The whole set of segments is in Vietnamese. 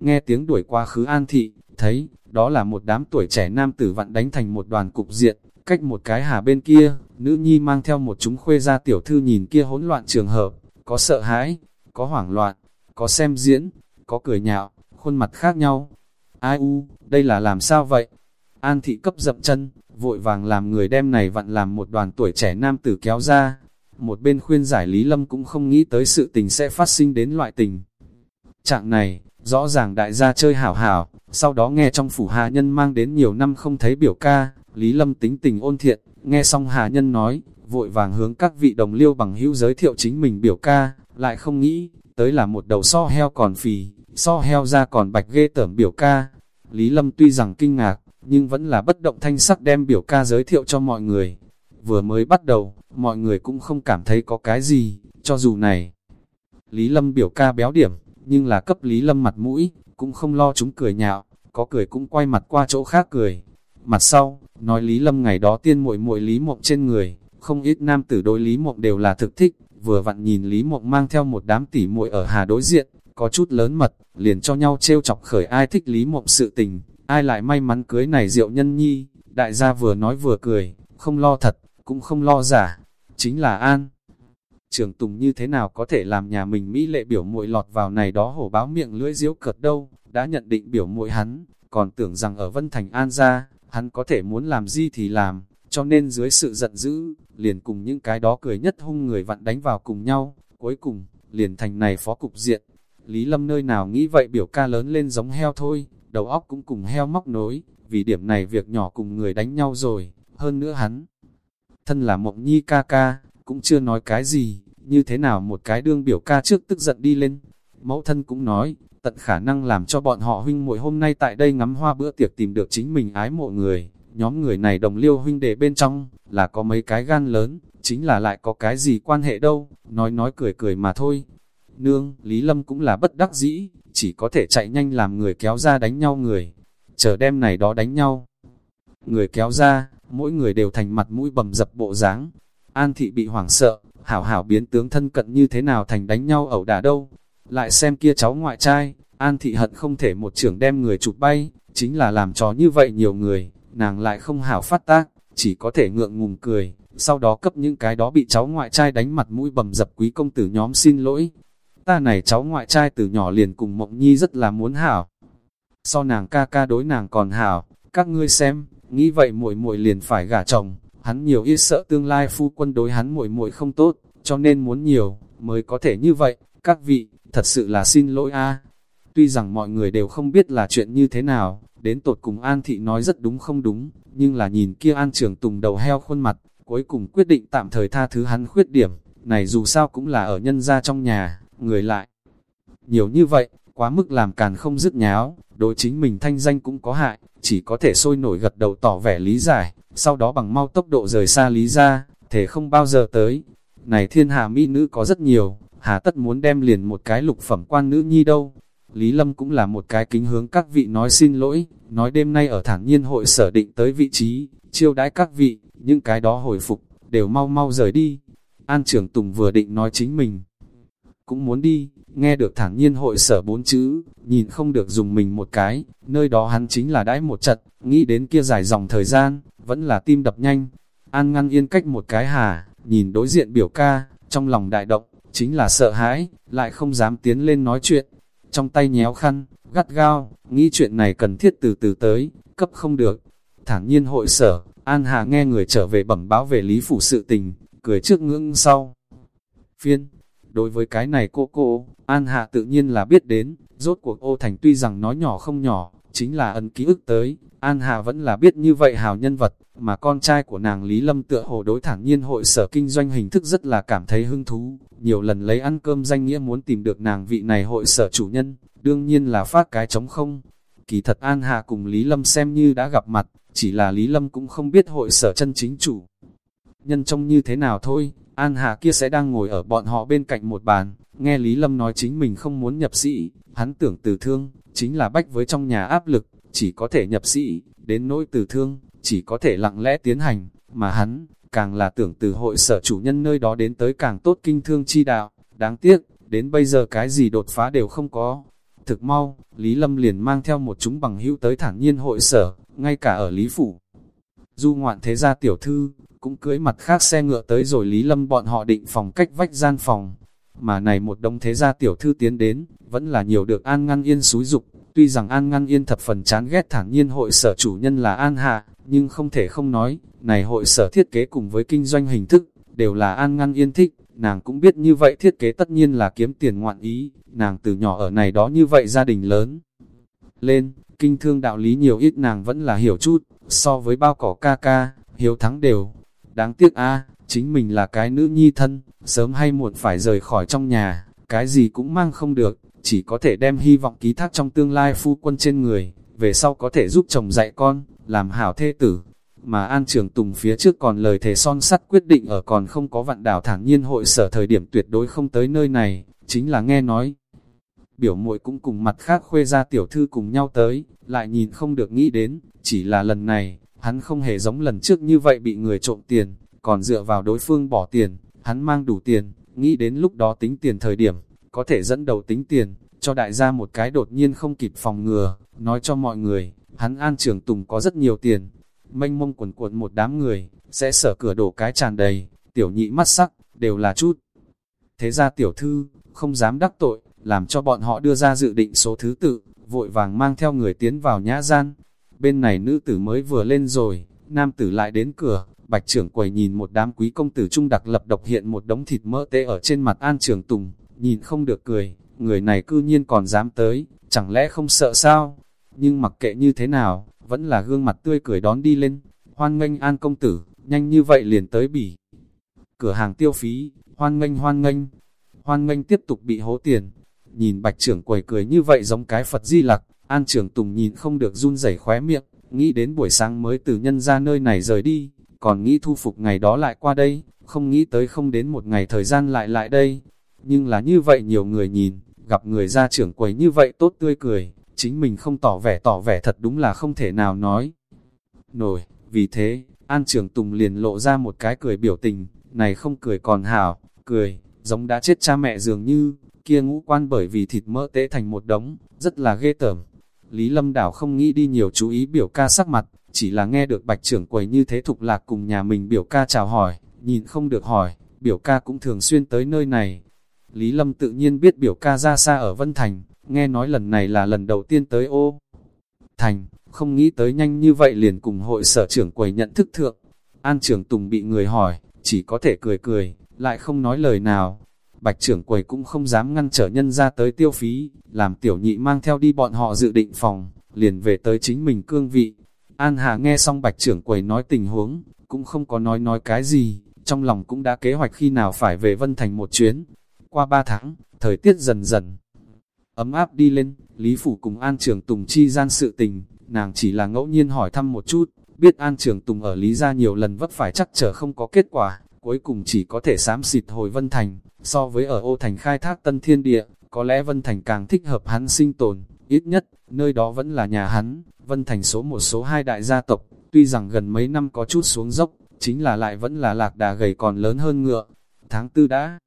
nghe tiếng đuổi qua khứ an thị, thấy, đó là một đám tuổi trẻ nam tử vặn đánh thành một đoàn cục diện, cách một cái hà bên kia, nữ nhi mang theo một chúng khuê ra tiểu thư nhìn kia hỗn loạn trường hợp, có sợ hãi, có hoảng loạn, có xem diễn, có cười nhạo, khuôn mặt khác nhau. Ai u, đây là làm sao vậy? An thị cấp dậm chân, vội vàng làm người đem này vặn làm một đoàn tuổi trẻ nam tử kéo ra. Một bên khuyên giải Lý Lâm cũng không nghĩ tới sự tình sẽ phát sinh đến loại tình. Trạng này, rõ ràng đại gia chơi hảo hảo, sau đó nghe trong phủ hạ nhân mang đến nhiều năm không thấy biểu ca, Lý Lâm tính tình ôn thiện, nghe xong hạ nhân nói, vội vàng hướng các vị đồng liêu bằng hữu giới thiệu chính mình biểu ca, lại không nghĩ, tới là một đầu so heo còn phì, so heo ra còn bạch ghê tởm biểu ca. Lý Lâm tuy rằng kinh ngạc, nhưng vẫn là bất động thanh sắc đem biểu ca giới thiệu cho mọi người. Vừa mới bắt đầu, mọi người cũng không cảm thấy có cái gì, cho dù này. Lý Lâm biểu ca béo điểm, nhưng là cấp Lý Lâm mặt mũi, cũng không lo chúng cười nhạo, có cười cũng quay mặt qua chỗ khác cười. Mặt sau, nói Lý Lâm ngày đó tiên muội muội Lý Mộng trên người, không ít nam tử đối Lý Mộng đều là thực thích, vừa vặn nhìn Lý Mộng mang theo một đám tỉ muội ở hà đối diện, có chút lớn mật, liền cho nhau trêu chọc khởi ai thích Lý Mộng sự tình, ai lại may mắn cưới này diệu nhân nhi, đại gia vừa nói vừa cười, không lo thật, cũng không lo giả, chính là An. Trường Tùng như thế nào có thể làm nhà mình Mỹ lệ biểu muội lọt vào này đó hổ báo miệng lưỡi diếu cợt đâu, đã nhận định biểu muội hắn, còn tưởng rằng ở Vân Thành An ra, hắn có thể muốn làm gì thì làm, cho nên dưới sự giận dữ, liền cùng những cái đó cười nhất hung người vặn đánh vào cùng nhau, cuối cùng, liền thành này phó cục diện. Lý Lâm nơi nào nghĩ vậy biểu ca lớn lên giống heo thôi, đầu óc cũng cùng heo móc nối, vì điểm này việc nhỏ cùng người đánh nhau rồi, hơn nữa hắn. Thân là mộng nhi ca ca, cũng chưa nói cái gì, như thế nào một cái đương biểu ca trước tức giận đi lên. Mẫu thân cũng nói, tận khả năng làm cho bọn họ huynh muội hôm nay tại đây ngắm hoa bữa tiệc tìm được chính mình ái mộ người. Nhóm người này đồng liêu huynh đệ bên trong, là có mấy cái gan lớn, chính là lại có cái gì quan hệ đâu, nói nói cười cười mà thôi. Nương, Lý Lâm cũng là bất đắc dĩ, chỉ có thể chạy nhanh làm người kéo ra đánh nhau người. Chờ đêm này đó đánh nhau. Người kéo ra, mỗi người đều thành mặt mũi bầm dập bộ dáng. An thị bị hoảng sợ, hảo hảo biến tướng thân cận như thế nào thành đánh nhau ẩu đả đâu. Lại xem kia cháu ngoại trai, An thị hận không thể một trưởng đem người chụp bay, chính là làm trò như vậy nhiều người, nàng lại không hảo phát tác, chỉ có thể ngượng ngùng cười, sau đó cấp những cái đó bị cháu ngoại trai đánh mặt mũi bầm dập quý công tử nhóm xin lỗi. Ta này cháu ngoại trai từ nhỏ liền cùng Mộng Nhi rất là muốn hảo. So nàng ca ca đối nàng còn hảo, các ngươi xem, nghĩ vậy muội muội liền phải gả chồng, hắn nhiều ít sợ tương lai phu quân đối hắn muội muội không tốt, cho nên muốn nhiều, mới có thể như vậy, các vị, thật sự là xin lỗi a. Tuy rằng mọi người đều không biết là chuyện như thế nào, đến tột cùng An Thị nói rất đúng không đúng, nhưng là nhìn kia An Trường Tùng đầu heo khuôn mặt, cuối cùng quyết định tạm thời tha thứ hắn khuyết điểm, này dù sao cũng là ở nhân gia trong nhà, người lại. Nhiều như vậy, quá mức làm càn không dứt nháo, đối chính mình thanh danh cũng có hại, chỉ có thể sôi nổi gật đầu tỏ vẻ lý giải, sau đó bằng mau tốc độ rời xa lý ra, thể không bao giờ tới. Này thiên hạ mỹ nữ có rất nhiều, hà tất muốn đem liền một cái lục phẩm quan nữ nhi đâu. Lý Lâm cũng là một cái kính hướng các vị nói xin lỗi, nói đêm nay ở thản nhiên hội sở định tới vị trí, chiêu đãi các vị, những cái đó hồi phục, đều mau mau rời đi. An trưởng Tùng vừa định nói chính mình, cũng muốn đi, nghe được thản nhiên hội sở bốn chữ, nhìn không được dùng mình một cái, nơi đó hắn chính là đãi một chật, nghĩ đến kia dài dòng thời gian, vẫn là tim đập nhanh. An ngăn yên cách một cái hà, nhìn đối diện biểu ca, trong lòng đại động, chính là sợ hãi, lại không dám tiến lên nói chuyện. Trong tay nhéo khăn, gắt gao, nghĩ chuyện này cần thiết từ từ tới, cấp không được. Thản nhiên hội sở, An Hà nghe người trở về bẩm báo về lý phủ sự tình, cười trước ngưỡng sau. Phiên, đối với cái này cô cô, An Hạ tự nhiên là biết đến, rốt cuộc ô thành tuy rằng nói nhỏ không nhỏ, chính là ấn ký ức tới, An Hạ vẫn là biết như vậy hào nhân vật, mà con trai của nàng Lý Lâm tựa hồ đối thẳng nhiên hội sở kinh doanh hình thức rất là cảm thấy hứng thú, nhiều lần lấy ăn cơm danh nghĩa muốn tìm được nàng vị này hội sở chủ nhân, đương nhiên là phát cái trống không. Kỳ thật An Hạ cùng Lý Lâm xem như đã gặp mặt, chỉ là Lý Lâm cũng không biết hội sở chân chính chủ. Nhân trông như thế nào thôi, An Hà kia sẽ đang ngồi ở bọn họ bên cạnh một bàn, nghe Lý Lâm nói chính mình không muốn nhập sĩ, hắn tưởng từ thương, chính là bách với trong nhà áp lực, chỉ có thể nhập sĩ, đến nỗi từ thương, chỉ có thể lặng lẽ tiến hành, mà hắn, càng là tưởng từ hội sở chủ nhân nơi đó đến tới càng tốt kinh thương chi đạo, đáng tiếc, đến bây giờ cái gì đột phá đều không có. Thực mau, Lý Lâm liền mang theo một chúng bằng hữu tới thản nhiên hội sở, ngay cả ở Lý Phủ. Du ngoạn thế gia tiểu thư, cũng cưới mặt khác xe ngựa tới rồi Lý Lâm bọn họ định phòng cách vách gian phòng. Mà này một đông thế gia tiểu thư tiến đến, vẫn là nhiều được An Ngăn Yên xúi dục Tuy rằng An Ngăn Yên thập phần chán ghét thản nhiên hội sở chủ nhân là An Hạ, nhưng không thể không nói, này hội sở thiết kế cùng với kinh doanh hình thức, đều là An Ngăn Yên thích, nàng cũng biết như vậy thiết kế tất nhiên là kiếm tiền ngoạn ý, nàng từ nhỏ ở này đó như vậy gia đình lớn. Lên, kinh thương đạo lý nhiều ít nàng vẫn là hiểu chút, so với bao cỏ ca ca, hiếu thắng đều. Đáng tiếc a chính mình là cái nữ nhi thân, sớm hay muộn phải rời khỏi trong nhà, cái gì cũng mang không được, chỉ có thể đem hy vọng ký thác trong tương lai phu quân trên người, về sau có thể giúp chồng dạy con, làm hảo thê tử. Mà An Trường Tùng phía trước còn lời thề son sắt quyết định ở còn không có vạn đảo thẳng nhiên hội sở thời điểm tuyệt đối không tới nơi này, chính là nghe nói. Biểu muội cũng cùng mặt khác khuê ra tiểu thư cùng nhau tới, lại nhìn không được nghĩ đến, chỉ là lần này, hắn không hề giống lần trước như vậy bị người trộm tiền, còn dựa vào đối phương bỏ tiền, hắn mang đủ tiền, nghĩ đến lúc đó tính tiền thời điểm, có thể dẫn đầu tính tiền, cho đại gia một cái đột nhiên không kịp phòng ngừa, nói cho mọi người, hắn An Trường Tùng có rất nhiều tiền, mênh mông quần cuộn một đám người, sẽ sở cửa đổ cái tràn đầy, tiểu nhị mắt sắc, đều là chút. Thế ra tiểu thư, không dám đắc tội, làm cho bọn họ đưa ra dự định số thứ tự, vội vàng mang theo người tiến vào nhã gian. Bên này nữ tử mới vừa lên rồi, nam tử lại đến cửa, bạch trưởng quầy nhìn một đám quý công tử trung đặc lập độc hiện một đống thịt mỡ tê ở trên mặt an trường tùng, nhìn không được cười, người này cư nhiên còn dám tới, chẳng lẽ không sợ sao? Nhưng mặc kệ như thế nào, vẫn là gương mặt tươi cười đón đi lên, hoan nghênh an công tử, nhanh như vậy liền tới bỉ. Cửa hàng tiêu phí, hoan nghênh hoan nghênh, hoan nghênh tiếp tục bị hố tiền. Nhìn bạch trưởng quầy cười như vậy giống cái Phật di lặc, an trưởng tùng nhìn không được run rẩy khóe miệng, nghĩ đến buổi sáng mới từ nhân ra nơi này rời đi, còn nghĩ thu phục ngày đó lại qua đây, không nghĩ tới không đến một ngày thời gian lại lại đây. Nhưng là như vậy nhiều người nhìn, gặp người ra trưởng quầy như vậy tốt tươi cười, chính mình không tỏ vẻ tỏ vẻ thật đúng là không thể nào nói. Nổi, vì thế, An Trường Tùng liền lộ ra một cái cười biểu tình, này không cười còn hảo, cười, giống đã chết cha mẹ dường như, kia ngũ quan bởi vì thịt mỡ tế thành một đống, rất là ghê tởm. Lý Lâm Đảo không nghĩ đi nhiều chú ý biểu ca sắc mặt, chỉ là nghe được bạch trưởng quầy như thế thục lạc cùng nhà mình biểu ca chào hỏi, nhìn không được hỏi, biểu ca cũng thường xuyên tới nơi này. Lý Lâm tự nhiên biết biểu ca ra xa ở Vân Thành, nghe nói lần này là lần đầu tiên tới ô. Thành, không nghĩ tới nhanh như vậy liền cùng hội sở trưởng quầy nhận thức thượng. An trưởng Tùng bị người hỏi, chỉ có thể cười cười, lại không nói lời nào. Bạch trưởng quầy cũng không dám ngăn trở nhân ra tới tiêu phí, làm tiểu nhị mang theo đi bọn họ dự định phòng, liền về tới chính mình cương vị. An Hà nghe xong bạch trưởng quầy nói tình huống, cũng không có nói nói cái gì, trong lòng cũng đã kế hoạch khi nào phải về Vân Thành một chuyến. Qua ba tháng, thời tiết dần dần ấm áp đi lên, Lý Phủ cùng An Trường Tùng chi gian sự tình, nàng chỉ là ngẫu nhiên hỏi thăm một chút, biết An Trường Tùng ở Lý gia nhiều lần vất phải chắc trở không có kết quả, cuối cùng chỉ có thể sám xịt hồi Vân Thành, so với ở ô thành khai thác tân thiên địa, có lẽ Vân Thành càng thích hợp hắn sinh tồn, ít nhất, nơi đó vẫn là nhà hắn, Vân Thành số một số hai đại gia tộc, tuy rằng gần mấy năm có chút xuống dốc, chính là lại vẫn là lạc đà gầy còn lớn hơn ngựa. Tháng tư đã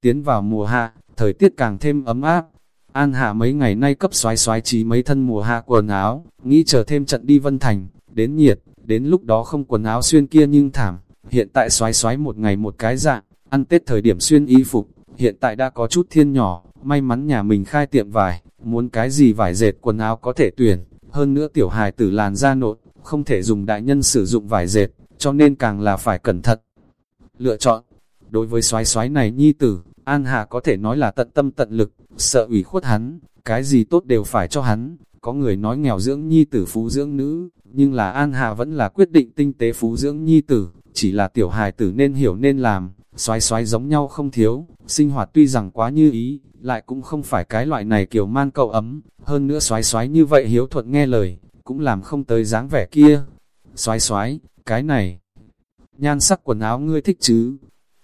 tiến vào mùa hạ, thời tiết càng thêm ấm áp, An hạ mấy ngày nay cấp xoái xoái trí mấy thân mùa hạ quần áo, nghĩ chờ thêm trận đi Vân Thành, đến nhiệt, đến lúc đó không quần áo xuyên kia nhưng thảm, hiện tại xoái xoái một ngày một cái dạng, ăn Tết thời điểm xuyên y phục, hiện tại đã có chút thiên nhỏ, may mắn nhà mình khai tiệm vải, muốn cái gì vải dệt quần áo có thể tuyển, hơn nữa tiểu hài tử làn da nộn, không thể dùng đại nhân sử dụng vải dệt, cho nên càng là phải cẩn thận. Lựa chọn, đối với xoái xoái này nhi tử, An Hạ có thể nói là tận tâm tận lực, sợ ủy khuất hắn, cái gì tốt đều phải cho hắn. Có người nói nghèo dưỡng nhi tử phú dưỡng nữ, nhưng là An Hạ vẫn là quyết định tinh tế phú dưỡng nhi tử, chỉ là tiểu hài tử nên hiểu nên làm, xoái xoái giống nhau không thiếu, sinh hoạt tuy rằng quá như ý, lại cũng không phải cái loại này kiểu man cậu ấm, hơn nữa xoái xoái như vậy hiếu thuận nghe lời, cũng làm không tới dáng vẻ kia. Xoái xoái, cái này, nhan sắc quần áo ngươi thích chứ?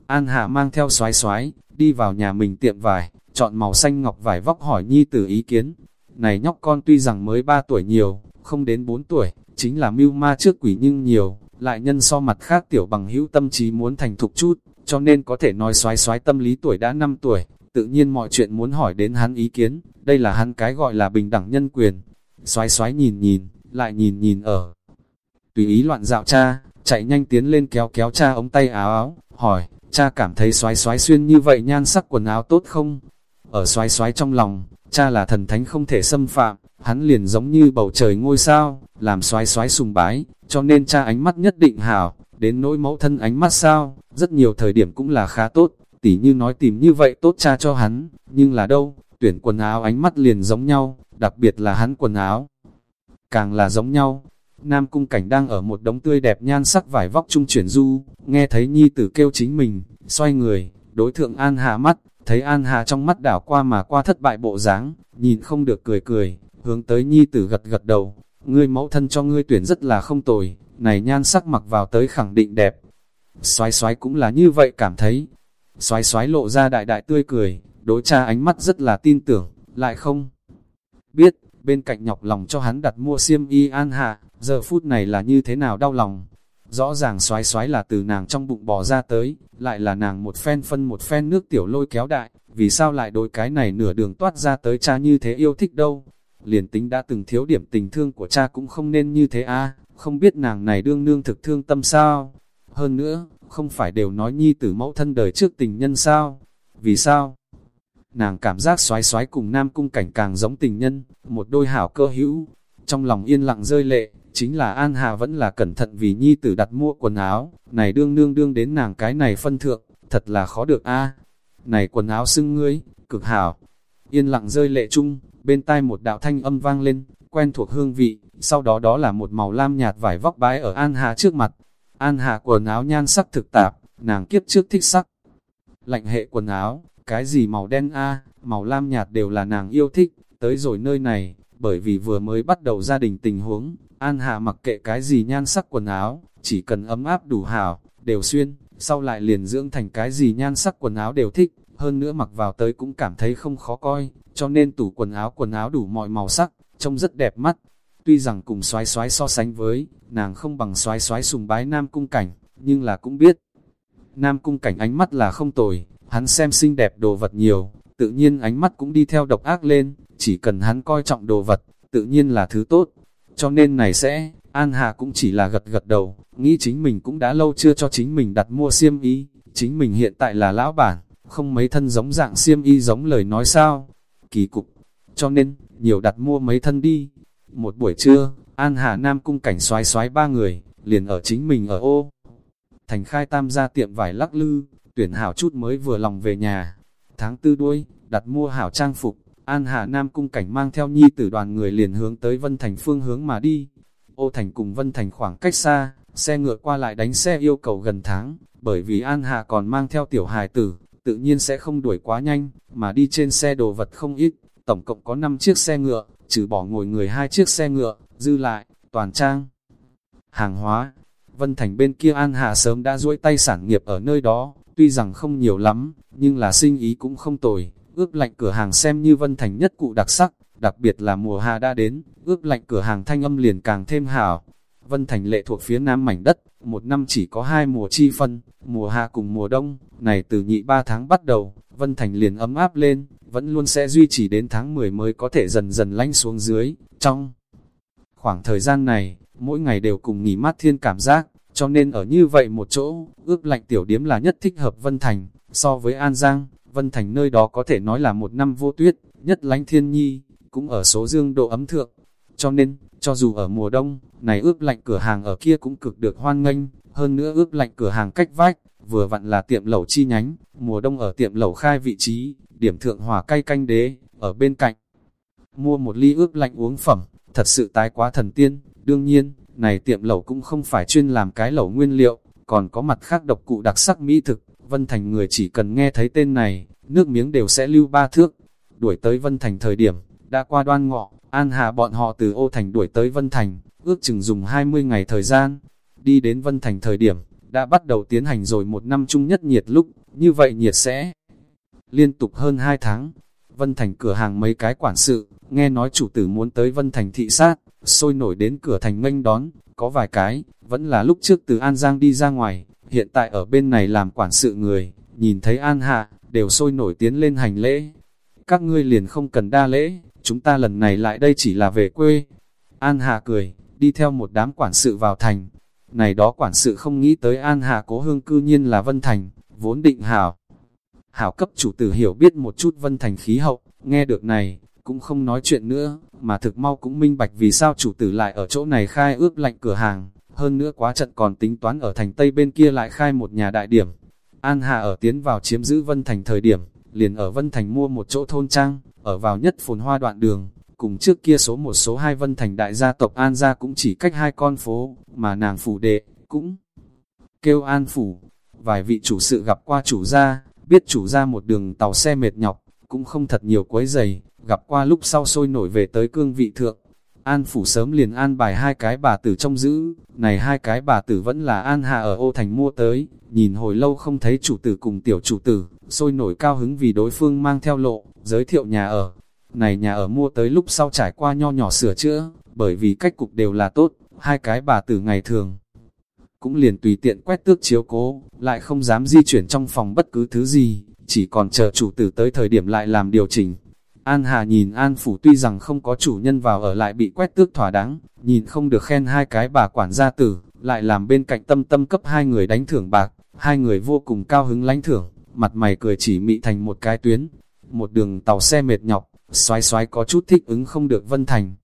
An Hạ mang theo xoái xoái, đi vào nhà mình tiệm vải, chọn màu xanh ngọc vải vóc hỏi nhi tử ý kiến. Này nhóc con tuy rằng mới 3 tuổi nhiều, không đến 4 tuổi, chính là mưu ma trước quỷ nhưng nhiều, lại nhân so mặt khác tiểu bằng hữu tâm trí muốn thành thục chút, cho nên có thể nói xoái xoái tâm lý tuổi đã 5 tuổi, tự nhiên mọi chuyện muốn hỏi đến hắn ý kiến, đây là hắn cái gọi là bình đẳng nhân quyền. Xoái xoái nhìn nhìn, lại nhìn nhìn ở. Tùy ý loạn dạo cha, chạy nhanh tiến lên kéo kéo cha ống tay áo áo, hỏi, cha cảm thấy xoái xoái xuyên như vậy nhan sắc quần áo tốt không? Ở xoái xoái trong lòng, cha là thần thánh không thể xâm phạm, hắn liền giống như bầu trời ngôi sao, làm xoái xoái sùng bái, cho nên cha ánh mắt nhất định hảo, đến nỗi mẫu thân ánh mắt sao, rất nhiều thời điểm cũng là khá tốt, tỉ như nói tìm như vậy tốt cha cho hắn, nhưng là đâu, tuyển quần áo ánh mắt liền giống nhau, đặc biệt là hắn quần áo, càng là giống nhau. Nam cung cảnh đang ở một đống tươi đẹp nhan sắc vải vóc trung chuyển du, nghe thấy nhi tử kêu chính mình, xoay người, đối thượng An hạ mắt, thấy An Hà trong mắt đảo qua mà qua thất bại bộ dáng, nhìn không được cười cười, hướng tới nhi tử gật gật đầu, ngươi mẫu thân cho ngươi tuyển rất là không tồi, này nhan sắc mặc vào tới khẳng định đẹp. Xoái xoái cũng là như vậy cảm thấy. Xoái xoái lộ ra đại đại tươi cười, đối cha ánh mắt rất là tin tưởng, lại không. Biết, bên cạnh nhọc lòng cho hắn đặt mua xiêm y an hạ, giờ phút này là như thế nào đau lòng. Rõ ràng xoái xoái là từ nàng trong bụng bò ra tới, lại là nàng một phen phân một phen nước tiểu lôi kéo đại, vì sao lại đôi cái này nửa đường toát ra tới cha như thế yêu thích đâu. Liền tính đã từng thiếu điểm tình thương của cha cũng không nên như thế a không biết nàng này đương nương thực thương tâm sao. Hơn nữa, không phải đều nói nhi tử mẫu thân đời trước tình nhân sao? Vì sao? Nàng cảm giác xoái xoái cùng nam cung cảnh càng giống tình nhân, một đôi hảo cơ hữu. Trong lòng yên lặng rơi lệ, chính là An Hà vẫn là cẩn thận vì nhi tử đặt mua quần áo, này đương đương đương đến nàng cái này phân thượng, thật là khó được a Này quần áo xưng ngươi, cực hảo. Yên lặng rơi lệ chung, bên tai một đạo thanh âm vang lên, quen thuộc hương vị, sau đó đó là một màu lam nhạt vải vóc bái ở An Hà trước mặt. An Hà quần áo nhan sắc thực tạp, nàng kiếp trước thích sắc. Lạnh hệ quần áo, cái gì màu đen a màu lam nhạt đều là nàng yêu thích, tới rồi nơi này, bởi vì vừa mới bắt đầu gia đình tình huống, An Hà mặc kệ cái gì nhan sắc quần áo, chỉ cần ấm áp đủ hảo, đều xuyên, sau lại liền dưỡng thành cái gì nhan sắc quần áo đều thích, hơn nữa mặc vào tới cũng cảm thấy không khó coi, cho nên tủ quần áo quần áo đủ mọi màu sắc, trông rất đẹp mắt. Tuy rằng cùng xoái xoái so sánh với, nàng không bằng xoái xoái sùng bái Nam Cung Cảnh, nhưng là cũng biết. Nam Cung Cảnh ánh mắt là không tồi, hắn xem xinh đẹp đồ vật nhiều, tự nhiên ánh mắt cũng đi theo độc ác lên, chỉ cần hắn coi trọng đồ vật, tự nhiên là thứ tốt. Cho nên này sẽ, An Hà cũng chỉ là gật gật đầu, nghĩ chính mình cũng đã lâu chưa cho chính mình đặt mua xiêm y, chính mình hiện tại là lão bản, không mấy thân giống dạng xiêm y giống lời nói sao. Kỳ cục, cho nên, nhiều đặt mua mấy thân đi. Một buổi trưa, An Hà Nam cung cảnh xoái xoái ba người, liền ở chính mình ở ô. Thành khai tam gia tiệm vải lắc lư, tuyển hảo chút mới vừa lòng về nhà. Tháng tư đuôi, đặt mua hảo trang phục, An Hà Nam cung cảnh mang theo nhi tử đoàn người liền hướng tới Vân Thành phương hướng mà đi. Ô Thành cùng Vân Thành khoảng cách xa, xe ngựa qua lại đánh xe yêu cầu gần tháng, bởi vì An Hà còn mang theo tiểu hài tử, tự nhiên sẽ không đuổi quá nhanh, mà đi trên xe đồ vật không ít, tổng cộng có 5 chiếc xe ngựa, trừ bỏ ngồi người hai chiếc xe ngựa, dư lại, toàn trang. Hàng hóa, Vân Thành bên kia An Hà sớm đã duỗi tay sản nghiệp ở nơi đó, tuy rằng không nhiều lắm, nhưng là sinh ý cũng không tồi, ướp lạnh cửa hàng xem như Vân Thành nhất cụ đặc sắc, đặc biệt là mùa hạ đã đến, ướp lạnh cửa hàng thanh âm liền càng thêm hảo. Vân Thành lệ thuộc phía nam mảnh đất, một năm chỉ có hai mùa chi phân, mùa hạ cùng mùa đông, này từ nhị ba tháng bắt đầu, Vân Thành liền ấm áp lên, vẫn luôn sẽ duy trì đến tháng 10 mới có thể dần dần lanh xuống dưới. Trong khoảng thời gian này, mỗi ngày đều cùng nghỉ mát thiên cảm giác, cho nên ở như vậy một chỗ, ướp lạnh tiểu điếm là nhất thích hợp Vân Thành, so với An Giang, Vân Thành nơi đó có thể nói là một năm vô tuyết, nhất lánh thiên nhi, cũng ở số dương độ ấm thượng. Cho nên, cho dù ở mùa đông, này ướp lạnh cửa hàng ở kia cũng cực được hoan nghênh, hơn nữa ướp lạnh cửa hàng cách vách, vừa vặn là tiệm lẩu chi nhánh, mùa đông ở tiệm lẩu khai vị trí, điểm thượng hòa cay canh đế, ở bên cạnh. Mua một ly ướp lạnh uống phẩm, thật sự tái quá thần tiên, đương nhiên, này tiệm lẩu cũng không phải chuyên làm cái lẩu nguyên liệu, còn có mặt khác độc cụ đặc sắc mỹ thực, Vân Thành người chỉ cần nghe thấy tên này, nước miếng đều sẽ lưu ba thước. Đuổi tới Vân Thành thời điểm, đã qua đoan ngọ, An Hà bọn họ từ ô thành đuổi tới Vân Thành, ước chừng dùng 20 ngày thời gian. Đi đến Vân Thành thời điểm, đã bắt đầu tiến hành rồi một năm chung nhất nhiệt lúc, như vậy nhiệt sẽ liên tục hơn 2 tháng. Vân Thành cửa hàng mấy cái quản sự, nghe nói chủ tử muốn tới Vân Thành thị sát, sôi nổi đến cửa thành nghênh đón, có vài cái, vẫn là lúc trước từ An Giang đi ra ngoài, hiện tại ở bên này làm quản sự người, nhìn thấy An Hạ, đều sôi nổi tiến lên hành lễ. Các ngươi liền không cần đa lễ, chúng ta lần này lại đây chỉ là về quê. An hạ cười, đi theo một đám quản sự vào thành. Này đó quản sự không nghĩ tới An hạ cố hương cư nhiên là Vân Thành, vốn định hảo. Hảo cấp chủ tử hiểu biết một chút Vân Thành khí hậu, nghe được này, cũng không nói chuyện nữa, mà thực mau cũng minh bạch vì sao chủ tử lại ở chỗ này khai ước lạnh cửa hàng. Hơn nữa quá trận còn tính toán ở thành Tây bên kia lại khai một nhà đại điểm. An Hà ở tiến vào chiếm giữ Vân Thành thời điểm, liền ở Vân Thành mua một chỗ thôn trang, ở vào nhất phồn hoa đoạn đường, cùng trước kia số một số hai Vân Thành đại gia tộc An gia cũng chỉ cách hai con phố, mà nàng phủ đệ, cũng kêu An phủ. Vài vị chủ sự gặp qua chủ gia, biết chủ gia một đường tàu xe mệt nhọc, cũng không thật nhiều quấy giày, gặp qua lúc sau sôi nổi về tới cương vị thượng. An phủ sớm liền an bài hai cái bà tử trong giữ, này hai cái bà tử vẫn là an hạ ở ô thành mua tới, nhìn hồi lâu không thấy chủ tử cùng tiểu chủ tử, sôi nổi cao hứng vì đối phương mang theo lộ, giới thiệu nhà ở. Này nhà ở mua tới lúc sau trải qua nho nhỏ sửa chữa, bởi vì cách cục đều là tốt, hai cái bà tử ngày thường. Cũng liền tùy tiện quét tước chiếu cố, lại không dám di chuyển trong phòng bất cứ thứ gì, chỉ còn chờ chủ tử tới thời điểm lại làm điều chỉnh. An Hà nhìn An Phủ tuy rằng không có chủ nhân vào ở lại bị quét tước thỏa đáng, nhìn không được khen hai cái bà quản gia tử, lại làm bên cạnh tâm tâm cấp hai người đánh thưởng bạc, hai người vô cùng cao hứng lãnh thưởng, mặt mày cười chỉ mị thành một cái tuyến. Một đường tàu xe mệt nhọc, xoái xoái có chút thích ứng không được vân thành.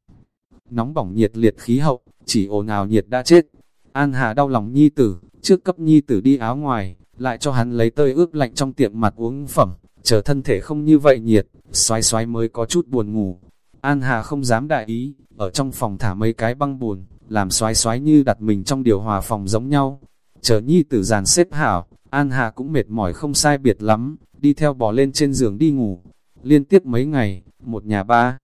Nóng bỏng nhiệt liệt khí hậu, chỉ ồn ào nhiệt đã chết. An Hà đau lòng nhi tử, trước cấp nhi tử đi áo ngoài, lại cho hắn lấy tơi ướp lạnh trong tiệm mặt uống phẩm, chờ thân thể không như vậy nhiệt, xoái xoái mới có chút buồn ngủ. An Hà không dám đại ý, ở trong phòng thả mấy cái băng buồn, làm xoái xoái như đặt mình trong điều hòa phòng giống nhau. Chờ nhi tử giàn xếp hảo, An Hà cũng mệt mỏi không sai biệt lắm, đi theo bò lên trên giường đi ngủ. Liên tiếp mấy ngày, một nhà ba,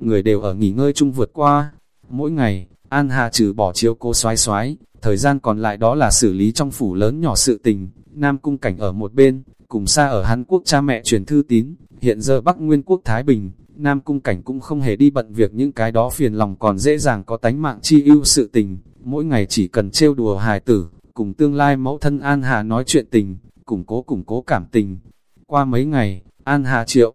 người đều ở nghỉ ngơi chung vượt qua. Mỗi ngày, An Hà trừ bỏ chiếu cô xoái xoái, thời gian còn lại đó là xử lý trong phủ lớn nhỏ sự tình, Nam Cung Cảnh ở một bên, cùng xa ở Hàn Quốc cha mẹ truyền thư tín, hiện giờ Bắc Nguyên Quốc Thái Bình, Nam Cung Cảnh cũng không hề đi bận việc những cái đó phiền lòng còn dễ dàng có tánh mạng chi ưu sự tình, mỗi ngày chỉ cần trêu đùa hài tử, cùng tương lai mẫu thân An Hà nói chuyện tình, củng cố củng cố cảm tình. Qua mấy ngày, An Hà triệu,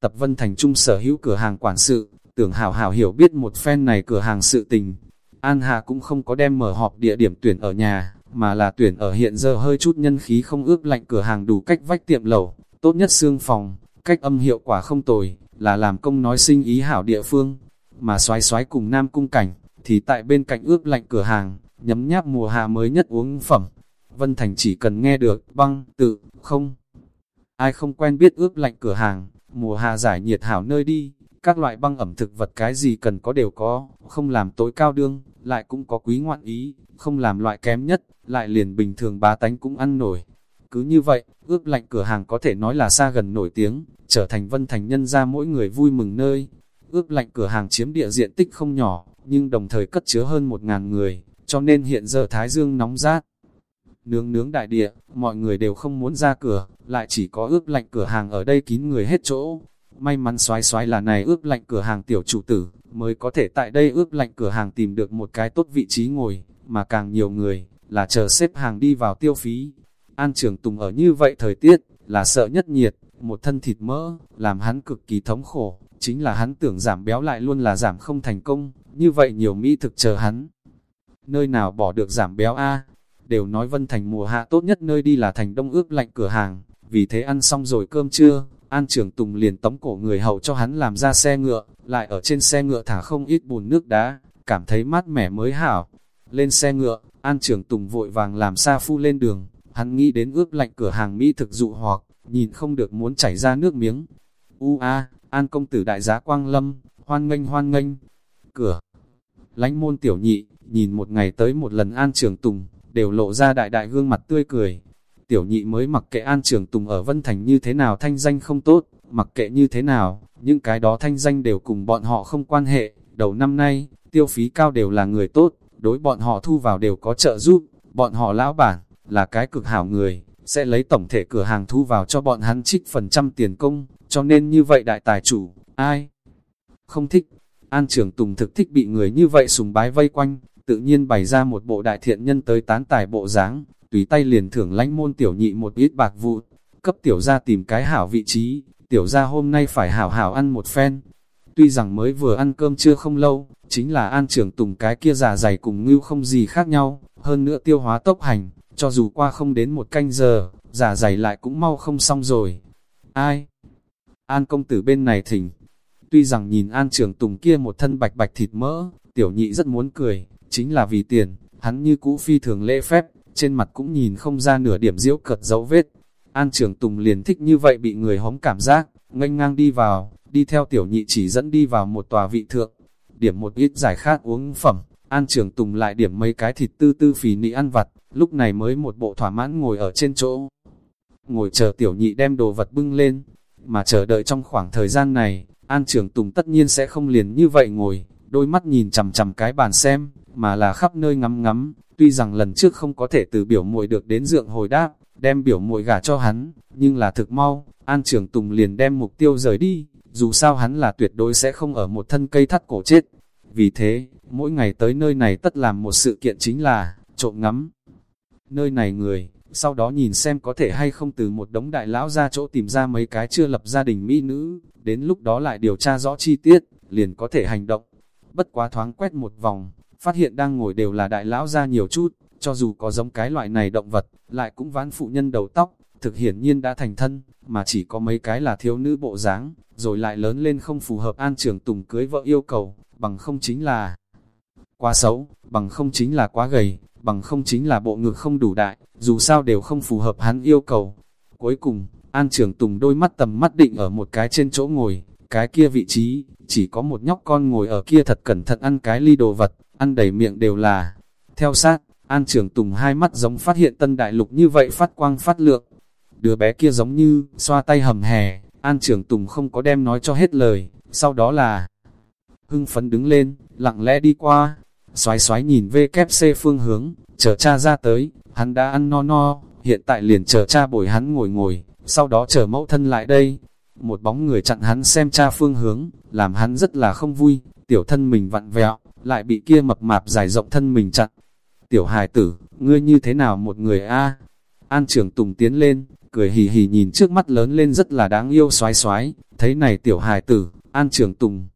tập Vân Thành Trung sở hữu cửa hàng quản sự, tưởng hảo hảo hiểu biết một phen này cửa hàng sự tình. An Hà cũng không có đem mở họp địa điểm tuyển ở nhà, mà là tuyển ở hiện giờ hơi chút nhân khí không ướp lạnh cửa hàng đủ cách vách tiệm lẩu, tốt nhất xương phòng, cách âm hiệu quả không tồi, là làm công nói sinh ý hảo địa phương, mà xoái xoái cùng nam cung cảnh, thì tại bên cạnh ướp lạnh cửa hàng, nhấm nháp mùa hạ mới nhất uống phẩm. Vân Thành chỉ cần nghe được băng, tự, không. Ai không quen biết ướp lạnh cửa hàng, mùa hạ giải nhiệt hảo nơi đi, các loại băng ẩm thực vật cái gì cần có đều có, không làm tối cao đương, lại cũng có quý ngoạn ý, không làm loại kém nhất, lại liền bình thường bá tánh cũng ăn nổi. Cứ như vậy, ướp lạnh cửa hàng có thể nói là xa gần nổi tiếng, trở thành vân thành nhân ra mỗi người vui mừng nơi. ướp lạnh cửa hàng chiếm địa diện tích không nhỏ, nhưng đồng thời cất chứa hơn một ngàn người, cho nên hiện giờ Thái Dương nóng rát. Nướng nướng đại địa, mọi người đều không muốn ra cửa, lại chỉ có ướp lạnh cửa hàng ở đây kín người hết chỗ. May mắn xoái xoái là này ướp lạnh cửa hàng tiểu chủ tử, mới có thể tại đây ướp lạnh cửa hàng tìm được một cái tốt vị trí ngồi, mà càng nhiều người, là chờ xếp hàng đi vào tiêu phí. An trưởng Tùng ở như vậy thời tiết, là sợ nhất nhiệt, một thân thịt mỡ, làm hắn cực kỳ thống khổ, chính là hắn tưởng giảm béo lại luôn là giảm không thành công, như vậy nhiều mỹ thực chờ hắn. Nơi nào bỏ được giảm béo a Đều nói Vân Thành mùa hạ tốt nhất nơi đi là thành đông ướp lạnh cửa hàng, vì thế ăn xong rồi cơm trưa, An trưởng Tùng liền tống cổ người hậu cho hắn làm ra xe ngựa, lại ở trên xe ngựa thả không ít bùn nước đá, cảm thấy mát mẻ mới hảo. Lên xe ngựa, An trưởng Tùng vội vàng làm xa phu lên đường, hắn nghĩ đến ướp lạnh cửa hàng Mỹ thực dụ hoặc, nhìn không được muốn chảy ra nước miếng. U a, An công tử đại giá Quang Lâm, hoan nghênh hoan nghênh. Cửa, lánh môn tiểu nhị, nhìn một ngày tới một lần An trưởng Tùng, đều lộ ra đại đại gương mặt tươi cười. Tiểu nhị mới mặc kệ An trưởng Tùng ở Vân Thành như thế nào thanh danh không tốt, mặc kệ như thế nào, những cái đó thanh danh đều cùng bọn họ không quan hệ. Đầu năm nay, tiêu phí cao đều là người tốt, đối bọn họ thu vào đều có trợ giúp, bọn họ lão bản, là cái cực hảo người, sẽ lấy tổng thể cửa hàng thu vào cho bọn hắn trích phần trăm tiền công, cho nên như vậy đại tài chủ, ai không thích. An trưởng Tùng thực thích bị người như vậy sùng bái vây quanh, tự nhiên bày ra một bộ đại thiện nhân tới tán tài bộ dáng, tùy tay liền thưởng lãnh môn tiểu nhị một ít bạc vụ. cấp tiểu gia tìm cái hảo vị trí, tiểu gia hôm nay phải hảo hảo ăn một phen. Tuy rằng mới vừa ăn cơm chưa không lâu, chính là an trưởng tùng cái kia giả dày cùng ngưu không gì khác nhau, hơn nữa tiêu hóa tốc hành, cho dù qua không đến một canh giờ, giả dày lại cũng mau không xong rồi. Ai? An công tử bên này thỉnh. Tuy rằng nhìn an trưởng tùng kia một thân bạch bạch thịt mỡ, tiểu nhị rất muốn cười, chính là vì tiền, hắn như cũ phi thường lễ phép, trên mặt cũng nhìn không ra nửa điểm diễu cợt dấu vết. An trưởng tùng liền thích như vậy bị người hống cảm giác, nganh ngang đi vào, đi theo tiểu nhị chỉ dẫn đi vào một tòa vị thượng, điểm một ít giải khát uống phẩm, An trường tùng lại điểm mấy cái thịt tư tư phì nị ăn vặt, lúc này mới một bộ thỏa mãn ngồi ở trên chỗ. Ngồi chờ tiểu nhị đem đồ vật bưng lên, mà chờ đợi trong khoảng thời gian này, An trường tùng tất nhiên sẽ không liền như vậy ngồi, đôi mắt nhìn chằm chằm cái bàn xem, mà là khắp nơi ngắm ngắm, tuy rằng lần trước không có thể từ biểu muội được đến dượng hồi đáp, đem biểu muội gả cho hắn, nhưng là thực mau, An trường tùng liền đem mục tiêu rời đi, dù sao hắn là tuyệt đối sẽ không ở một thân cây thắt cổ chết. Vì thế, mỗi ngày tới nơi này tất làm một sự kiện chính là, trộm ngắm. Nơi này người, sau đó nhìn xem có thể hay không từ một đống đại lão ra chỗ tìm ra mấy cái chưa lập gia đình mỹ nữ, đến lúc đó lại điều tra rõ chi tiết, liền có thể hành động. Bất quá thoáng quét một vòng, phát hiện đang ngồi đều là đại lão ra nhiều chút, cho dù có giống cái loại này động vật, lại cũng ván phụ nhân đầu tóc, thực hiển nhiên đã thành thân, mà chỉ có mấy cái là thiếu nữ bộ dáng, rồi lại lớn lên không phù hợp an trưởng tùng cưới vợ yêu cầu, bằng không chính là quá xấu, bằng không chính là quá gầy, bằng không chính là bộ ngực không đủ đại, dù sao đều không phù hợp hắn yêu cầu. Cuối cùng, An trưởng Tùng đôi mắt tầm mắt định ở một cái trên chỗ ngồi, cái kia vị trí, chỉ có một nhóc con ngồi ở kia thật cẩn thận ăn cái ly đồ vật, ăn đầy miệng đều là. Theo sát, An trưởng Tùng hai mắt giống phát hiện tân đại lục như vậy phát quang phát lượng. Đứa bé kia giống như, xoa tay hầm hè, An trưởng Tùng không có đem nói cho hết lời, sau đó là hưng phấn đứng lên, lặng lẽ đi qua, xoái xoái nhìn VKC phương hướng, chờ cha ra tới, hắn đã ăn no no, hiện tại liền chờ cha bồi hắn ngồi ngồi, sau đó chờ mẫu thân lại đây. Một bóng người chặn hắn xem cha phương hướng, làm hắn rất là không vui, tiểu thân mình vặn vẹo, lại bị kia mập mạp dài rộng thân mình chặn. Tiểu hài tử, ngươi như thế nào một người a? An trưởng Tùng tiến lên, cười hì hì nhìn trước mắt lớn lên rất là đáng yêu xoái xoái, thấy này tiểu hài tử, An trưởng Tùng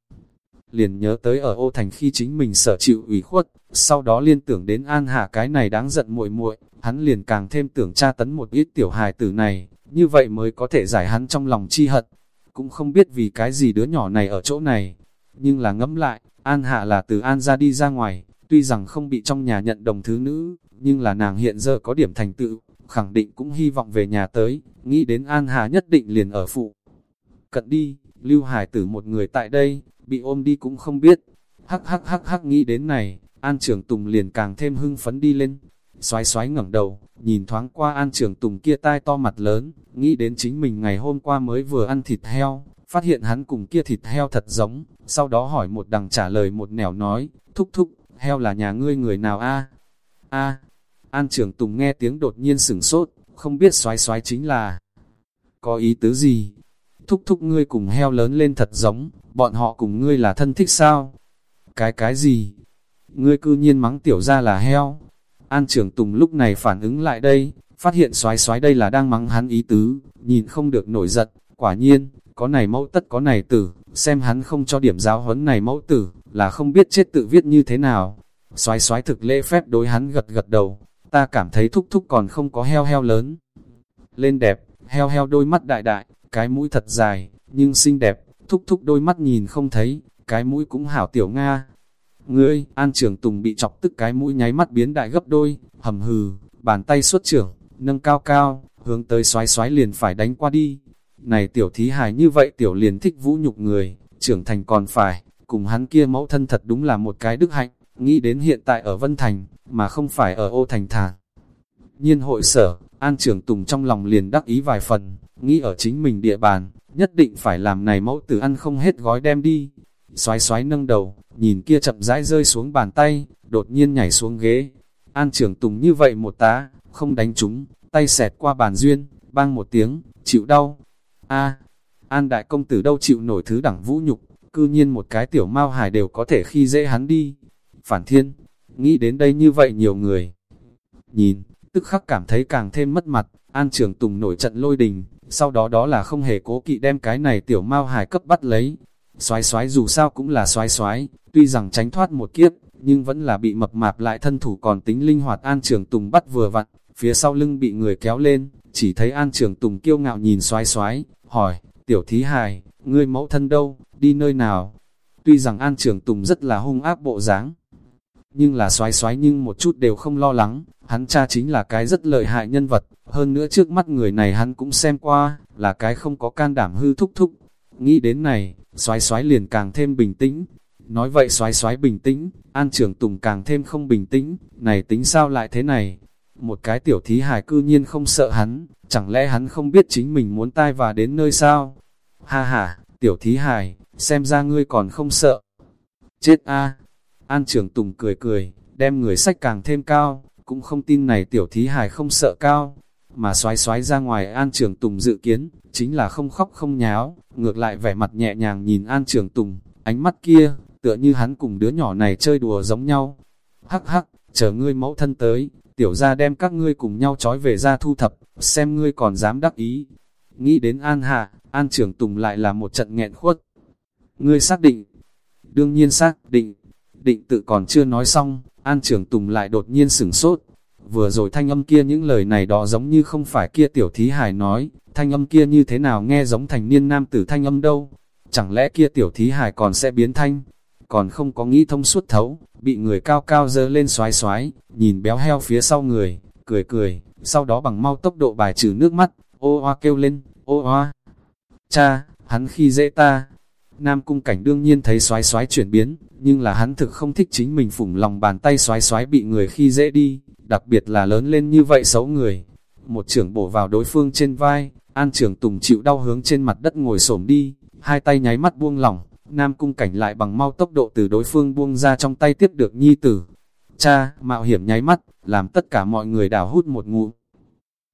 liền nhớ tới ở ô thành khi chính mình sở chịu ủy khuất, sau đó liên tưởng đến an hạ cái này đáng giận muội muội hắn liền càng thêm tưởng tra tấn một ít tiểu hài tử này, như vậy mới có thể giải hắn trong lòng chi hận. Cũng không biết vì cái gì đứa nhỏ này ở chỗ này, nhưng là ngẫm lại, an hạ là từ an ra đi ra ngoài, tuy rằng không bị trong nhà nhận đồng thứ nữ, nhưng là nàng hiện giờ có điểm thành tựu, khẳng định cũng hy vọng về nhà tới, nghĩ đến an hà nhất định liền ở phụ. Cận đi, lưu hải tử một người tại đây, bị ôm đi cũng không biết. Hắc hắc hắc hắc nghĩ đến này, An Trường Tùng liền càng thêm hưng phấn đi lên. Xoái xoái ngẩng đầu, nhìn thoáng qua An Trường Tùng kia tai to mặt lớn, nghĩ đến chính mình ngày hôm qua mới vừa ăn thịt heo, phát hiện hắn cùng kia thịt heo thật giống, sau đó hỏi một đằng trả lời một nẻo nói, thúc thúc, heo là nhà ngươi người nào a a An Trường Tùng nghe tiếng đột nhiên sửng sốt, không biết xoái xoái chính là có ý tứ gì. Thúc thúc ngươi cùng heo lớn lên thật giống, bọn họ cùng ngươi là thân thích sao? Cái cái gì? Ngươi cư nhiên mắng tiểu ra là heo. An trưởng Tùng lúc này phản ứng lại đây, phát hiện xoái xoái đây là đang mắng hắn ý tứ, nhìn không được nổi giận, quả nhiên, có này mẫu tất có này tử, xem hắn không cho điểm giáo huấn này mẫu tử, là không biết chết tự viết như thế nào. Xoái xoái thực lễ phép đối hắn gật gật đầu, ta cảm thấy thúc thúc còn không có heo heo lớn. Lên đẹp, heo heo đôi mắt đại đại, cái mũi thật dài, nhưng xinh đẹp, thúc thúc đôi mắt nhìn không thấy, cái mũi cũng hảo tiểu Nga. Ngươi, An Trường Tùng bị chọc tức cái mũi nháy mắt biến đại gấp đôi, hầm hừ, bàn tay xuất trưởng, nâng cao cao, hướng tới xoái xoái liền phải đánh qua đi. Này tiểu thí hài như vậy tiểu liền thích vũ nhục người, trưởng thành còn phải, cùng hắn kia mẫu thân thật đúng là một cái đức hạnh, nghĩ đến hiện tại ở Vân Thành, mà không phải ở ô thành thả. Nhiên hội sở, An Trường Tùng trong lòng liền đắc ý vài phần, nghĩ ở chính mình địa bàn, nhất định phải làm này mẫu tử ăn không hết gói đem đi. Xoái xoái nâng đầu, nhìn kia chậm rãi rơi xuống bàn tay, đột nhiên nhảy xuống ghế. An trưởng tùng như vậy một tá, không đánh chúng, tay xẹt qua bàn duyên, bang một tiếng, chịu đau. a An đại công tử đâu chịu nổi thứ đẳng vũ nhục, cư nhiên một cái tiểu mao hải đều có thể khi dễ hắn đi. Phản thiên, nghĩ đến đây như vậy nhiều người. Nhìn, tức khắc cảm thấy càng thêm mất mặt, An Trường Tùng nổi trận lôi đình, sau đó đó là không hề cố kỵ đem cái này tiểu mao hài cấp bắt lấy. Xoái xoái dù sao cũng là xoái xoái, tuy rằng tránh thoát một kiếp, nhưng vẫn là bị mập mạp lại thân thủ còn tính linh hoạt An Trường Tùng bắt vừa vặn, phía sau lưng bị người kéo lên, chỉ thấy An Trường Tùng kiêu ngạo nhìn xoái xoái, hỏi, tiểu thí hài, ngươi mẫu thân đâu, đi nơi nào? Tuy rằng An Trường Tùng rất là hung ác bộ dáng, nhưng là xoái xoái nhưng một chút đều không lo lắng, hắn cha chính là cái rất lợi hại nhân vật, hơn nữa trước mắt người này hắn cũng xem qua, là cái không có can đảm hư thúc thúc. Nghĩ đến này, xoái xoái liền càng thêm bình tĩnh. Nói vậy xoái xoái bình tĩnh, An trưởng Tùng càng thêm không bình tĩnh, này tính sao lại thế này? Một cái tiểu thí hài cư nhiên không sợ hắn, chẳng lẽ hắn không biết chính mình muốn tai và đến nơi sao? Ha ha, tiểu thí hài, xem ra ngươi còn không sợ. Chết a An Trường Tùng cười cười, đem người sách càng thêm cao, cũng không tin này tiểu thí hài không sợ cao, mà xoái xoái ra ngoài An Trường Tùng dự kiến, chính là không khóc không nháo, ngược lại vẻ mặt nhẹ nhàng nhìn An Trường Tùng, ánh mắt kia, tựa như hắn cùng đứa nhỏ này chơi đùa giống nhau. Hắc hắc, chờ ngươi mẫu thân tới, tiểu ra đem các ngươi cùng nhau trói về ra thu thập, xem ngươi còn dám đắc ý. Nghĩ đến An Hạ, An Trường Tùng lại là một trận nghẹn khuất. Ngươi xác định, đương nhiên xác định, định tự còn chưa nói xong, An Trường Tùng lại đột nhiên sửng sốt. Vừa rồi thanh âm kia những lời này đó giống như không phải kia tiểu thí hải nói, thanh âm kia như thế nào nghe giống thành niên nam tử thanh âm đâu. Chẳng lẽ kia tiểu thí hải còn sẽ biến thanh, còn không có nghĩ thông suốt thấu, bị người cao cao dơ lên xoái xoái, nhìn béo heo phía sau người, cười cười, sau đó bằng mau tốc độ bài trừ nước mắt, ô hoa kêu lên, ô hoa. Cha, hắn khi dễ ta, Nam cung cảnh đương nhiên thấy xoái xoái chuyển biến, nhưng là hắn thực không thích chính mình phủng lòng bàn tay xoái xoái bị người khi dễ đi, đặc biệt là lớn lên như vậy xấu người. Một trưởng bổ vào đối phương trên vai, an trưởng tùng chịu đau hướng trên mặt đất ngồi xổm đi, hai tay nháy mắt buông lỏng, Nam cung cảnh lại bằng mau tốc độ từ đối phương buông ra trong tay tiếp được nhi tử. Cha, mạo hiểm nháy mắt, làm tất cả mọi người đảo hút một ngụ.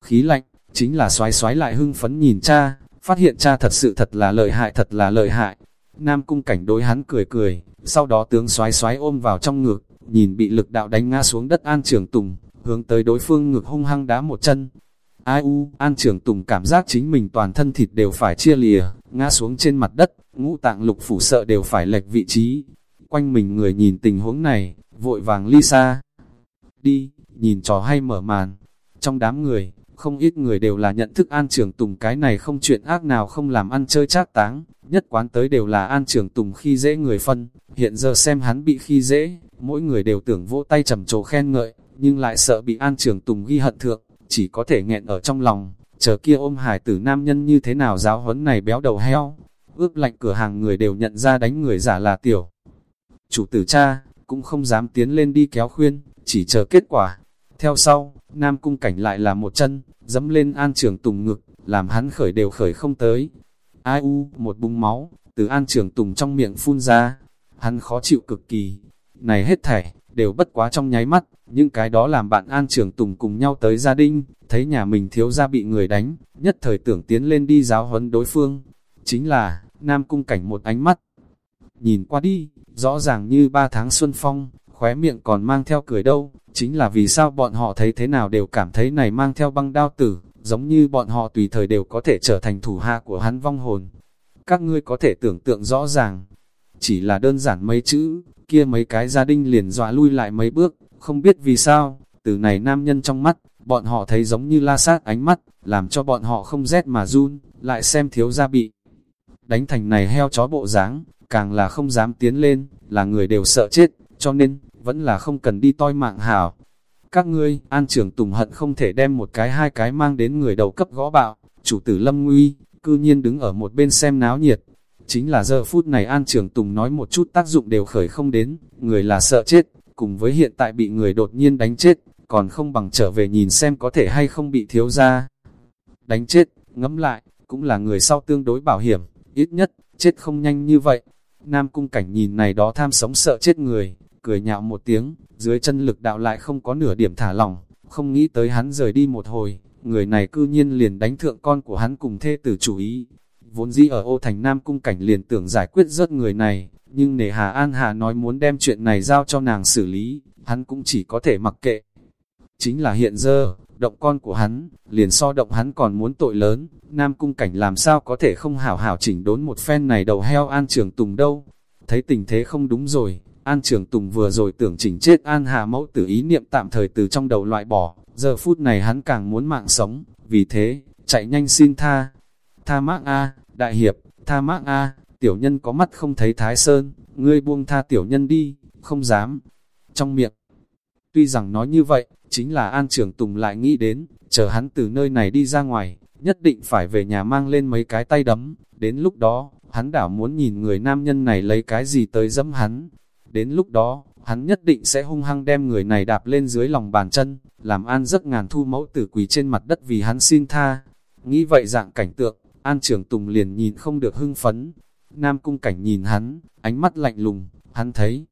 Khí lạnh, chính là xoái xoái lại hưng phấn nhìn cha, phát hiện cha thật sự thật là lợi hại thật là lợi hại, Nam cung cảnh đối hắn cười cười, sau đó tướng xoái xoái ôm vào trong ngực, nhìn bị lực đạo đánh ngã xuống đất An Trường Tùng, hướng tới đối phương ngực hung hăng đá một chân. Ai u, An Trường Tùng cảm giác chính mình toàn thân thịt đều phải chia lìa, ngã xuống trên mặt đất, ngũ tạng lục phủ sợ đều phải lệch vị trí. Quanh mình người nhìn tình huống này, vội vàng ly xa. Đi, nhìn trò hay mở màn. Trong đám người, không ít người đều là nhận thức An Trường Tùng cái này không chuyện ác nào không làm ăn chơi trác táng, nhất quán tới đều là An Trường Tùng khi dễ người phân, hiện giờ xem hắn bị khi dễ, mỗi người đều tưởng vỗ tay trầm trồ khen ngợi, nhưng lại sợ bị An Trường Tùng ghi hận thượng, chỉ có thể nghẹn ở trong lòng, chờ kia ôm hải tử nam nhân như thế nào giáo huấn này béo đầu heo, ước lạnh cửa hàng người đều nhận ra đánh người giả là tiểu. Chủ tử cha, cũng không dám tiến lên đi kéo khuyên, chỉ chờ kết quả. Theo sau, Nam Cung Cảnh lại là một chân, dẫm lên An Trường Tùng ngực, làm hắn khởi đều khởi không tới. Ai u, một bung máu, từ An Trường Tùng trong miệng phun ra. Hắn khó chịu cực kỳ. Này hết thảy, đều bất quá trong nháy mắt, những cái đó làm bạn An Trường Tùng cùng nhau tới gia đình, thấy nhà mình thiếu gia bị người đánh, nhất thời tưởng tiến lên đi giáo huấn đối phương. Chính là, Nam Cung Cảnh một ánh mắt. Nhìn qua đi, rõ ràng như ba tháng xuân phong, khóe miệng còn mang theo cười đâu, chính là vì sao bọn họ thấy thế nào đều cảm thấy này mang theo băng đao tử, giống như bọn họ tùy thời đều có thể trở thành thủ hạ của hắn vong hồn. Các ngươi có thể tưởng tượng rõ ràng, chỉ là đơn giản mấy chữ, kia mấy cái gia đình liền dọa lui lại mấy bước, không biết vì sao, từ này nam nhân trong mắt, bọn họ thấy giống như la sát ánh mắt, làm cho bọn họ không rét mà run, lại xem thiếu gia bị. Đánh thành này heo chó bộ dáng càng là không dám tiến lên, là người đều sợ chết, cho nên, vẫn là không cần đi toi mạng hảo. Các ngươi, an trưởng tùng hận không thể đem một cái hai cái mang đến người đầu cấp gõ bạo, chủ tử lâm nguy, cư nhiên đứng ở một bên xem náo nhiệt. Chính là giờ phút này an trưởng tùng nói một chút tác dụng đều khởi không đến, người là sợ chết, cùng với hiện tại bị người đột nhiên đánh chết, còn không bằng trở về nhìn xem có thể hay không bị thiếu ra. Đánh chết, ngẫm lại, cũng là người sau tương đối bảo hiểm, ít nhất, chết không nhanh như vậy. Nam cung cảnh nhìn này đó tham sống sợ chết người, cười nhạo một tiếng, dưới chân lực đạo lại không có nửa điểm thả lỏng, không nghĩ tới hắn rời đi một hồi, người này cư nhiên liền đánh thượng con của hắn cùng thê tử chủ ý. Vốn dĩ ở ô thành Nam Cung Cảnh liền tưởng giải quyết rớt người này, nhưng nể Hà An Hà nói muốn đem chuyện này giao cho nàng xử lý, hắn cũng chỉ có thể mặc kệ. Chính là hiện giờ, động con của hắn, liền so động hắn còn muốn tội lớn, Nam Cung Cảnh làm sao có thể không hảo hảo chỉnh đốn một phen này đầu heo An Trường Tùng đâu. Thấy tình thế không đúng rồi, An Trường Tùng vừa rồi tưởng chỉnh chết An Hà mẫu tử ý niệm tạm thời từ trong đầu loại bỏ, giờ phút này hắn càng muốn mạng sống, vì thế, chạy nhanh xin tha. Tha mác A, đại hiệp, tha mác A, tiểu nhân có mắt không thấy thái sơn, ngươi buông tha tiểu nhân đi, không dám. Trong miệng, tuy rằng nói như vậy, chính là An Trường Tùng lại nghĩ đến, chờ hắn từ nơi này đi ra ngoài, nhất định phải về nhà mang lên mấy cái tay đấm, đến lúc đó, hắn đảo muốn nhìn người nam nhân này lấy cái gì tới dẫm hắn. Đến lúc đó, hắn nhất định sẽ hung hăng đem người này đạp lên dưới lòng bàn chân, làm An rất ngàn thu mẫu tử quỳ trên mặt đất vì hắn xin tha. Nghĩ vậy dạng cảnh tượng, An Trường Tùng liền nhìn không được hưng phấn. Nam Cung Cảnh nhìn hắn, ánh mắt lạnh lùng, hắn thấy.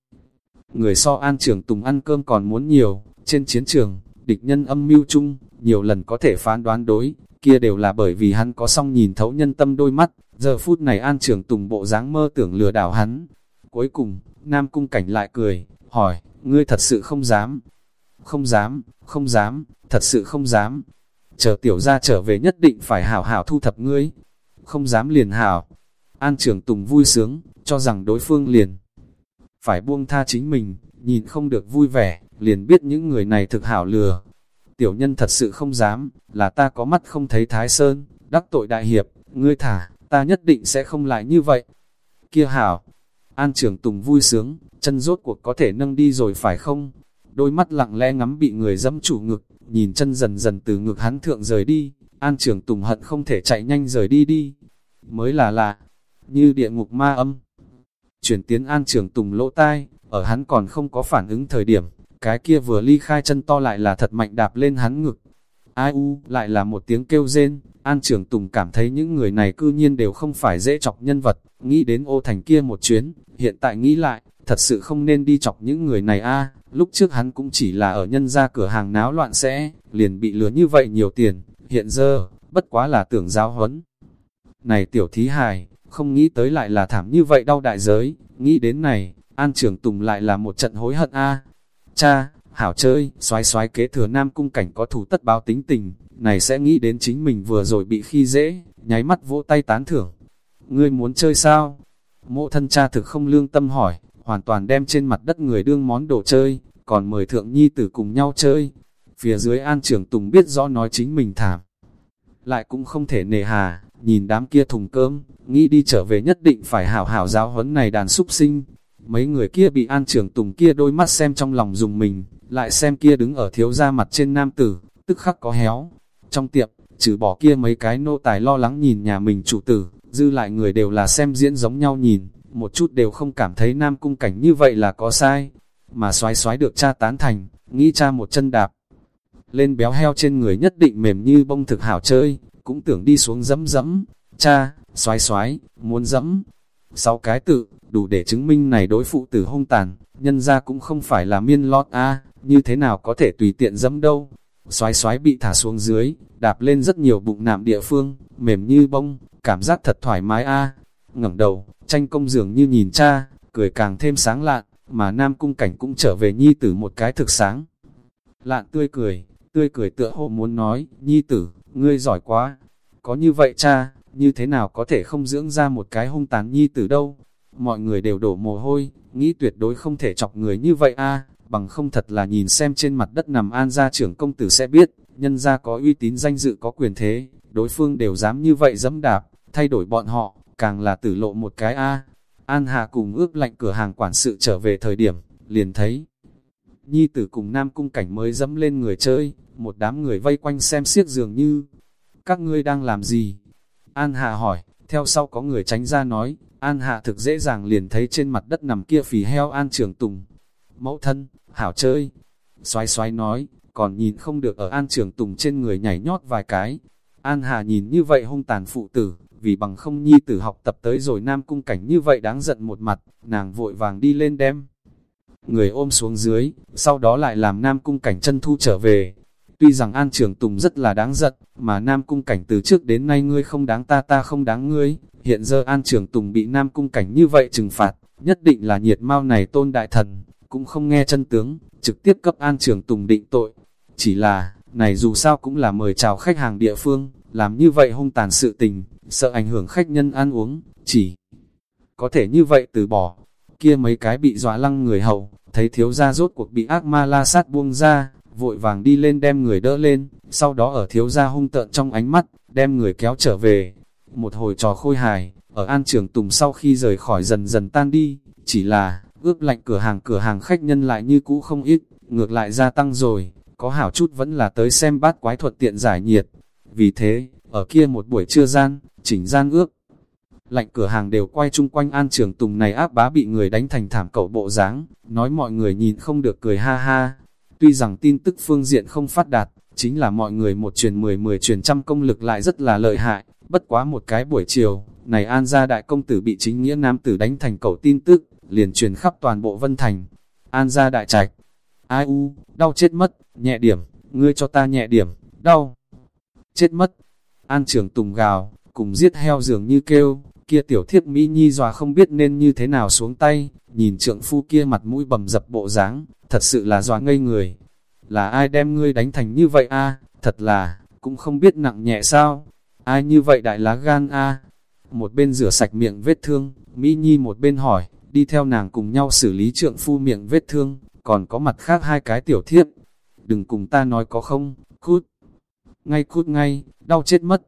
Người so An Trường Tùng ăn cơm còn muốn nhiều, trên chiến trường, địch nhân âm mưu chung, nhiều lần có thể phán đoán đối, kia đều là bởi vì hắn có song nhìn thấu nhân tâm đôi mắt, giờ phút này An Trường Tùng bộ dáng mơ tưởng lừa đảo hắn. Cuối cùng, Nam Cung Cảnh lại cười, hỏi, ngươi thật sự không dám? Không dám, không dám, thật sự không dám. Chờ tiểu ra trở về nhất định phải hảo hảo thu thập ngươi. Không dám liền hảo. An trưởng Tùng vui sướng, cho rằng đối phương liền. Phải buông tha chính mình, nhìn không được vui vẻ, liền biết những người này thực hảo lừa. Tiểu nhân thật sự không dám, là ta có mắt không thấy Thái Sơn, đắc tội đại hiệp, ngươi thả, ta nhất định sẽ không lại như vậy. Kia hảo, An Trường Tùng vui sướng, chân rốt cuộc có thể nâng đi rồi phải không? Đôi mắt lặng lẽ ngắm bị người dẫm chủ ngực, nhìn chân dần dần từ ngực hắn thượng rời đi, An Trường Tùng hận không thể chạy nhanh rời đi đi. Mới là lạ, như địa ngục ma âm. Chuyển tiến An Trường Tùng lỗ tai, ở hắn còn không có phản ứng thời điểm, cái kia vừa ly khai chân to lại là thật mạnh đạp lên hắn ngực. Ai u, lại là một tiếng kêu rên, An Trường Tùng cảm thấy những người này cư nhiên đều không phải dễ chọc nhân vật, nghĩ đến ô thành kia một chuyến, hiện tại nghĩ lại, thật sự không nên đi chọc những người này a. Lúc trước hắn cũng chỉ là ở nhân ra cửa hàng náo loạn sẽ, liền bị lừa như vậy nhiều tiền, hiện giờ, bất quá là tưởng giáo huấn. Này tiểu thí hài, không nghĩ tới lại là thảm như vậy đau đại giới, nghĩ đến này, An Trường Tùng lại là một trận hối hận a. Cha, hảo chơi, xoái xoái kế thừa nam cung cảnh có thủ tất báo tính tình, này sẽ nghĩ đến chính mình vừa rồi bị khi dễ, nháy mắt vỗ tay tán thưởng. Ngươi muốn chơi sao? Mộ thân cha thực không lương tâm hỏi, hoàn toàn đem trên mặt đất người đương món đồ chơi, còn mời thượng nhi tử cùng nhau chơi. Phía dưới an trưởng tùng biết rõ nói chính mình thảm. Lại cũng không thể nề hà, nhìn đám kia thùng cơm, nghĩ đi trở về nhất định phải hảo hảo giáo huấn này đàn súc sinh, Mấy người kia bị an trưởng tùng kia đôi mắt xem trong lòng dùng mình, lại xem kia đứng ở thiếu gia mặt trên nam tử, tức khắc có héo. Trong tiệm, trừ bỏ kia mấy cái nô tài lo lắng nhìn nhà mình chủ tử, dư lại người đều là xem diễn giống nhau nhìn, một chút đều không cảm thấy nam cung cảnh như vậy là có sai. Mà xoái xoái được cha tán thành, nghĩ cha một chân đạp. Lên béo heo trên người nhất định mềm như bông thực hảo chơi, cũng tưởng đi xuống dẫm dẫm. Cha, xoái xoái, muốn dẫm. Sáu cái tự, đủ để chứng minh này đối phụ tử hung tàn, nhân ra cũng không phải là miên lót a như thế nào có thể tùy tiện dẫm đâu. Xoái xoái bị thả xuống dưới, đạp lên rất nhiều bụng nạm địa phương, mềm như bông, cảm giác thật thoải mái a ngẩng đầu, tranh công dường như nhìn cha, cười càng thêm sáng lạn, mà nam cung cảnh cũng trở về nhi tử một cái thực sáng. Lạn tươi cười, tươi cười tựa hồ muốn nói, nhi tử, ngươi giỏi quá, có như vậy cha, như thế nào có thể không dưỡng ra một cái hung tàn nhi tử đâu, mọi người đều đổ mồ hôi, nghĩ tuyệt đối không thể chọc người như vậy a bằng không thật là nhìn xem trên mặt đất nằm an gia trưởng công tử sẽ biết, nhân gia có uy tín danh dự có quyền thế, đối phương đều dám như vậy dẫm đạp, thay đổi bọn họ, càng là tử lộ một cái a An Hà cùng ước lạnh cửa hàng quản sự trở về thời điểm, liền thấy. Nhi tử cùng nam cung cảnh mới dẫm lên người chơi, một đám người vây quanh xem xiếc dường như. Các ngươi đang làm gì? An Hà hỏi, theo sau có người tránh ra nói, An Hạ thực dễ dàng liền thấy trên mặt đất nằm kia phì heo An Trường Tùng. Mẫu thân, hảo chơi. Xoái xoái nói, còn nhìn không được ở An Trường Tùng trên người nhảy nhót vài cái. An Hà nhìn như vậy hung tàn phụ tử, vì bằng không nhi tử học tập tới rồi nam cung cảnh như vậy đáng giận một mặt, nàng vội vàng đi lên đem. Người ôm xuống dưới, sau đó lại làm nam cung cảnh chân thu trở về. Tuy rằng An Trường Tùng rất là đáng giận, mà nam cung cảnh từ trước đến nay ngươi không đáng ta ta không đáng ngươi, Hiện giờ An Trường Tùng bị Nam Cung Cảnh như vậy trừng phạt, nhất định là nhiệt mau này tôn đại thần, cũng không nghe chân tướng, trực tiếp cấp An Trường Tùng định tội. chỉ là, này dù sao cũng là mời chào khách hàng địa phương, làm như vậy hung tàn sự tình, sợ ảnh hưởng khách nhân ăn uống, chỉ có thể như vậy từ bỏ. Kia mấy cái bị dọa lăng người hậu, thấy thiếu gia rốt cuộc bị ác ma la sát buông ra, vội vàng đi lên đem người đỡ lên, sau đó ở thiếu gia hung tợn trong ánh mắt, đem người kéo trở về. Một hồi trò khôi hài, ở an trường tùng sau khi rời khỏi dần dần tan đi, chỉ là, ước lạnh cửa hàng cửa hàng khách nhân lại như cũ không ít, ngược lại gia tăng rồi, có hảo chút vẫn là tới xem bát quái thuật tiện giải nhiệt. Vì thế, ở kia một buổi trưa gian, chỉnh gian ước, lạnh cửa hàng đều quay chung quanh an trường tùng này áp bá bị người đánh thành thảm cậu bộ dáng nói mọi người nhìn không được cười ha ha. Tuy rằng tin tức phương diện không phát đạt, chính là mọi người một truyền mười mười truyền trăm công lực lại rất là lợi hại, bất quá một cái buổi chiều, này an gia đại công tử bị chính nghĩa nam tử đánh thành cầu tin tức, liền truyền khắp toàn bộ Vân Thành. An gia đại trạch, ai u, đau chết mất, nhẹ điểm, ngươi cho ta nhẹ điểm, đau, chết mất. An trưởng tùng gào, cùng giết heo dường như kêu, kia tiểu thiếp Mỹ Nhi dòa không biết nên như thế nào xuống tay, nhìn trượng phu kia mặt mũi bầm dập bộ dáng, thật sự là dòa ngây người. Là ai đem ngươi đánh thành như vậy a? thật là, cũng không biết nặng nhẹ sao, ai như vậy đại lá gan a? Một bên rửa sạch miệng vết thương, Mỹ Nhi một bên hỏi, đi theo nàng cùng nhau xử lý trượng phu miệng vết thương, còn có mặt khác hai cái tiểu thiếp. Đừng cùng ta nói có không, cút. Ngay cút ngay, đau chết mất.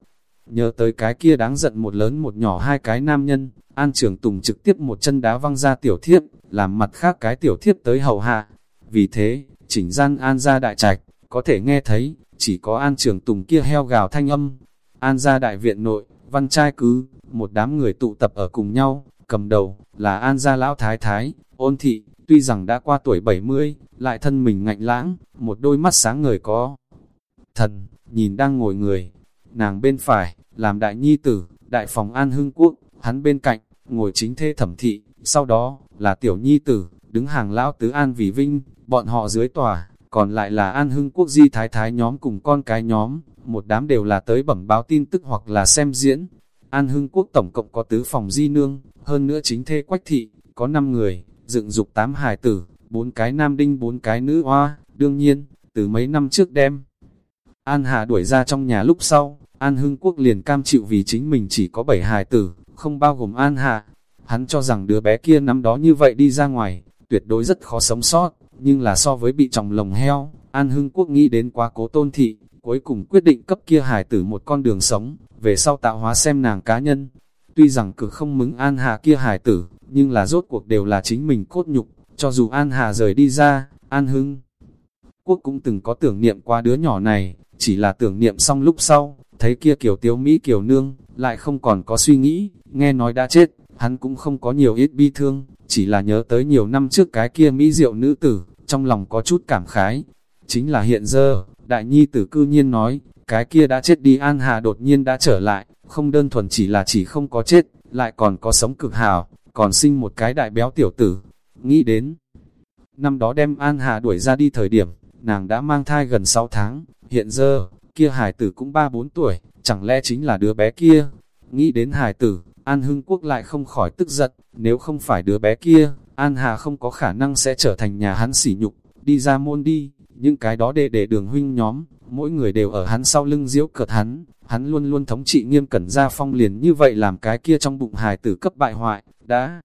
Nhớ tới cái kia đáng giận một lớn một nhỏ hai cái nam nhân, An Trường Tùng trực tiếp một chân đá văng ra tiểu thiếp, làm mặt khác cái tiểu thiếp tới hầu hạ. Vì thế, chỉnh gian An ra đại trạch, có thể nghe thấy, chỉ có An Trường Tùng kia heo gào thanh âm. An ra đại viện nội, văn trai cứ, một đám người tụ tập ở cùng nhau, cầm đầu, là An gia lão thái thái, ôn thị, tuy rằng đã qua tuổi 70, lại thân mình ngạnh lãng, một đôi mắt sáng ngời có. Thần, nhìn đang ngồi người, nàng bên phải, làm đại nhi tử, đại phòng an hưng quốc, hắn bên cạnh, ngồi chính thê thẩm thị, sau đó, là tiểu nhi tử, đứng hàng lão tứ an vì vinh, bọn họ dưới tòa, còn lại là an hưng quốc di thái thái nhóm cùng con cái nhóm, một đám đều là tới bẩm báo tin tức hoặc là xem diễn. An hưng quốc tổng cộng có tứ phòng di nương, hơn nữa chính thê quách thị, có 5 người, dựng dục 8 hài tử, bốn cái nam đinh bốn cái nữ hoa, đương nhiên, từ mấy năm trước đêm. An Hà đuổi ra trong nhà lúc sau, An Hưng Quốc liền cam chịu vì chính mình chỉ có bảy hài tử, không bao gồm An Hạ. Hắn cho rằng đứa bé kia năm đó như vậy đi ra ngoài, tuyệt đối rất khó sống sót, nhưng là so với bị tròng lồng heo, An Hưng Quốc nghĩ đến quá cố tôn thị, cuối cùng quyết định cấp kia hài tử một con đường sống, về sau tạo hóa xem nàng cá nhân. Tuy rằng cực không mứng An Hà kia hài tử, nhưng là rốt cuộc đều là chính mình cốt nhục, cho dù An Hà rời đi ra, An Hưng Quốc cũng từng có tưởng niệm qua đứa nhỏ này, chỉ là tưởng niệm xong lúc sau, thấy kia kiểu tiếu Mỹ kiểu nương, lại không còn có suy nghĩ, nghe nói đã chết, hắn cũng không có nhiều ít bi thương, chỉ là nhớ tới nhiều năm trước cái kia Mỹ diệu nữ tử, trong lòng có chút cảm khái. Chính là hiện giờ, đại nhi tử cư nhiên nói, cái kia đã chết đi An Hà đột nhiên đã trở lại, không đơn thuần chỉ là chỉ không có chết, lại còn có sống cực hào, còn sinh một cái đại béo tiểu tử. Nghĩ đến, năm đó đem An Hà đuổi ra đi thời điểm, nàng đã mang thai gần 6 tháng, hiện giờ, kia hải tử cũng 3-4 tuổi, chẳng lẽ chính là đứa bé kia? Nghĩ đến hải tử, An Hưng Quốc lại không khỏi tức giận, nếu không phải đứa bé kia, An Hà không có khả năng sẽ trở thành nhà hắn sỉ nhục, đi ra môn đi, những cái đó để để đường huynh nhóm, mỗi người đều ở hắn sau lưng diễu cợt hắn, hắn luôn luôn thống trị nghiêm cẩn ra phong liền như vậy làm cái kia trong bụng hài tử cấp bại hoại, đã.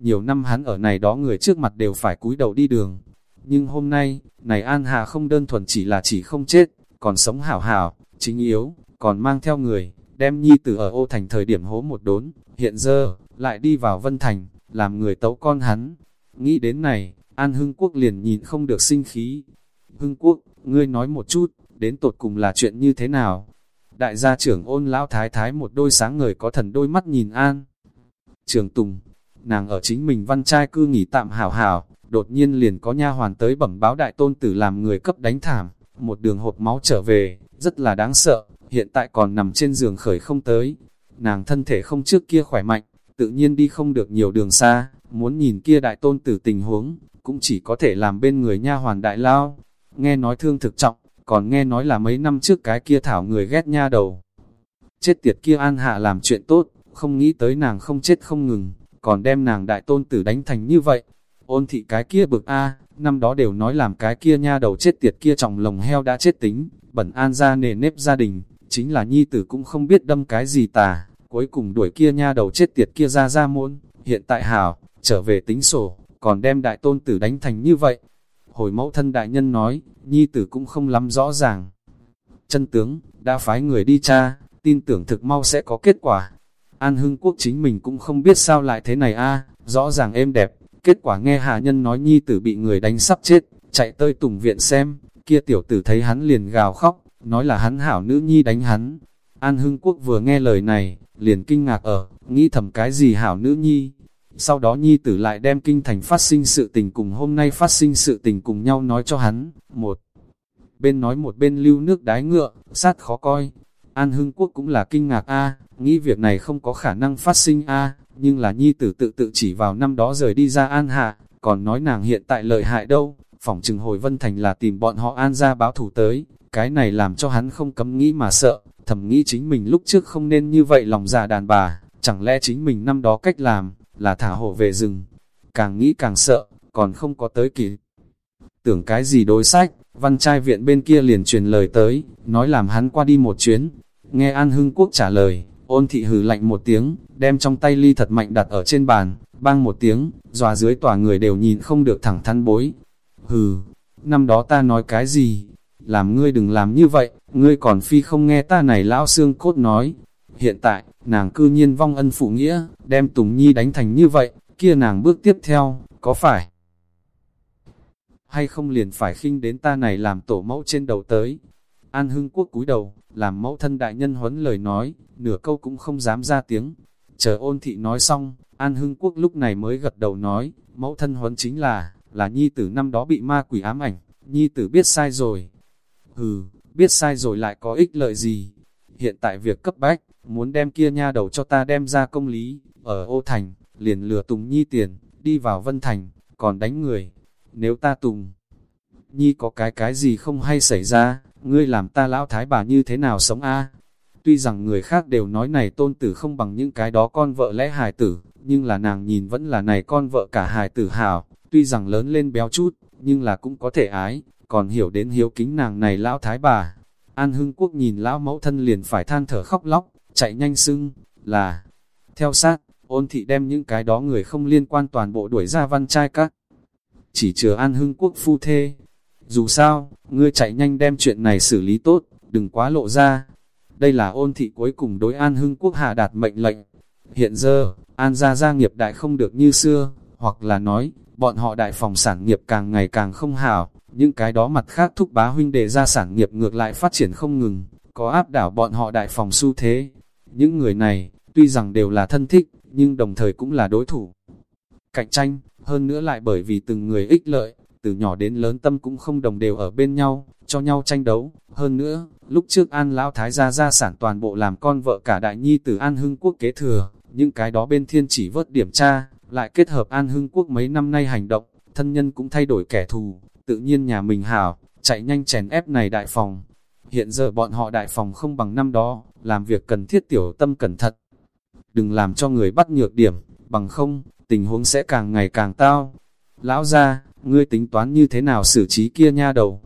Nhiều năm hắn ở này đó người trước mặt đều phải cúi đầu đi đường, nhưng hôm nay, này An Hà không đơn thuần chỉ là chỉ không chết, còn sống hảo hảo, chính yếu, còn mang theo người, đem nhi tử ở ô thành thời điểm hố một đốn, hiện giờ, lại đi vào Vân Thành, làm người tấu con hắn. Nghĩ đến này, An Hưng Quốc liền nhìn không được sinh khí. Hưng Quốc, ngươi nói một chút, đến tột cùng là chuyện như thế nào? Đại gia trưởng ôn lão thái thái một đôi sáng ngời có thần đôi mắt nhìn An. Trường Tùng, nàng ở chính mình văn trai cư nghỉ tạm hảo hảo, đột nhiên liền có nha hoàn tới bẩm báo đại tôn tử làm người cấp đánh thảm, một đường hộp máu trở về, rất là đáng sợ, hiện tại còn nằm trên giường khởi không tới. Nàng thân thể không trước kia khỏe mạnh, tự nhiên đi không được nhiều đường xa, muốn nhìn kia đại tôn tử tình huống, cũng chỉ có thể làm bên người nha hoàn đại lao. Nghe nói thương thực trọng, còn nghe nói là mấy năm trước cái kia thảo người ghét nha đầu. Chết tiệt kia an hạ làm chuyện tốt, không nghĩ tới nàng không chết không ngừng, còn đem nàng đại tôn tử đánh thành như vậy, ôn thị cái kia bực a năm đó đều nói làm cái kia nha đầu chết tiệt kia trọng lồng heo đã chết tính, bẩn an ra nề nếp gia đình, chính là nhi tử cũng không biết đâm cái gì tà, cuối cùng đuổi kia nha đầu chết tiệt kia ra ra môn, hiện tại hảo, trở về tính sổ, còn đem đại tôn tử đánh thành như vậy. Hồi mẫu thân đại nhân nói, nhi tử cũng không lắm rõ ràng. Chân tướng, đã phái người đi cha, tin tưởng thực mau sẽ có kết quả. An Hưng Quốc chính mình cũng không biết sao lại thế này a rõ ràng êm đẹp, kết quả nghe hạ nhân nói nhi tử bị người đánh sắp chết, chạy tới tùng viện xem, kia tiểu tử thấy hắn liền gào khóc, nói là hắn hảo nữ nhi đánh hắn. An Hưng Quốc vừa nghe lời này, liền kinh ngạc ở, nghĩ thầm cái gì hảo nữ nhi. Sau đó nhi tử lại đem kinh thành phát sinh sự tình cùng hôm nay phát sinh sự tình cùng nhau nói cho hắn, một bên nói một bên lưu nước đái ngựa, sát khó coi. An Hưng Quốc cũng là kinh ngạc a nghĩ việc này không có khả năng phát sinh a nhưng là nhi tử tự tự chỉ vào năm đó rời đi ra An Hạ, còn nói nàng hiện tại lợi hại đâu, phỏng chừng hồi Vân Thành là tìm bọn họ An ra báo thủ tới, cái này làm cho hắn không cấm nghĩ mà sợ, thầm nghĩ chính mình lúc trước không nên như vậy lòng già đàn bà, chẳng lẽ chính mình năm đó cách làm, là thả hổ về rừng, càng nghĩ càng sợ, còn không có tới kỳ Tưởng cái gì đối sách, văn trai viện bên kia liền truyền lời tới, nói làm hắn qua đi một chuyến, nghe An Hưng Quốc trả lời, ôn thị hừ lạnh một tiếng, đem trong tay ly thật mạnh đặt ở trên bàn, bang một tiếng, dòa dưới tòa người đều nhìn không được thẳng thắn bối. Hừ, năm đó ta nói cái gì? Làm ngươi đừng làm như vậy, ngươi còn phi không nghe ta này lão xương cốt nói. Hiện tại, nàng cư nhiên vong ân phụ nghĩa, đem Tùng Nhi đánh thành như vậy, kia nàng bước tiếp theo, có phải? Hay không liền phải khinh đến ta này làm tổ mẫu trên đầu tới? An Hưng Quốc cúi đầu, làm mẫu thân đại nhân huấn lời nói, nửa câu cũng không dám ra tiếng. Chờ ôn thị nói xong, An Hưng Quốc lúc này mới gật đầu nói, mẫu thân huấn chính là, là nhi tử năm đó bị ma quỷ ám ảnh, nhi tử biết sai rồi. Hừ, biết sai rồi lại có ích lợi gì? Hiện tại việc cấp bách, muốn đem kia nha đầu cho ta đem ra công lý, ở ô thành, liền lừa Tùng Nhi tiền, đi vào Vân Thành, còn đánh người. Nếu ta Tùng Nhi có cái cái gì không hay xảy ra, ngươi làm ta lão thái bà như thế nào sống a Tuy rằng người khác đều nói này tôn tử không bằng những cái đó con vợ lẽ hài tử, nhưng là nàng nhìn vẫn là này con vợ cả hài tử hảo, tuy rằng lớn lên béo chút, nhưng là cũng có thể ái, còn hiểu đến hiếu kính nàng này lão thái bà. An Hưng Quốc nhìn lão mẫu thân liền phải than thở khóc lóc, chạy nhanh sưng, là, theo sát, ôn thị đem những cái đó người không liên quan toàn bộ đuổi ra văn trai các. Chỉ chờ An Hưng Quốc phu thê. Dù sao, ngươi chạy nhanh đem chuyện này xử lý tốt, đừng quá lộ ra. Đây là ôn thị cuối cùng đối An Hưng Quốc hạ đạt mệnh lệnh. Hiện giờ, An gia gia nghiệp đại không được như xưa, hoặc là nói, bọn họ đại phòng sản nghiệp càng ngày càng không hảo, những cái đó mặt khác thúc bá huynh đề ra sản nghiệp ngược lại phát triển không ngừng, có áp đảo bọn họ đại phòng xu thế. Những người này, tuy rằng đều là thân thích, nhưng đồng thời cũng là đối thủ. Cạnh tranh, hơn nữa lại bởi vì từng người ích lợi, từ nhỏ đến lớn tâm cũng không đồng đều ở bên nhau, cho nhau tranh đấu. Hơn nữa, lúc trước An Lão Thái gia gia sản toàn bộ làm con vợ cả đại nhi từ An Hưng Quốc kế thừa, những cái đó bên thiên chỉ vớt điểm tra, lại kết hợp An Hưng Quốc mấy năm nay hành động, thân nhân cũng thay đổi kẻ thù, tự nhiên nhà mình hảo, chạy nhanh chèn ép này đại phòng. Hiện giờ bọn họ đại phòng không bằng năm đó, làm việc cần thiết tiểu tâm cẩn thận. Đừng làm cho người bắt nhược điểm, bằng không, tình huống sẽ càng ngày càng tao. Lão ra, ngươi tính toán như thế nào xử trí kia nha đầu?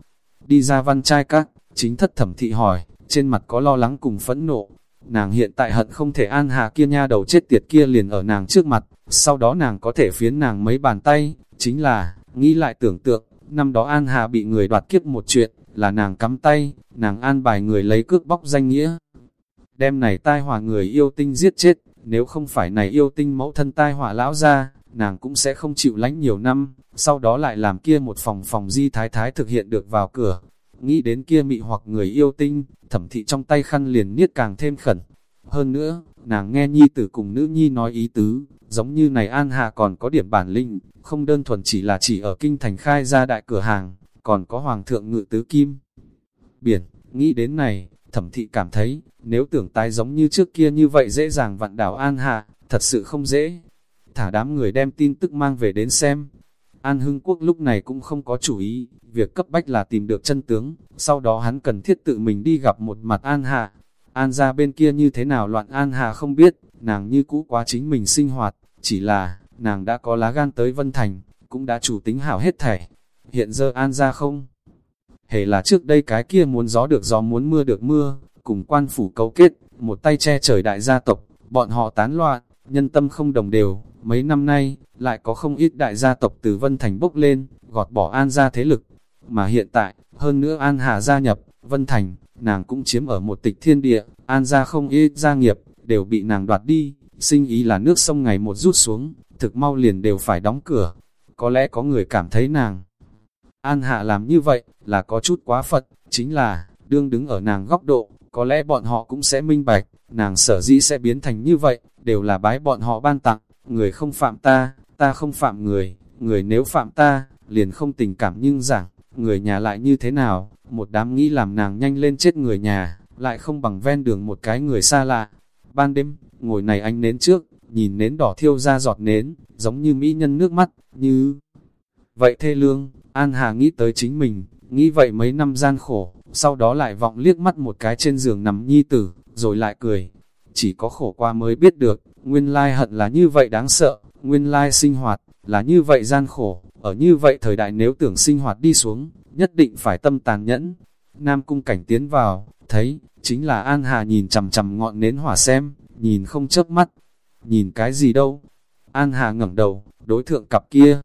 Đi ra văn trai các, chính thất thẩm thị hỏi, trên mặt có lo lắng cùng phẫn nộ. Nàng hiện tại hận không thể an hạ kia nha đầu chết tiệt kia liền ở nàng trước mặt, sau đó nàng có thể phiến nàng mấy bàn tay, chính là, nghĩ lại tưởng tượng, năm đó An Hà bị người đoạt kiếp một chuyện, là nàng cắm tay, nàng an bài người lấy cước bóc danh nghĩa. Đêm này tai họa người yêu tinh giết chết, nếu không phải này yêu tinh mẫu thân tai họa lão ra, nàng cũng sẽ không chịu lánh nhiều năm, sau đó lại làm kia một phòng phòng di thái thái thực hiện được vào cửa. Nghĩ đến kia mị hoặc người yêu tinh, thẩm thị trong tay khăn liền niết càng thêm khẩn. Hơn nữa, nàng nghe nhi tử cùng nữ nhi nói ý tứ, giống như này An hà còn có điểm bản linh, không đơn thuần chỉ là chỉ ở kinh thành khai ra đại cửa hàng, còn có hoàng thượng ngự tứ kim. Biển, nghĩ đến này, thẩm thị cảm thấy, nếu tưởng tái giống như trước kia như vậy dễ dàng vặn đảo An hà thật sự không dễ. Thả đám người đem tin tức mang về đến xem. An Hưng Quốc lúc này cũng không có chủ ý, việc cấp bách là tìm được chân tướng, sau đó hắn cần thiết tự mình đi gặp một mặt An Hạ. An ra bên kia như thế nào loạn An Hạ không biết, nàng như cũ quá chính mình sinh hoạt, chỉ là, nàng đã có lá gan tới Vân Thành, cũng đã chủ tính hảo hết thảy. Hiện giờ An ra không? Hề là trước đây cái kia muốn gió được gió muốn mưa được mưa, cùng quan phủ cấu kết, một tay che trời đại gia tộc, bọn họ tán loạn, nhân tâm không đồng đều, mấy năm nay, lại có không ít đại gia tộc từ Vân Thành bốc lên, gọt bỏ An ra thế lực. Mà hiện tại, hơn nữa An Hà gia nhập, Vân Thành, nàng cũng chiếm ở một tịch thiên địa, An ra không ít gia nghiệp, đều bị nàng đoạt đi, sinh ý là nước sông ngày một rút xuống, thực mau liền đều phải đóng cửa. Có lẽ có người cảm thấy nàng. An Hạ làm như vậy, là có chút quá phật, chính là, đương đứng ở nàng góc độ, có lẽ bọn họ cũng sẽ minh bạch, nàng sở dĩ sẽ biến thành như vậy, đều là bái bọn họ ban tặng, người không phạm ta, ta không phạm người, người nếu phạm ta, liền không tình cảm nhưng rằng, người nhà lại như thế nào, một đám nghĩ làm nàng nhanh lên chết người nhà, lại không bằng ven đường một cái người xa lạ. Ban đêm, ngồi này anh nến trước, nhìn nến đỏ thiêu ra giọt nến, giống như mỹ nhân nước mắt, như... Vậy thê lương, An Hà nghĩ tới chính mình, nghĩ vậy mấy năm gian khổ, sau đó lại vọng liếc mắt một cái trên giường nằm nhi tử, rồi lại cười. Chỉ có khổ qua mới biết được, nguyên lai hận là như vậy đáng sợ, nguyên lai sinh hoạt, là như vậy gian khổ, ở như vậy thời đại nếu tưởng sinh hoạt đi xuống, nhất định phải tâm tàn nhẫn. Nam cung cảnh tiến vào, thấy, chính là An Hà nhìn chầm chầm ngọn nến hỏa xem, nhìn không chớp mắt, nhìn cái gì đâu. An Hà ngẩng đầu, đối thượng cặp kia.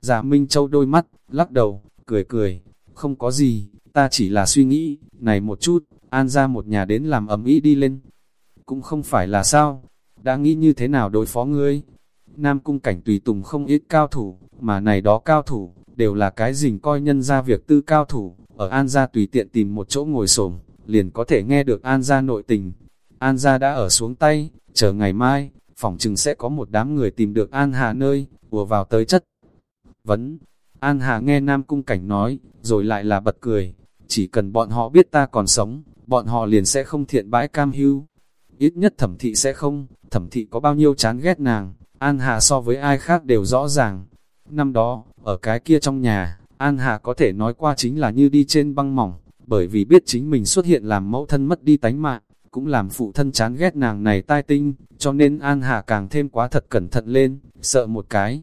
Giả Minh Châu đôi mắt, lắc đầu, cười cười, không có gì, ta chỉ là suy nghĩ, này một chút, An ra một nhà đến làm ấm ý đi lên. Cũng không phải là sao, đã nghĩ như thế nào đối phó ngươi. Nam cung cảnh tùy tùng không ít cao thủ, mà này đó cao thủ, đều là cái dình coi nhân ra việc tư cao thủ, ở An gia tùy tiện tìm một chỗ ngồi xổm liền có thể nghe được An gia nội tình. An gia đã ở xuống tay, chờ ngày mai, phòng chừng sẽ có một đám người tìm được An Hà nơi, vừa vào tới chất. Vấn, An Hà nghe Nam Cung Cảnh nói, rồi lại là bật cười, chỉ cần bọn họ biết ta còn sống, bọn họ liền sẽ không thiện bãi cam hưu. Ít nhất thẩm thị sẽ không, thẩm thị có bao nhiêu chán ghét nàng, An Hà so với ai khác đều rõ ràng. Năm đó, ở cái kia trong nhà, An Hà có thể nói qua chính là như đi trên băng mỏng, bởi vì biết chính mình xuất hiện làm mẫu thân mất đi tánh mạng, cũng làm phụ thân chán ghét nàng này tai tinh, cho nên An Hà càng thêm quá thật cẩn thận lên, sợ một cái.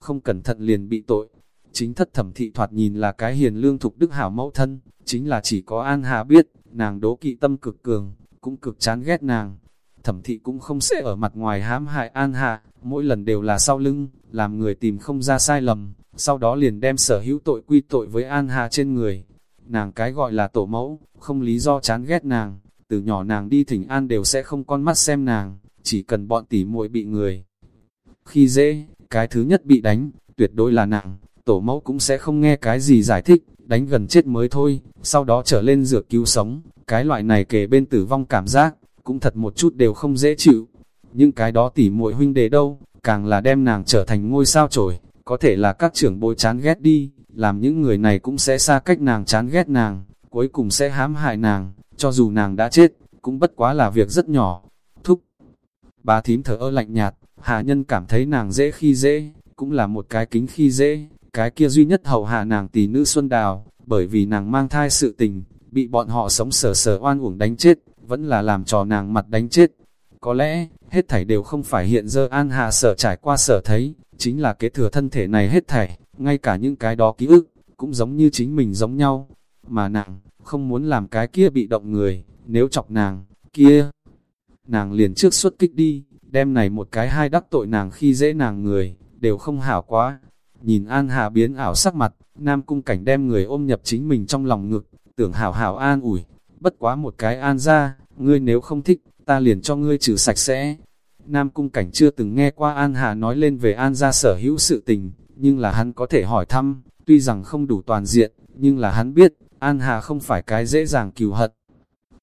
Không cẩn thận liền bị tội. Chính thất thẩm thị thoạt nhìn là cái hiền lương thục đức hảo mẫu thân, chính là chỉ có An Hà biết, nàng đố kỵ tâm cực cường, cũng cực chán ghét nàng. Thẩm thị cũng không sẽ ở mặt ngoài hãm hại An hạ, mỗi lần đều là sau lưng, làm người tìm không ra sai lầm, sau đó liền đem sở hữu tội quy tội với An hạ trên người. Nàng cái gọi là tổ mẫu, không lý do chán ghét nàng, từ nhỏ nàng đi thỉnh An đều sẽ không con mắt xem nàng, chỉ cần bọn tỉ muội bị người. Khi dễ, cái thứ nhất bị đánh, tuyệt đối là nặng, tổ mẫu cũng sẽ không nghe cái gì giải thích, đánh gần chết mới thôi, sau đó trở lên dược cứu sống, cái loại này kể bên tử vong cảm giác, cũng thật một chút đều không dễ chịu. Nhưng cái đó tỉ muội huynh đệ đâu, càng là đem nàng trở thành ngôi sao trổi, có thể là các trưởng bối chán ghét đi, làm những người này cũng sẽ xa cách nàng chán ghét nàng, cuối cùng sẽ hãm hại nàng, cho dù nàng đã chết, cũng bất quá là việc rất nhỏ. Thúc, bà thím thở ơ lạnh nhạt, hạ nhân cảm thấy nàng dễ khi dễ, cũng là một cái kính khi dễ, cái kia duy nhất hậu hạ nàng tỷ nữ Xuân Đào, bởi vì nàng mang thai sự tình, bị bọn họ sống sờ sờ oan uổng đánh chết, vẫn là làm trò nàng mặt đánh chết. Có lẽ, hết thảy đều không phải hiện giờ An Hà sở trải qua sở thấy, chính là kế thừa thân thể này hết thảy, ngay cả những cái đó ký ức, cũng giống như chính mình giống nhau. Mà nàng, không muốn làm cái kia bị động người, nếu chọc nàng, kia, nàng liền trước xuất kích đi, đem này một cái hai đắc tội nàng khi dễ nàng người, đều không hảo quá. Nhìn An Hà biến ảo sắc mặt, Nam Cung Cảnh đem người ôm nhập chính mình trong lòng ngực, tưởng hảo hảo an ủi, bất quá một cái an ra, ngươi nếu không thích, ta liền cho ngươi trừ sạch sẽ. Nam Cung Cảnh chưa từng nghe qua An Hà nói lên về An gia sở hữu sự tình, nhưng là hắn có thể hỏi thăm, tuy rằng không đủ toàn diện, nhưng là hắn biết, An Hà không phải cái dễ dàng cừu hận.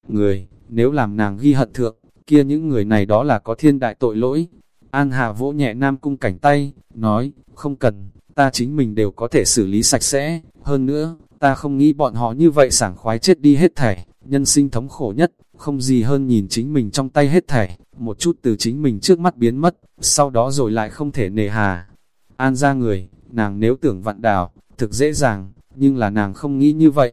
Người, nếu làm nàng ghi hận thượng, kia những người này đó là có thiên đại tội lỗi. An Hà vỗ nhẹ Nam Cung cảnh tay, nói, không cần, ta chính mình đều có thể xử lý sạch sẽ, hơn nữa, ta không nghĩ bọn họ như vậy sảng khoái chết đi hết thảy, nhân sinh thống khổ nhất, không gì hơn nhìn chính mình trong tay hết thảy, một chút từ chính mình trước mắt biến mất, sau đó rồi lại không thể nề hà. An ra người, nàng nếu tưởng vặn đào, thực dễ dàng, nhưng là nàng không nghĩ như vậy.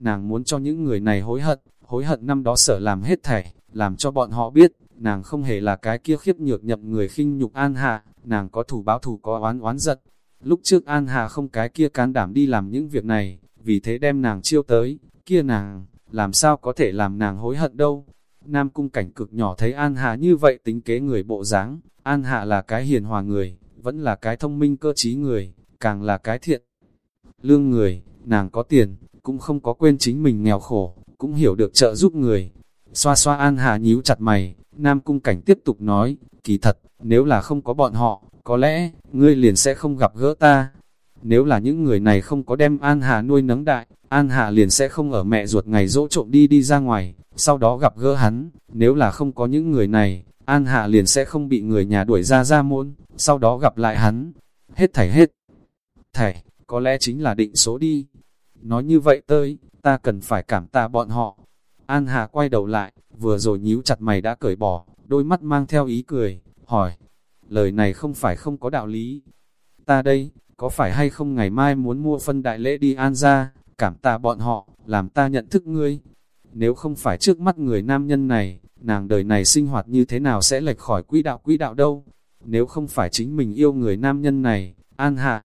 Nàng muốn cho những người này hối hận, hối hận năm đó sở làm hết thảy, làm cho bọn họ biết, nàng không hề là cái kia khiếp nhược nhập người khinh nhục an hạ, nàng có thủ báo thù có oán oán giận. Lúc trước An Hà không cái kia can đảm đi làm những việc này, vì thế đem nàng chiêu tới, kia nàng, làm sao có thể làm nàng hối hận đâu. Nam cung cảnh cực nhỏ thấy An Hà như vậy tính kế người bộ dáng, An hà là cái hiền hòa người, vẫn là cái thông minh cơ trí người, càng là cái thiện. Lương người, nàng có tiền, cũng không có quên chính mình nghèo khổ, cũng hiểu được trợ giúp người. Xoa xoa An Hà nhíu chặt mày, Nam cung cảnh tiếp tục nói, kỳ thật, nếu là không có bọn họ, có lẽ, ngươi liền sẽ không gặp gỡ ta. Nếu là những người này không có đem An Hà nuôi nấng đại, An Hà liền sẽ không ở mẹ ruột ngày dỗ trộm đi đi ra ngoài, sau đó gặp gỡ hắn. Nếu là không có những người này, An Hạ liền sẽ không bị người nhà đuổi ra ra môn, sau đó gặp lại hắn. Hết thảy hết. Thảy, có lẽ chính là định số đi. Nói như vậy tơi, ta cần phải cảm tạ bọn họ. An Hà quay đầu lại, vừa rồi nhíu chặt mày đã cởi bỏ, đôi mắt mang theo ý cười, hỏi. Lời này không phải không có đạo lý. Ta đây, có phải hay không ngày mai muốn mua phân đại lễ đi an ra, cảm tạ bọn họ, làm ta nhận thức ngươi. Nếu không phải trước mắt người nam nhân này, nàng đời này sinh hoạt như thế nào sẽ lệch khỏi quỹ đạo quỹ đạo đâu. Nếu không phải chính mình yêu người nam nhân này, an hạ,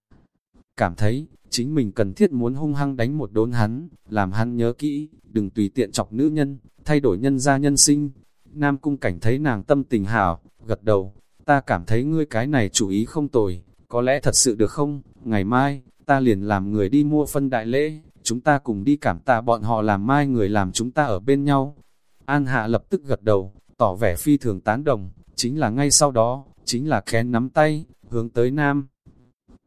cảm thấy, chính mình cần thiết muốn hung hăng đánh một đốn hắn, làm hắn nhớ kỹ, đừng tùy tiện chọc nữ nhân, thay đổi nhân gia nhân sinh. Nam cung cảnh thấy nàng tâm tình hảo, gật đầu, ta cảm thấy ngươi cái này chủ ý không tồi, có lẽ thật sự được không, ngày mai, ta liền làm người đi mua phân đại lễ, chúng ta cùng đi cảm tạ bọn họ làm mai người làm chúng ta ở bên nhau. An Hạ lập tức gật đầu, tỏ vẻ phi thường tán đồng, chính là ngay sau đó, chính là khén nắm tay, hướng tới Nam.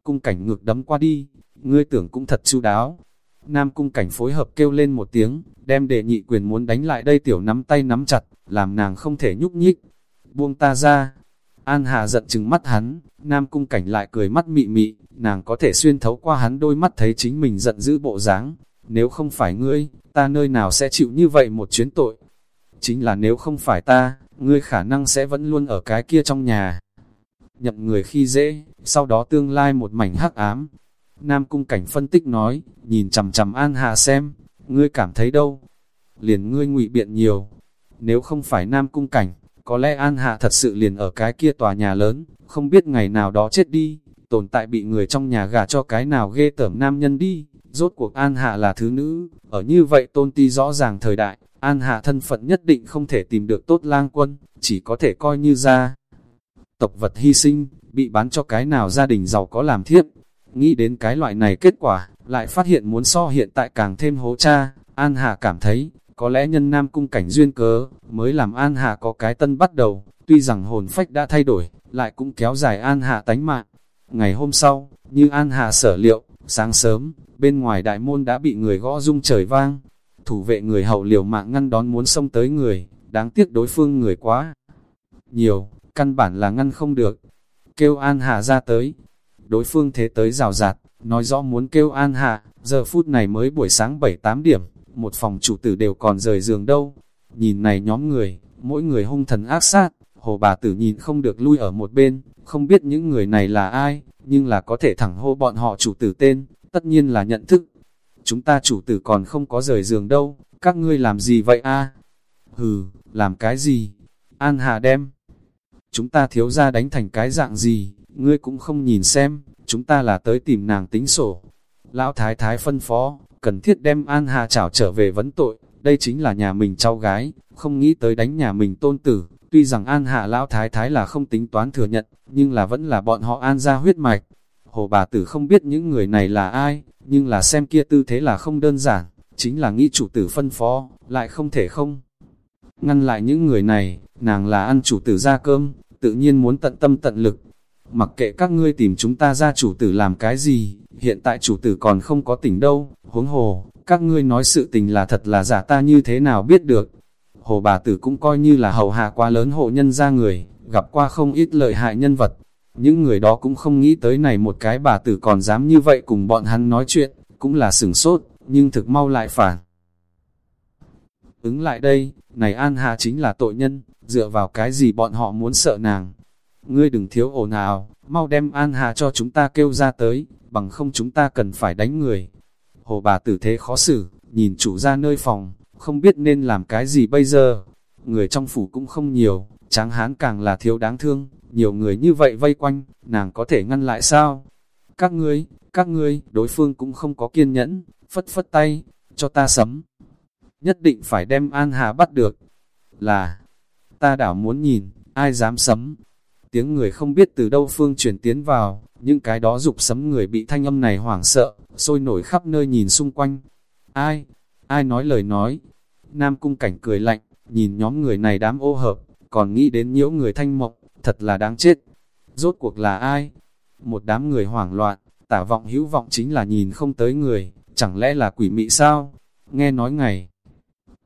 Cung cảnh ngược đấm qua đi, ngươi tưởng cũng thật chu đáo. Nam cung cảnh phối hợp kêu lên một tiếng, đem đệ nhị quyền muốn đánh lại đây tiểu nắm tay nắm chặt, làm nàng không thể nhúc nhích. Buông ta ra. An Hà giận chừng mắt hắn, Nam cung cảnh lại cười mắt mị mị, nàng có thể xuyên thấu qua hắn đôi mắt thấy chính mình giận dữ bộ dáng. Nếu không phải ngươi, ta nơi nào sẽ chịu như vậy một chuyến tội. Chính là nếu không phải ta, ngươi khả năng sẽ vẫn luôn ở cái kia trong nhà. Nhận người khi dễ, sau đó tương lai một mảnh hắc ám. Nam cung cảnh phân tích nói, nhìn chằm chằm An Hà xem, ngươi cảm thấy đâu? Liền ngươi ngụy biện nhiều. Nếu không phải Nam cung cảnh, có lẽ An Hạ thật sự liền ở cái kia tòa nhà lớn, không biết ngày nào đó chết đi, tồn tại bị người trong nhà gả cho cái nào ghê tởm nam nhân đi. Rốt cuộc An Hạ là thứ nữ, ở như vậy tôn ti rõ ràng thời đại, An Hạ thân phận nhất định không thể tìm được tốt lang quân, chỉ có thể coi như ra. Tộc vật hy sinh, bị bán cho cái nào gia đình giàu có làm thiếp. Nghĩ đến cái loại này kết quả, lại phát hiện muốn so hiện tại càng thêm hố cha, An Hạ cảm thấy, có lẽ nhân nam cung cảnh duyên cớ, mới làm An Hạ có cái tân bắt đầu, tuy rằng hồn phách đã thay đổi, lại cũng kéo dài An Hạ tánh mạng. Ngày hôm sau, như An Hạ sở liệu, sáng sớm, bên ngoài đại môn đã bị người gõ rung trời vang, thủ vệ người hậu liều mạng ngăn đón muốn xông tới người, đáng tiếc đối phương người quá nhiều, căn bản là ngăn không được. Kêu An Hạ ra tới, đối phương thế tới rào rạt, nói rõ muốn kêu An Hạ, giờ phút này mới buổi sáng 7-8 điểm, một phòng chủ tử đều còn rời giường đâu. Nhìn này nhóm người, mỗi người hung thần ác sát, hồ bà tử nhìn không được lui ở một bên, không biết những người này là ai, nhưng là có thể thẳng hô bọn họ chủ tử tên, tất nhiên là nhận thức, chúng ta chủ tử còn không có rời giường đâu, các ngươi làm gì vậy a? Hừ, làm cái gì? An Hà đem. Chúng ta thiếu ra đánh thành cái dạng gì, ngươi cũng không nhìn xem, chúng ta là tới tìm nàng tính sổ. Lão Thái Thái phân phó, cần thiết đem An Hà chảo trở về vấn tội, đây chính là nhà mình cháu gái, không nghĩ tới đánh nhà mình tôn tử. Tuy rằng An Hạ Lão Thái Thái là không tính toán thừa nhận, nhưng là vẫn là bọn họ An ra huyết mạch. Hồ bà tử không biết những người này là ai, nhưng là xem kia tư thế là không đơn giản, chính là nghĩ chủ tử phân phó, lại không thể không. Ngăn lại những người này, nàng là ăn chủ tử ra cơm, tự nhiên muốn tận tâm tận lực. Mặc kệ các ngươi tìm chúng ta ra chủ tử làm cái gì, hiện tại chủ tử còn không có tỉnh đâu, huống hồ, các ngươi nói sự tình là thật là giả ta như thế nào biết được. Hồ bà tử cũng coi như là hầu hạ quá lớn hộ nhân ra người, gặp qua không ít lợi hại nhân vật, những người đó cũng không nghĩ tới này một cái bà tử còn dám như vậy cùng bọn hắn nói chuyện, cũng là sửng sốt, nhưng thực mau lại phản. Ứng lại đây, này An Hà chính là tội nhân, dựa vào cái gì bọn họ muốn sợ nàng. Ngươi đừng thiếu ồn ào, mau đem An Hà cho chúng ta kêu ra tới, bằng không chúng ta cần phải đánh người. Hồ bà tử thế khó xử, nhìn chủ ra nơi phòng, không biết nên làm cái gì bây giờ. Người trong phủ cũng không nhiều, tráng hán càng là thiếu đáng thương, nhiều người như vậy vây quanh, nàng có thể ngăn lại sao? các ngươi, các ngươi, đối phương cũng không có kiên nhẫn, phất phất tay, cho ta sấm. Nhất định phải đem An Hà bắt được. Là, ta đảo muốn nhìn, ai dám sấm. Tiếng người không biết từ đâu phương chuyển tiến vào, những cái đó dục sấm người bị thanh âm này hoảng sợ, sôi nổi khắp nơi nhìn xung quanh. Ai? Ai nói lời nói? Nam cung cảnh cười lạnh, nhìn nhóm người này đám ô hợp, còn nghĩ đến nhiễu người thanh mộc thật là đáng chết. Rốt cuộc là ai? Một đám người hoảng loạn, tả vọng hữu vọng chính là nhìn không tới người, chẳng lẽ là quỷ mị sao? Nghe nói ngày,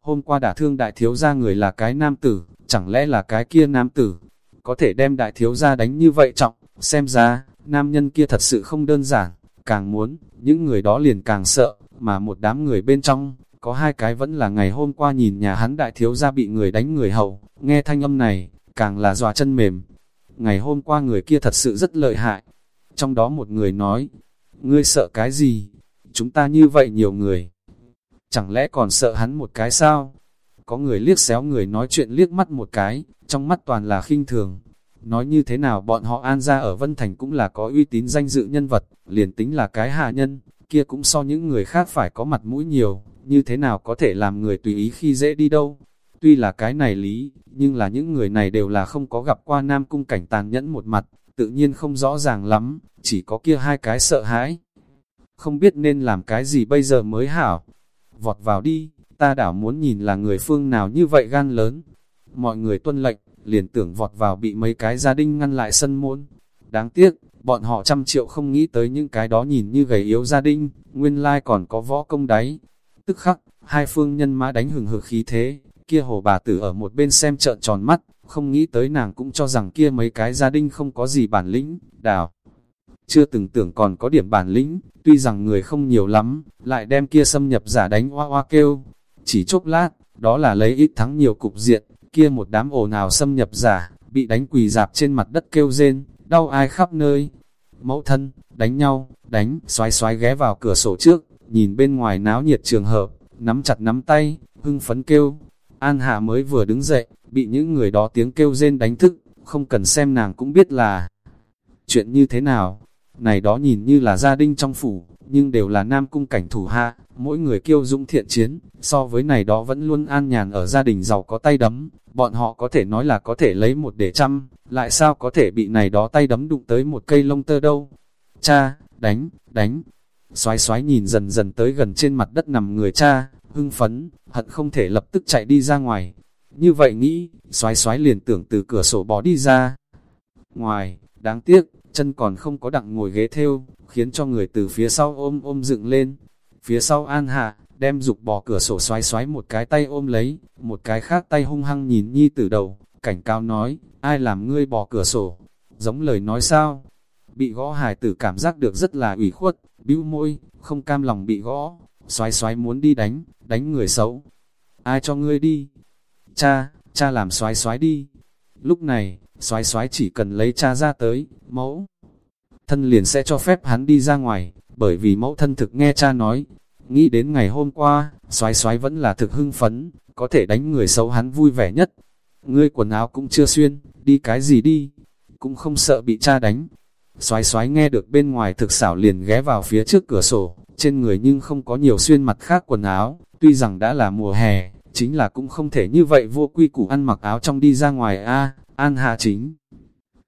hôm qua đả thương đại thiếu gia người là cái nam tử, chẳng lẽ là cái kia nam tử? Có thể đem đại thiếu gia đánh như vậy trọng, xem ra, nam nhân kia thật sự không đơn giản, càng muốn, những người đó liền càng sợ, mà một đám người bên trong, có hai cái vẫn là ngày hôm qua nhìn nhà hắn đại thiếu gia bị người đánh người hậu, nghe thanh âm này, càng là dọa chân mềm. Ngày hôm qua người kia thật sự rất lợi hại. Trong đó một người nói, ngươi sợ cái gì? Chúng ta như vậy nhiều người. Chẳng lẽ còn sợ hắn một cái sao? Có người liếc xéo người nói chuyện liếc mắt một cái, trong mắt toàn là khinh thường. Nói như thế nào bọn họ an ra ở Vân Thành cũng là có uy tín danh dự nhân vật, liền tính là cái hạ nhân, kia cũng so những người khác phải có mặt mũi nhiều, như thế nào có thể làm người tùy ý khi dễ đi đâu. Tuy là cái này lý, nhưng là những người này đều là không có gặp qua nam cung cảnh tàn nhẫn một mặt, tự nhiên không rõ ràng lắm, chỉ có kia hai cái sợ hãi. Không biết nên làm cái gì bây giờ mới hảo. Vọt vào đi, ta đảo muốn nhìn là người phương nào như vậy gan lớn. Mọi người tuân lệnh, liền tưởng vọt vào bị mấy cái gia đình ngăn lại sân môn. Đáng tiếc, bọn họ trăm triệu không nghĩ tới những cái đó nhìn như gầy yếu gia đình, nguyên lai còn có võ công đáy. Tức khắc, hai phương nhân mã đánh hừng hực khí thế, kia hồ bà tử ở một bên xem trợn tròn mắt, không nghĩ tới nàng cũng cho rằng kia mấy cái gia đình không có gì bản lĩnh, đảo. Chưa từng tưởng còn có điểm bản lĩnh, tuy rằng người không nhiều lắm, lại đem kia xâm nhập giả đánh hoa hoa kêu. Chỉ chốc lát, đó là lấy ít thắng nhiều cục diện, kia một đám ồ nào xâm nhập giả, bị đánh quỳ dạp trên mặt đất kêu rên, đau ai khắp nơi. Mẫu thân, đánh nhau, đánh, xoái xoái ghé vào cửa sổ trước, nhìn bên ngoài náo nhiệt trường hợp, nắm chặt nắm tay, hưng phấn kêu. An Hạ mới vừa đứng dậy, bị những người đó tiếng kêu rên đánh thức, không cần xem nàng cũng biết là chuyện như thế nào. Này đó nhìn như là gia đình trong phủ, nhưng đều là nam cung cảnh thủ hạ, mỗi người kiêu dũng thiện chiến, so với này đó vẫn luôn an nhàn ở gia đình giàu có tay đấm, bọn họ có thể nói là có thể lấy một để trăm, lại sao có thể bị này đó tay đấm đụng tới một cây lông tơ đâu. Cha, đánh, đánh, xoái xoái nhìn dần dần tới gần trên mặt đất nằm người cha, hưng phấn, hận không thể lập tức chạy đi ra ngoài. Như vậy nghĩ, xoái xoái liền tưởng từ cửa sổ bỏ đi ra. Ngoài, đáng tiếc, chân còn không có đặng ngồi ghế theo, khiến cho người từ phía sau ôm ôm dựng lên. Phía sau an hạ, đem dục bỏ cửa sổ xoáy xoáy một cái tay ôm lấy, một cái khác tay hung hăng nhìn nhi từ đầu, cảnh cao nói, ai làm ngươi bỏ cửa sổ, giống lời nói sao, bị gõ hài tử cảm giác được rất là ủy khuất, bĩu môi, không cam lòng bị gõ, xoáy xoáy muốn đi đánh, đánh người xấu, ai cho ngươi đi, cha, cha làm xoáy xoáy đi, lúc này, xoái xoái chỉ cần lấy cha ra tới, mẫu, thân liền sẽ cho phép hắn đi ra ngoài, bởi vì mẫu thân thực nghe cha nói, Nghĩ đến ngày hôm qua, xoái xoái vẫn là thực hưng phấn, có thể đánh người xấu hắn vui vẻ nhất. Ngươi quần áo cũng chưa xuyên, đi cái gì đi, cũng không sợ bị cha đánh. Xoái xoái nghe được bên ngoài thực xảo liền ghé vào phía trước cửa sổ, trên người nhưng không có nhiều xuyên mặt khác quần áo, tuy rằng đã là mùa hè, chính là cũng không thể như vậy vô quy củ ăn mặc áo trong đi ra ngoài a an hạ chính.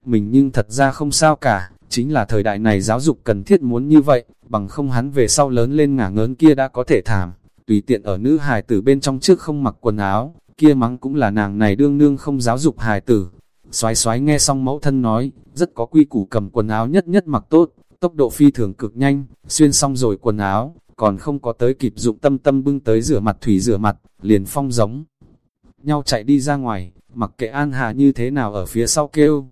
Mình nhưng thật ra không sao cả, chính là thời đại này giáo dục cần thiết muốn như vậy, bằng không hắn về sau lớn lên ngả ngớn kia đã có thể thảm, tùy tiện ở nữ hài tử bên trong trước không mặc quần áo, kia mắng cũng là nàng này đương nương không giáo dục hài tử. Xoái xoái nghe xong mẫu thân nói, rất có quy củ cầm quần áo nhất nhất mặc tốt, tốc độ phi thường cực nhanh, xuyên xong rồi quần áo, còn không có tới kịp dụng tâm tâm bưng tới rửa mặt thủy rửa mặt, liền phong giống. Nhau chạy đi ra ngoài, mặc kệ An Hà như thế nào ở phía sau kêu.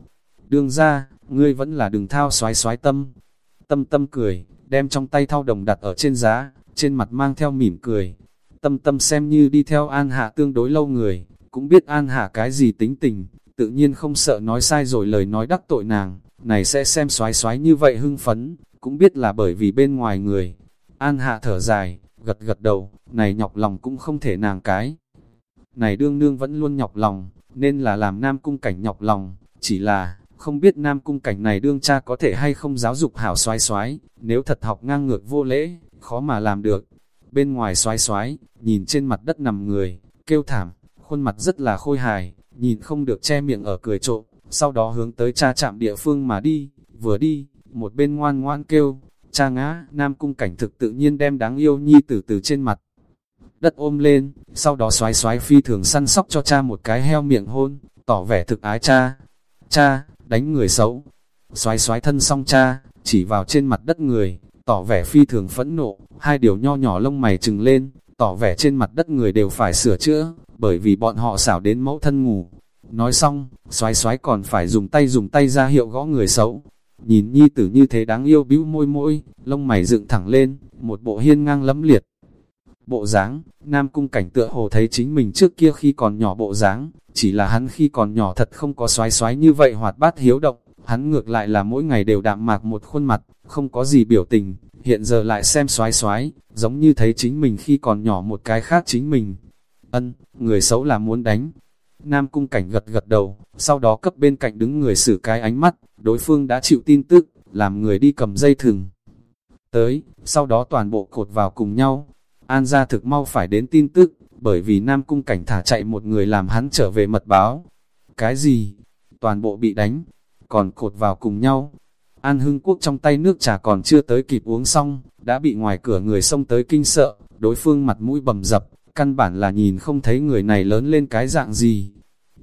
Đương ra, ngươi vẫn là đừng thao xoái xoái tâm. Tâm tâm cười, đem trong tay thao đồng đặt ở trên giá, trên mặt mang theo mỉm cười. Tâm tâm xem như đi theo An Hạ tương đối lâu người, cũng biết An Hạ cái gì tính tình, tự nhiên không sợ nói sai rồi lời nói đắc tội nàng, này sẽ xem xoái xoái như vậy hưng phấn, cũng biết là bởi vì bên ngoài người. An Hạ thở dài, gật gật đầu, này nhọc lòng cũng không thể nàng cái. Này đương nương vẫn luôn nhọc lòng, nên là làm nam cung cảnh nhọc lòng, chỉ là, không biết nam cung cảnh này đương cha có thể hay không giáo dục hảo xoái xoái, nếu thật học ngang ngược vô lễ, khó mà làm được. Bên ngoài xoái xoái, nhìn trên mặt đất nằm người, kêu thảm, khuôn mặt rất là khôi hài, nhìn không được che miệng ở cười trộm, sau đó hướng tới cha chạm địa phương mà đi, vừa đi, một bên ngoan ngoan kêu, cha ngã, nam cung cảnh thực tự nhiên đem đáng yêu nhi tử từ trên mặt. Đất ôm lên, sau đó xoái xoái phi thường săn sóc cho cha một cái heo miệng hôn, tỏ vẻ thực ái cha. Cha, đánh người xấu. Xoái xoái thân xong cha, chỉ vào trên mặt đất người, tỏ vẻ phi thường phẫn nộ, hai điều nho nhỏ lông mày trừng lên, tỏ vẻ trên mặt đất người đều phải sửa chữa, bởi vì bọn họ xảo đến mẫu thân ngủ. Nói xong, xoái xoái còn phải dùng tay dùng tay ra hiệu gõ người xấu. Nhìn nhi tử như thế đáng yêu bĩu môi môi, lông mày dựng thẳng lên, một bộ hiên ngang lẫm liệt. Bộ dáng, Nam Cung cảnh tựa hồ thấy chính mình trước kia khi còn nhỏ bộ dáng, chỉ là hắn khi còn nhỏ thật không có xoái xoái như vậy hoạt bát hiếu động, hắn ngược lại là mỗi ngày đều đạm mạc một khuôn mặt, không có gì biểu tình, hiện giờ lại xem xoái xoái, giống như thấy chính mình khi còn nhỏ một cái khác chính mình. Ân, người xấu là muốn đánh. Nam cung cảnh gật gật đầu, sau đó cấp bên cạnh đứng người xử cái ánh mắt, đối phương đã chịu tin tức, làm người đi cầm dây thừng. Tới, sau đó toàn bộ cột vào cùng nhau. An gia thực mau phải đến tin tức, bởi vì Nam cung cảnh thả chạy một người làm hắn trở về mật báo. Cái gì? Toàn bộ bị đánh, còn cột vào cùng nhau. An Hưng Quốc trong tay nước trà còn chưa tới kịp uống xong, đã bị ngoài cửa người xông tới kinh sợ, đối phương mặt mũi bầm dập, căn bản là nhìn không thấy người này lớn lên cái dạng gì.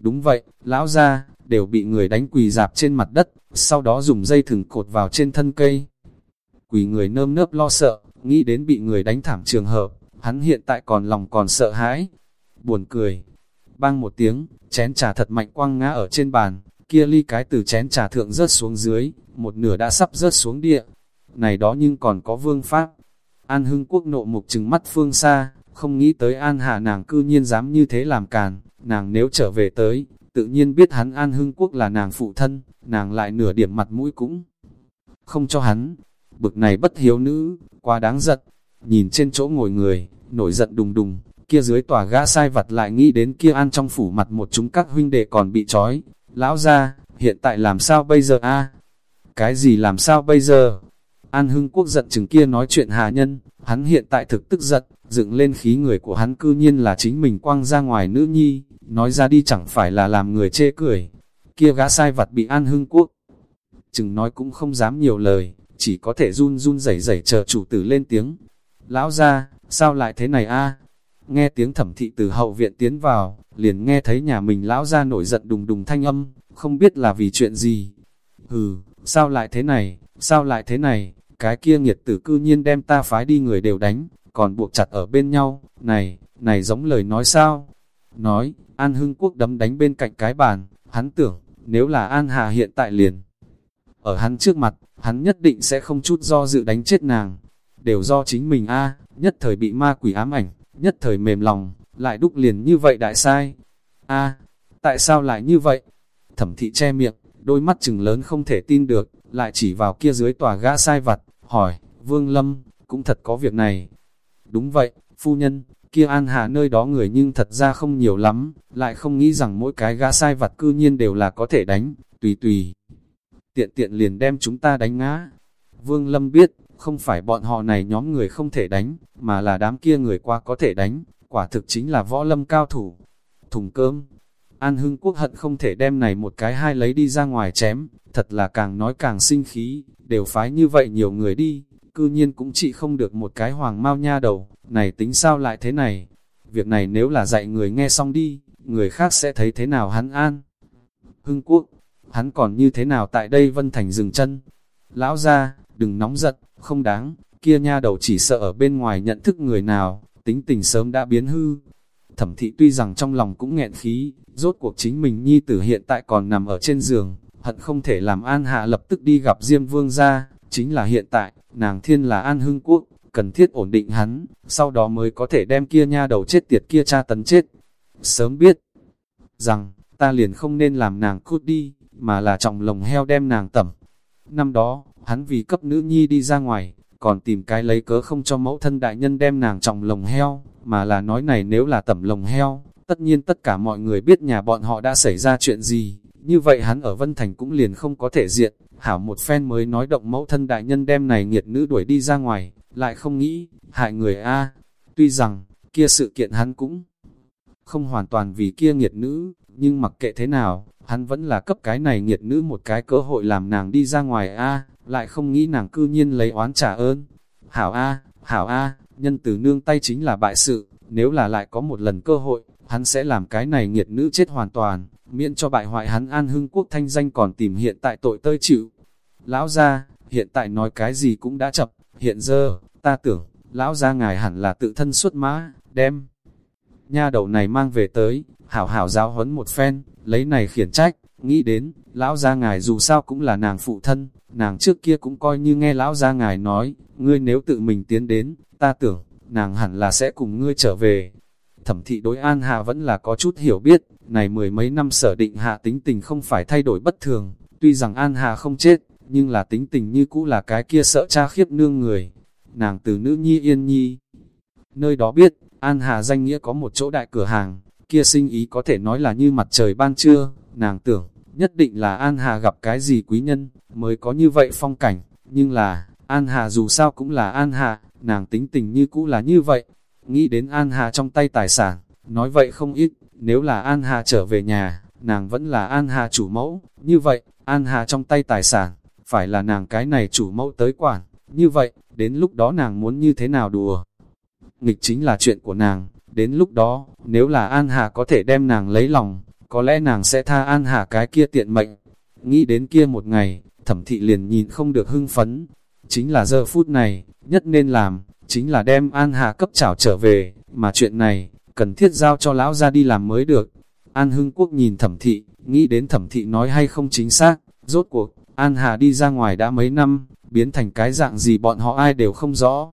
Đúng vậy, lão ra, đều bị người đánh quỳ dạp trên mặt đất, sau đó dùng dây thừng cột vào trên thân cây. Quỳ người nơm nớp lo sợ, nghĩ đến bị người đánh thảm trường hợp, hắn hiện tại còn lòng còn sợ hãi. Buồn cười, bang một tiếng, chén trà thật mạnh quăng ngã ở trên bàn, kia ly cái từ chén trà thượng rớt xuống dưới, một nửa đã sắp rớt xuống địa. Này đó nhưng còn có vương pháp. An hưng quốc nộ mục trừng mắt phương xa, không nghĩ tới an hạ nàng cư nhiên dám như thế làm càn, nàng nếu trở về tới, tự nhiên biết hắn an hưng quốc là nàng phụ thân, nàng lại nửa điểm mặt mũi cũng không cho hắn. Bực này bất hiếu nữ, quá đáng giận, nhìn trên chỗ ngồi người, nổi giận đùng đùng, kia dưới tòa gã sai vặt lại nghĩ đến kia an trong phủ mặt một chúng các huynh đệ còn bị trói. Lão ra, hiện tại làm sao bây giờ a Cái gì làm sao bây giờ? An Hưng Quốc giận chừng kia nói chuyện hà nhân, hắn hiện tại thực tức giận, dựng lên khí người của hắn cư nhiên là chính mình quăng ra ngoài nữ nhi, nói ra đi chẳng phải là làm người chê cười. Kia gã sai vặt bị An Hưng Quốc. Chừng nói cũng không dám nhiều lời, chỉ có thể run run rẩy rẩy chờ chủ tử lên tiếng. Lão ra, sao lại thế này a Nghe tiếng thẩm thị từ hậu viện tiến vào, liền nghe thấy nhà mình lão ra nổi giận đùng đùng thanh âm, không biết là vì chuyện gì. Hừ, sao lại thế này, sao lại thế này, cái kia nghiệt tử cư nhiên đem ta phái đi người đều đánh, còn buộc chặt ở bên nhau, này, này giống lời nói sao? Nói, An Hưng Quốc đấm đánh bên cạnh cái bàn, hắn tưởng, nếu là An Hà hiện tại liền. Ở hắn trước mặt, hắn nhất định sẽ không chút do dự đánh chết nàng. Đều do chính mình a nhất thời bị ma quỷ ám ảnh, nhất thời mềm lòng, lại đúc liền như vậy đại sai. a tại sao lại như vậy? Thẩm thị che miệng, đôi mắt chừng lớn không thể tin được, lại chỉ vào kia dưới tòa gã sai vặt, hỏi, Vương Lâm, cũng thật có việc này. Đúng vậy, phu nhân, kia an hà nơi đó người nhưng thật ra không nhiều lắm, lại không nghĩ rằng mỗi cái gã sai vặt cư nhiên đều là có thể đánh, tùy tùy. Tiện tiện liền đem chúng ta đánh ngã. Vương Lâm biết, không phải bọn họ này nhóm người không thể đánh, mà là đám kia người qua có thể đánh, quả thực chính là võ lâm cao thủ. Thùng cơm, An Hưng Quốc hận không thể đem này một cái hai lấy đi ra ngoài chém, thật là càng nói càng sinh khí, đều phái như vậy nhiều người đi, cư nhiên cũng chỉ không được một cái hoàng mau nha đầu, này tính sao lại thế này? Việc này nếu là dạy người nghe xong đi, người khác sẽ thấy thế nào hắn an? Hưng Quốc, hắn còn như thế nào tại đây Vân Thành dừng chân? Lão ra, đừng nóng giận, không đáng, kia nha đầu chỉ sợ ở bên ngoài nhận thức người nào, tính tình sớm đã biến hư. Thẩm thị tuy rằng trong lòng cũng nghẹn khí, rốt cuộc chính mình nhi tử hiện tại còn nằm ở trên giường, hận không thể làm An Hạ lập tức đi gặp Diêm Vương ra, chính là hiện tại, nàng thiên là An Hưng Quốc, cần thiết ổn định hắn, sau đó mới có thể đem kia nha đầu chết tiệt kia cha tấn chết. Sớm biết rằng, ta liền không nên làm nàng cút đi, mà là trọng lồng heo đem nàng tẩm. Năm đó, hắn vì cấp nữ nhi đi ra ngoài, còn tìm cái lấy cớ không cho mẫu thân đại nhân đem nàng trọng lồng heo, mà là nói này nếu là tẩm lồng heo, tất nhiên tất cả mọi người biết nhà bọn họ đã xảy ra chuyện gì, như vậy hắn ở Vân Thành cũng liền không có thể diện, hảo một phen mới nói động mẫu thân đại nhân đem này nghiệt nữ đuổi đi ra ngoài, lại không nghĩ, hại người A. Tuy rằng, kia sự kiện hắn cũng không hoàn toàn vì kia nghiệt nữ, nhưng mặc kệ thế nào, hắn vẫn là cấp cái này nghiệt nữ một cái cơ hội làm nàng đi ra ngoài A, lại không nghĩ nàng cư nhiên lấy oán trả ơn. Hảo A, Hảo A, nhân từ nương tay chính là bại sự, nếu là lại có một lần cơ hội, hắn sẽ làm cái này nghiệt nữ chết hoàn toàn, miễn cho bại hoại hắn an hưng quốc thanh danh còn tìm hiện tại tội tơi chịu. Lão gia, hiện tại nói cái gì cũng đã chập, hiện giờ, ta tưởng, lão gia ngài hẳn là tự thân xuất mã, đem. Nha đầu này mang về tới, hảo hảo giáo huấn một phen, lấy này khiển trách, nghĩ đến, lão gia ngài dù sao cũng là nàng phụ thân, nàng trước kia cũng coi như nghe lão gia ngài nói, ngươi nếu tự mình tiến đến, ta tưởng, nàng hẳn là sẽ cùng ngươi trở về. Thẩm thị đối An Hà vẫn là có chút hiểu biết, này mười mấy năm sở định hạ tính tình không phải thay đổi bất thường, tuy rằng An Hà không chết, nhưng là tính tình như cũ là cái kia sợ cha khiếp nương người. Nàng từ nữ nhi yên nhi, nơi đó biết, An Hà danh nghĩa có một chỗ đại cửa hàng, kia sinh ý có thể nói là như mặt trời ban trưa, nàng tưởng, nhất định là An Hà gặp cái gì quý nhân, mới có như vậy phong cảnh, nhưng là, An Hà dù sao cũng là An Hà, nàng tính tình như cũ là như vậy, nghĩ đến An Hà trong tay tài sản, nói vậy không ít, nếu là An Hà trở về nhà, nàng vẫn là An Hà chủ mẫu, như vậy, An Hà trong tay tài sản, phải là nàng cái này chủ mẫu tới quản, như vậy, đến lúc đó nàng muốn như thế nào đùa. Nghịch chính là chuyện của nàng, đến lúc đó, nếu là An Hà có thể đem nàng lấy lòng, có lẽ nàng sẽ tha An Hà cái kia tiện mệnh. Nghĩ đến kia một ngày, thẩm thị liền nhìn không được hưng phấn. Chính là giờ phút này, nhất nên làm, chính là đem An Hà cấp trảo trở về, mà chuyện này, cần thiết giao cho lão ra đi làm mới được. An Hưng Quốc nhìn thẩm thị, nghĩ đến thẩm thị nói hay không chính xác, rốt cuộc, An Hà đi ra ngoài đã mấy năm, biến thành cái dạng gì bọn họ ai đều không rõ.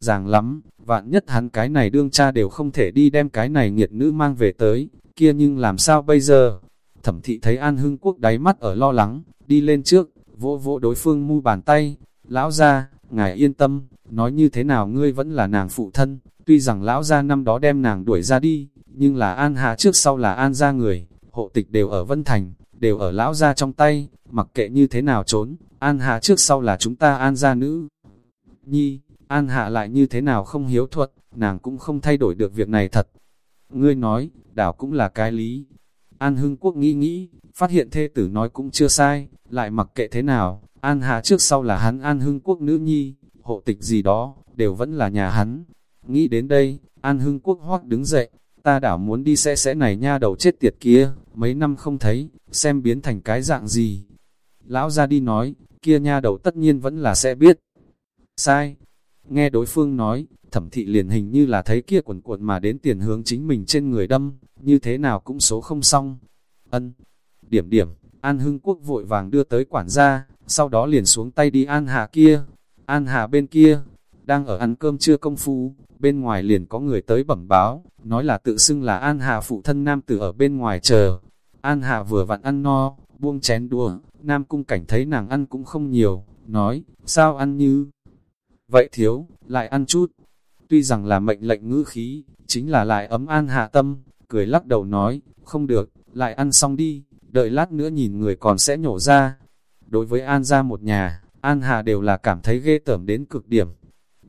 Ràng lắm, vạn nhất hắn cái này đương cha đều không thể đi đem cái này nghiệt nữ mang về tới, kia nhưng làm sao bây giờ? Thẩm thị thấy An Hưng Quốc đáy mắt ở lo lắng, đi lên trước, vỗ vỗ đối phương mu bàn tay, lão ra, ngài yên tâm, nói như thế nào ngươi vẫn là nàng phụ thân, tuy rằng lão ra năm đó đem nàng đuổi ra đi, nhưng là An Hà trước sau là An ra người, hộ tịch đều ở Vân Thành, đều ở lão ra trong tay, mặc kệ như thế nào trốn, An Hà trước sau là chúng ta An gia nữ. Nhi, An Hạ lại như thế nào không hiếu thuật, nàng cũng không thay đổi được việc này thật. Ngươi nói, đảo cũng là cái lý. An Hưng Quốc nghĩ nghĩ, phát hiện thê tử nói cũng chưa sai, lại mặc kệ thế nào, An Hạ trước sau là hắn An Hưng Quốc nữ nhi, hộ tịch gì đó, đều vẫn là nhà hắn. Nghĩ đến đây, An Hưng Quốc hoác đứng dậy, ta đảo muốn đi xe sẽ này nha đầu chết tiệt kia, mấy năm không thấy, xem biến thành cái dạng gì. Lão ra đi nói, kia nha đầu tất nhiên vẫn là sẽ biết. Sai, Nghe đối phương nói, thẩm thị liền hình như là thấy kia quần cuộn mà đến tiền hướng chính mình trên người đâm, như thế nào cũng số không xong. Ân, điểm điểm, An Hưng Quốc vội vàng đưa tới quản gia, sau đó liền xuống tay đi An Hà kia. An Hà bên kia, đang ở ăn cơm chưa công phu, bên ngoài liền có người tới bẩm báo, nói là tự xưng là An Hà phụ thân nam tử ở bên ngoài chờ. An Hà vừa vặn ăn no, buông chén đùa, nam cung cảnh thấy nàng ăn cũng không nhiều, nói, sao ăn như vậy thiếu, lại ăn chút. Tuy rằng là mệnh lệnh ngữ khí, chính là lại ấm an hạ tâm, cười lắc đầu nói, không được, lại ăn xong đi, đợi lát nữa nhìn người còn sẽ nhổ ra. Đối với An ra một nhà, An Hà đều là cảm thấy ghê tởm đến cực điểm.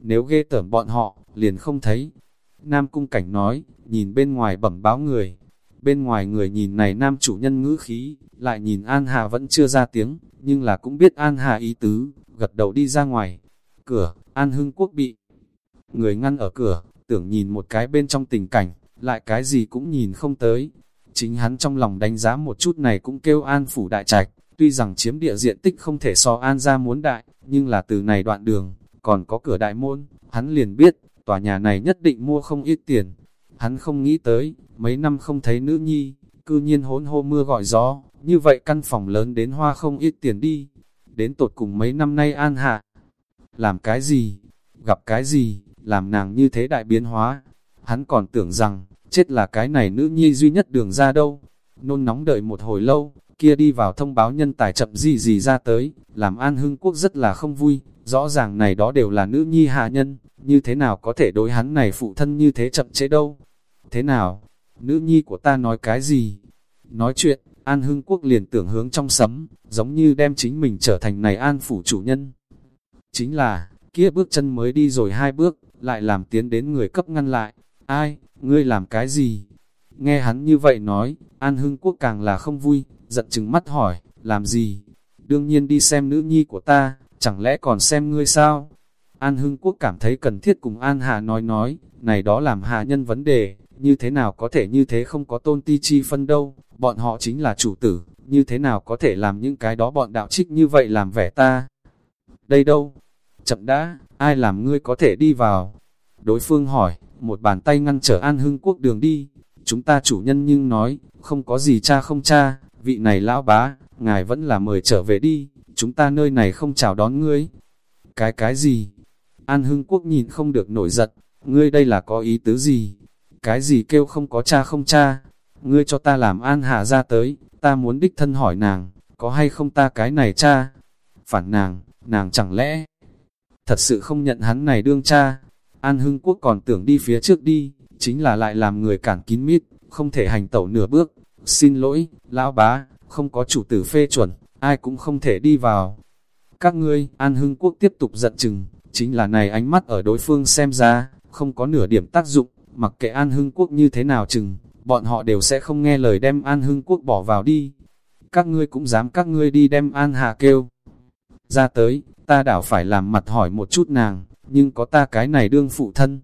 Nếu ghê tởm bọn họ, liền không thấy. Nam Cung Cảnh nói, nhìn bên ngoài bẩm báo người. Bên ngoài người nhìn này nam chủ nhân ngữ khí, lại nhìn An Hà vẫn chưa ra tiếng, nhưng là cũng biết An Hà ý tứ, gật đầu đi ra ngoài. Cửa, An Hưng Quốc bị người ngăn ở cửa, tưởng nhìn một cái bên trong tình cảnh, lại cái gì cũng nhìn không tới. Chính hắn trong lòng đánh giá một chút này cũng kêu An Phủ Đại Trạch, tuy rằng chiếm địa diện tích không thể so An ra muốn đại, nhưng là từ này đoạn đường, còn có cửa đại môn, hắn liền biết, tòa nhà này nhất định mua không ít tiền. Hắn không nghĩ tới, mấy năm không thấy nữ nhi, cư nhiên hốn hô mưa gọi gió, như vậy căn phòng lớn đến hoa không ít tiền đi. Đến tột cùng mấy năm nay An Hạ, làm cái gì, gặp cái gì, làm nàng như thế đại biến hóa. Hắn còn tưởng rằng, chết là cái này nữ nhi duy nhất đường ra đâu. Nôn nóng đợi một hồi lâu, kia đi vào thông báo nhân tài chậm gì gì ra tới, làm An Hưng Quốc rất là không vui, rõ ràng này đó đều là nữ nhi hạ nhân, như thế nào có thể đối hắn này phụ thân như thế chậm chế đâu. Thế nào, nữ nhi của ta nói cái gì? Nói chuyện, An Hưng Quốc liền tưởng hướng trong sấm, giống như đem chính mình trở thành này An Phủ chủ nhân. Chính là, kia bước chân mới đi rồi hai bước, lại làm tiến đến người cấp ngăn lại. Ai, ngươi làm cái gì? Nghe hắn như vậy nói, An Hưng Quốc càng là không vui, giận chừng mắt hỏi, làm gì? Đương nhiên đi xem nữ nhi của ta, chẳng lẽ còn xem ngươi sao? An Hưng Quốc cảm thấy cần thiết cùng An Hà nói nói, này đó làm hạ nhân vấn đề, như thế nào có thể như thế không có tôn ti chi phân đâu, bọn họ chính là chủ tử, như thế nào có thể làm những cái đó bọn đạo trích như vậy làm vẻ ta? Đây đâu? Chậm đã, ai làm ngươi có thể đi vào? Đối phương hỏi, một bàn tay ngăn trở An Hưng Quốc đường đi, chúng ta chủ nhân nhưng nói, không có gì cha không cha, vị này lão bá, ngài vẫn là mời trở về đi, chúng ta nơi này không chào đón ngươi. Cái cái gì? An Hưng Quốc nhìn không được nổi giận, ngươi đây là có ý tứ gì? Cái gì kêu không có cha không cha? Ngươi cho ta làm An Hạ ra tới, ta muốn đích thân hỏi nàng, có hay không ta cái này cha? Phản nàng, nàng chẳng lẽ thật sự không nhận hắn này đương cha? An Hưng Quốc còn tưởng đi phía trước đi, chính là lại làm người cản kín mít, không thể hành tẩu nửa bước. Xin lỗi, lão bá, không có chủ tử phê chuẩn, ai cũng không thể đi vào. Các ngươi, An Hưng Quốc tiếp tục giận chừng, chính là này ánh mắt ở đối phương xem ra, không có nửa điểm tác dụng, mặc kệ An Hưng Quốc như thế nào chừng, bọn họ đều sẽ không nghe lời đem An Hưng Quốc bỏ vào đi. Các ngươi cũng dám các ngươi đi đem An Hà kêu. Ra tới, ta đảo phải làm mặt hỏi một chút nàng, nhưng có ta cái này đương phụ thân.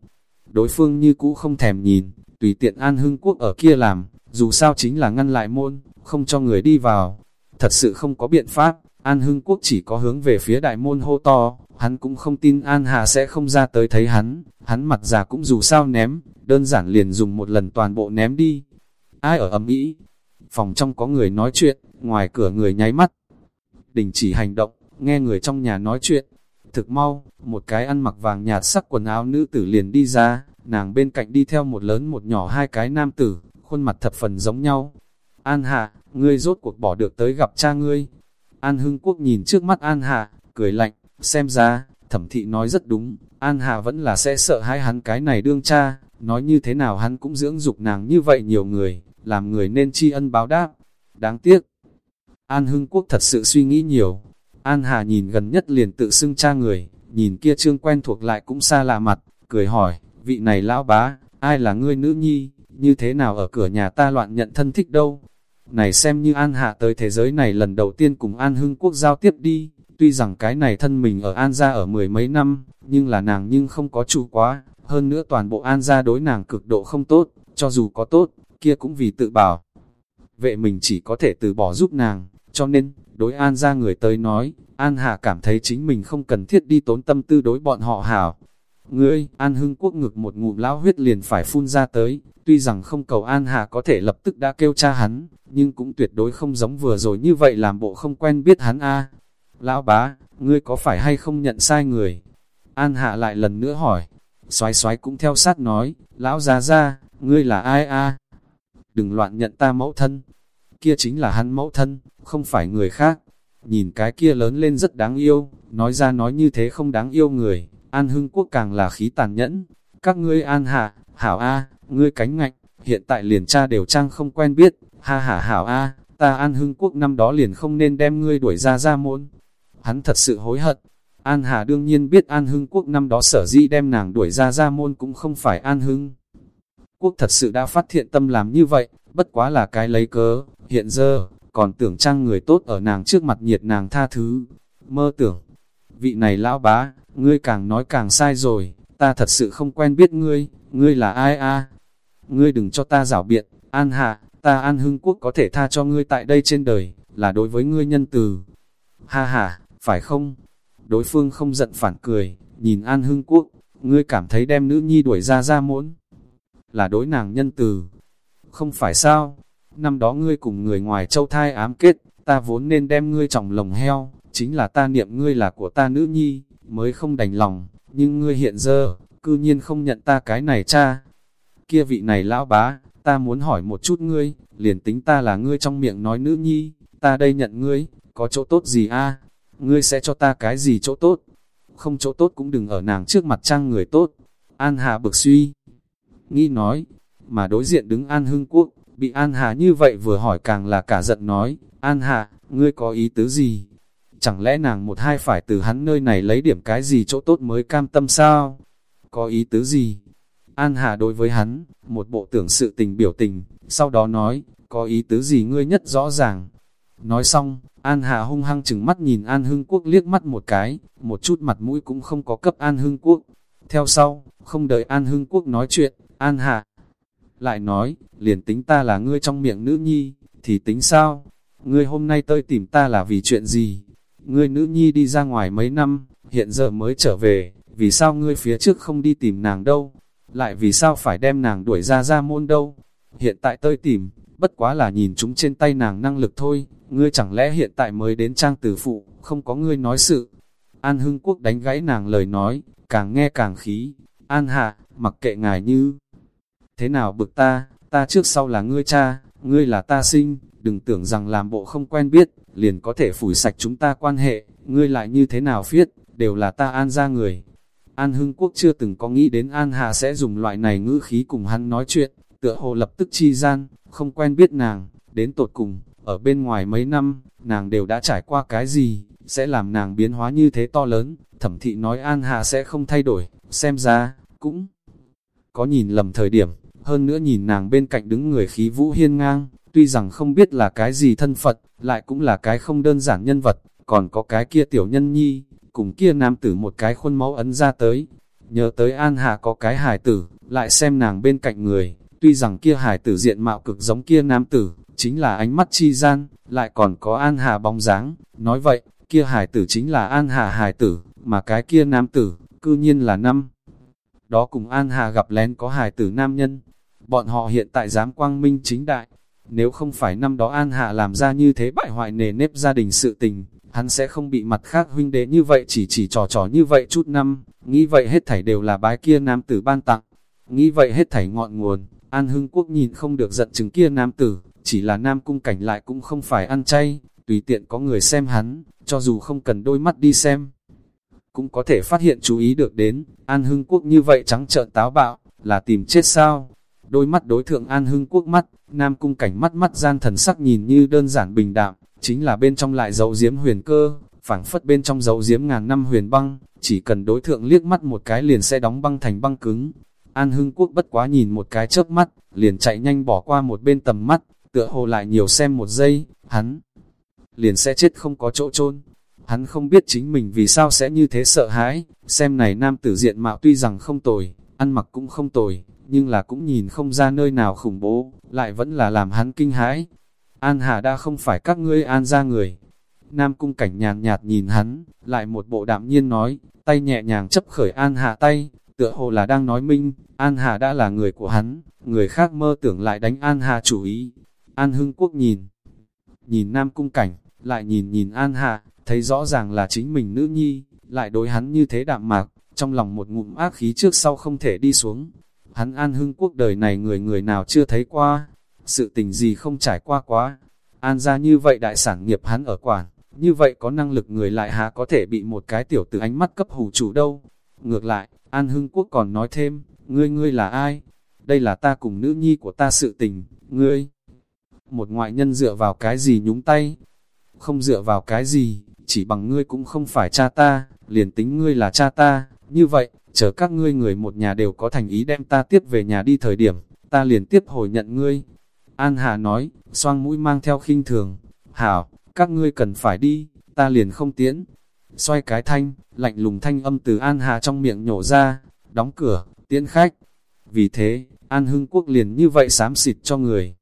Đối phương như cũ không thèm nhìn, tùy tiện An Hưng Quốc ở kia làm, dù sao chính là ngăn lại môn, không cho người đi vào. Thật sự không có biện pháp, An Hưng Quốc chỉ có hướng về phía đại môn hô to, hắn cũng không tin An Hà sẽ không ra tới thấy hắn, hắn mặt già cũng dù sao ném, đơn giản liền dùng một lần toàn bộ ném đi. Ai ở ấm ý? Phòng trong có người nói chuyện, ngoài cửa người nháy mắt. Đình chỉ hành động, nghe người trong nhà nói chuyện. Thực mau, một cái ăn mặc vàng nhạt sắc quần áo nữ tử liền đi ra, nàng bên cạnh đi theo một lớn một nhỏ hai cái nam tử, khuôn mặt thập phần giống nhau. An Hạ, ngươi rốt cuộc bỏ được tới gặp cha ngươi. An Hưng Quốc nhìn trước mắt An Hạ, cười lạnh, xem ra, thẩm thị nói rất đúng, An Hạ vẫn là sẽ sợ hai hắn cái này đương cha, nói như thế nào hắn cũng dưỡng dục nàng như vậy nhiều người, làm người nên tri ân báo đáp. Đáng tiếc, An Hưng Quốc thật sự suy nghĩ nhiều. An Hà nhìn gần nhất liền tự xưng cha người, nhìn kia trương quen thuộc lại cũng xa lạ mặt, cười hỏi, vị này lão bá, ai là ngươi nữ nhi, như thế nào ở cửa nhà ta loạn nhận thân thích đâu. Này xem như An Hạ tới thế giới này lần đầu tiên cùng An Hưng Quốc giao tiếp đi, tuy rằng cái này thân mình ở An gia ở mười mấy năm, nhưng là nàng nhưng không có chủ quá, hơn nữa toàn bộ An gia đối nàng cực độ không tốt, cho dù có tốt, kia cũng vì tự bảo. Vệ mình chỉ có thể từ bỏ giúp nàng, cho nên, đối An gia người tới nói, An Hạ cảm thấy chính mình không cần thiết đi tốn tâm tư đối bọn họ hảo. Ngươi, An Hưng Quốc ngực một ngụm lão huyết liền phải phun ra tới, tuy rằng không cầu An Hạ có thể lập tức đã kêu cha hắn, nhưng cũng tuyệt đối không giống vừa rồi như vậy làm bộ không quen biết hắn a. Lão bá, ngươi có phải hay không nhận sai người? An Hạ lại lần nữa hỏi, xoái xoái cũng theo sát nói, lão già ra, ngươi là ai a? Đừng loạn nhận ta mẫu thân, kia chính là hắn mẫu thân, không phải người khác. Nhìn cái kia lớn lên rất đáng yêu, nói ra nói như thế không đáng yêu người, An Hưng Quốc càng là khí tàn nhẫn. Các ngươi An Hạ, Hảo A, ngươi cánh ngạnh, hiện tại liền cha đều trang không quen biết, ha ha Hảo A, ta An Hưng Quốc năm đó liền không nên đem ngươi đuổi ra ra môn. Hắn thật sự hối hận, An Hà đương nhiên biết An Hưng Quốc năm đó sở dĩ đem nàng đuổi ra ra môn cũng không phải An Hưng. Quốc thật sự đã phát hiện tâm làm như vậy, bất quá là cái lấy cớ, hiện giờ, còn tưởng trang người tốt ở nàng trước mặt nhiệt nàng tha thứ. Mơ tưởng, vị này lão bá, ngươi càng nói càng sai rồi, ta thật sự không quen biết ngươi, ngươi là ai a? Ngươi đừng cho ta rảo biện, An Hạ, ta An Hưng Quốc có thể tha cho ngươi tại đây trên đời, là đối với ngươi nhân từ. Ha ha, phải không? Đối phương không giận phản cười, nhìn An Hưng Quốc, ngươi cảm thấy đem nữ nhi đuổi ra ra muốn. Là đối nàng nhân từ. Không phải sao? Năm đó ngươi cùng người ngoài châu thai ám kết, ta vốn nên đem ngươi trọng lồng heo, chính là ta niệm ngươi là của ta nữ nhi, mới không đành lòng, nhưng ngươi hiện giờ, cư nhiên không nhận ta cái này cha. Kia vị này lão bá, ta muốn hỏi một chút ngươi, liền tính ta là ngươi trong miệng nói nữ nhi, ta đây nhận ngươi, có chỗ tốt gì a? Ngươi sẽ cho ta cái gì chỗ tốt? Không chỗ tốt cũng đừng ở nàng trước mặt trang người tốt. An Hà bực suy. Nghĩ nói, mà đối diện đứng An Hưng Quốc, bị An Hà như vậy vừa hỏi càng là cả giận nói, An Hà, ngươi có ý tứ gì? Chẳng lẽ nàng một hai phải từ hắn nơi này lấy điểm cái gì chỗ tốt mới cam tâm sao? Có ý tứ gì? An Hà đối với hắn, một bộ tưởng sự tình biểu tình, sau đó nói, có ý tứ gì ngươi nhất rõ ràng. Nói xong, An Hà hung hăng chừng mắt nhìn An Hưng Quốc liếc mắt một cái, một chút mặt mũi cũng không có cấp An Hưng Quốc. Theo sau, không đợi An Hưng Quốc nói chuyện, An Hà lại nói, liền tính ta là ngươi trong miệng nữ nhi, thì tính sao? Ngươi hôm nay tới tìm ta là vì chuyện gì? Ngươi nữ nhi đi ra ngoài mấy năm, hiện giờ mới trở về, vì sao ngươi phía trước không đi tìm nàng đâu? Lại vì sao phải đem nàng đuổi ra ra môn đâu? Hiện tại tôi tìm, bất quá là nhìn chúng trên tay nàng năng lực thôi, ngươi chẳng lẽ hiện tại mới đến trang tử phụ, không có ngươi nói sự. An Hưng Quốc đánh gãy nàng lời nói, càng nghe càng khí. An Hạ, mặc kệ ngài như thế nào bực ta, ta trước sau là ngươi cha, ngươi là ta sinh, đừng tưởng rằng làm bộ không quen biết, liền có thể phủi sạch chúng ta quan hệ, ngươi lại như thế nào phiết, đều là ta an ra người. An Hưng Quốc chưa từng có nghĩ đến An Hà sẽ dùng loại này ngữ khí cùng hắn nói chuyện, tựa hồ lập tức chi gian, không quen biết nàng, đến tột cùng, ở bên ngoài mấy năm, nàng đều đã trải qua cái gì, sẽ làm nàng biến hóa như thế to lớn, thẩm thị nói An Hà sẽ không thay đổi, xem ra, cũng có nhìn lầm thời điểm, hơn nữa nhìn nàng bên cạnh đứng người khí vũ hiên ngang, tuy rằng không biết là cái gì thân Phật, lại cũng là cái không đơn giản nhân vật, còn có cái kia tiểu nhân nhi, cùng kia nam tử một cái khuôn máu ấn ra tới. Nhớ tới An Hà có cái hài tử, lại xem nàng bên cạnh người, tuy rằng kia hài tử diện mạo cực giống kia nam tử, chính là ánh mắt chi gian, lại còn có An Hà bóng dáng, nói vậy, kia hài tử chính là An Hà hài tử, mà cái kia nam tử, cư nhiên là năm. Đó cùng An Hà gặp lén có hài tử nam nhân, bọn họ hiện tại dám quang minh chính đại. Nếu không phải năm đó An Hạ làm ra như thế bại hoại nề nếp gia đình sự tình, hắn sẽ không bị mặt khác huynh đệ như vậy chỉ chỉ trò trò như vậy chút năm, nghĩ vậy hết thảy đều là bái kia nam tử ban tặng. Nghĩ vậy hết thảy ngọn nguồn, An Hưng Quốc nhìn không được giận chứng kia nam tử, chỉ là nam cung cảnh lại cũng không phải ăn chay, tùy tiện có người xem hắn, cho dù không cần đôi mắt đi xem. Cũng có thể phát hiện chú ý được đến, An Hưng Quốc như vậy trắng trợn táo bạo, là tìm chết sao? Đôi mắt đối thượng An Hưng Quốc mắt, Nam Cung cảnh mắt mắt gian thần sắc nhìn như đơn giản bình đạm, chính là bên trong lại dấu diếm huyền cơ, phảng phất bên trong dấu diếm ngàn năm huyền băng, chỉ cần đối thượng liếc mắt một cái liền sẽ đóng băng thành băng cứng. An Hưng Quốc bất quá nhìn một cái chớp mắt, liền chạy nhanh bỏ qua một bên tầm mắt, tựa hồ lại nhiều xem một giây, hắn liền sẽ chết không có chỗ chôn. Hắn không biết chính mình vì sao sẽ như thế sợ hãi, xem này nam tử diện mạo tuy rằng không tồi, ăn mặc cũng không tồi, nhưng là cũng nhìn không ra nơi nào khủng bố, lại vẫn là làm hắn kinh hãi. An Hà đã không phải các ngươi an ra người. Nam cung cảnh nhàn nhạt nhìn hắn, lại một bộ đạm nhiên nói, tay nhẹ nhàng chấp khởi An Hà tay, tựa hồ là đang nói minh, An Hà đã là người của hắn, người khác mơ tưởng lại đánh An Hà chủ ý. An Hưng Quốc nhìn, nhìn Nam cung cảnh, lại nhìn nhìn An Hà, thấy rõ ràng là chính mình nữ nhi, lại đối hắn như thế đạm mạc, trong lòng một ngụm ác khí trước sau không thể đi xuống, hắn an hưng quốc đời này người người nào chưa thấy qua, sự tình gì không trải qua quá. An ra như vậy đại sản nghiệp hắn ở quản, như vậy có năng lực người lại há có thể bị một cái tiểu tử ánh mắt cấp hù chủ đâu. Ngược lại, An Hưng Quốc còn nói thêm, ngươi ngươi là ai? Đây là ta cùng nữ nhi của ta sự tình, ngươi. Một ngoại nhân dựa vào cái gì nhúng tay? Không dựa vào cái gì, chỉ bằng ngươi cũng không phải cha ta, liền tính ngươi là cha ta, như vậy, chờ các ngươi người một nhà đều có thành ý đem ta tiếp về nhà đi thời điểm, ta liền tiếp hồi nhận ngươi. An Hà nói, xoang mũi mang theo khinh thường, hảo, các ngươi cần phải đi, ta liền không tiễn. Xoay cái thanh, lạnh lùng thanh âm từ An Hà trong miệng nhổ ra, đóng cửa, tiễn khách. Vì thế, An Hưng Quốc liền như vậy xám xịt cho người.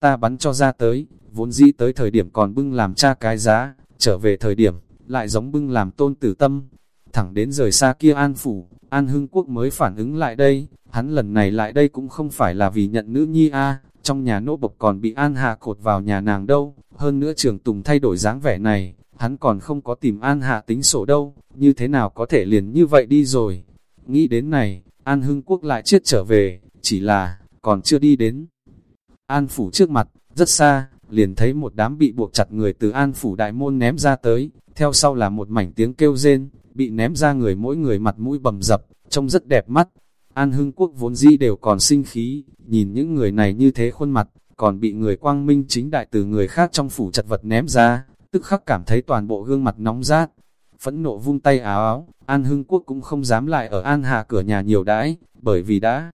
Ta bắn cho ra tới, vốn dĩ tới thời điểm còn bưng làm cha cái giá, trở về thời điểm, lại giống bưng làm tôn tử tâm, thẳng đến rời xa kia An Phủ, An Hưng Quốc mới phản ứng lại đây, hắn lần này lại đây cũng không phải là vì nhận nữ nhi a trong nhà nô bộc còn bị An Hạ cột vào nhà nàng đâu, hơn nữa trường Tùng thay đổi dáng vẻ này, hắn còn không có tìm An Hạ tính sổ đâu, như thế nào có thể liền như vậy đi rồi. Nghĩ đến này, An Hưng Quốc lại chết trở về, chỉ là, còn chưa đi đến. An Phủ trước mặt, rất xa, liền thấy một đám bị buộc chặt người từ An Phủ Đại Môn ném ra tới, theo sau là một mảnh tiếng kêu rên, bị ném ra người mỗi người mặt mũi bầm dập, trông rất đẹp mắt. An Hưng Quốc vốn dĩ đều còn sinh khí, nhìn những người này như thế khuôn mặt, còn bị người quang minh chính đại từ người khác trong phủ chật vật ném ra, tức khắc cảm thấy toàn bộ gương mặt nóng rát. Phẫn nộ vung tay áo áo, An Hưng Quốc cũng không dám lại ở An Hà cửa nhà nhiều đãi, bởi vì đã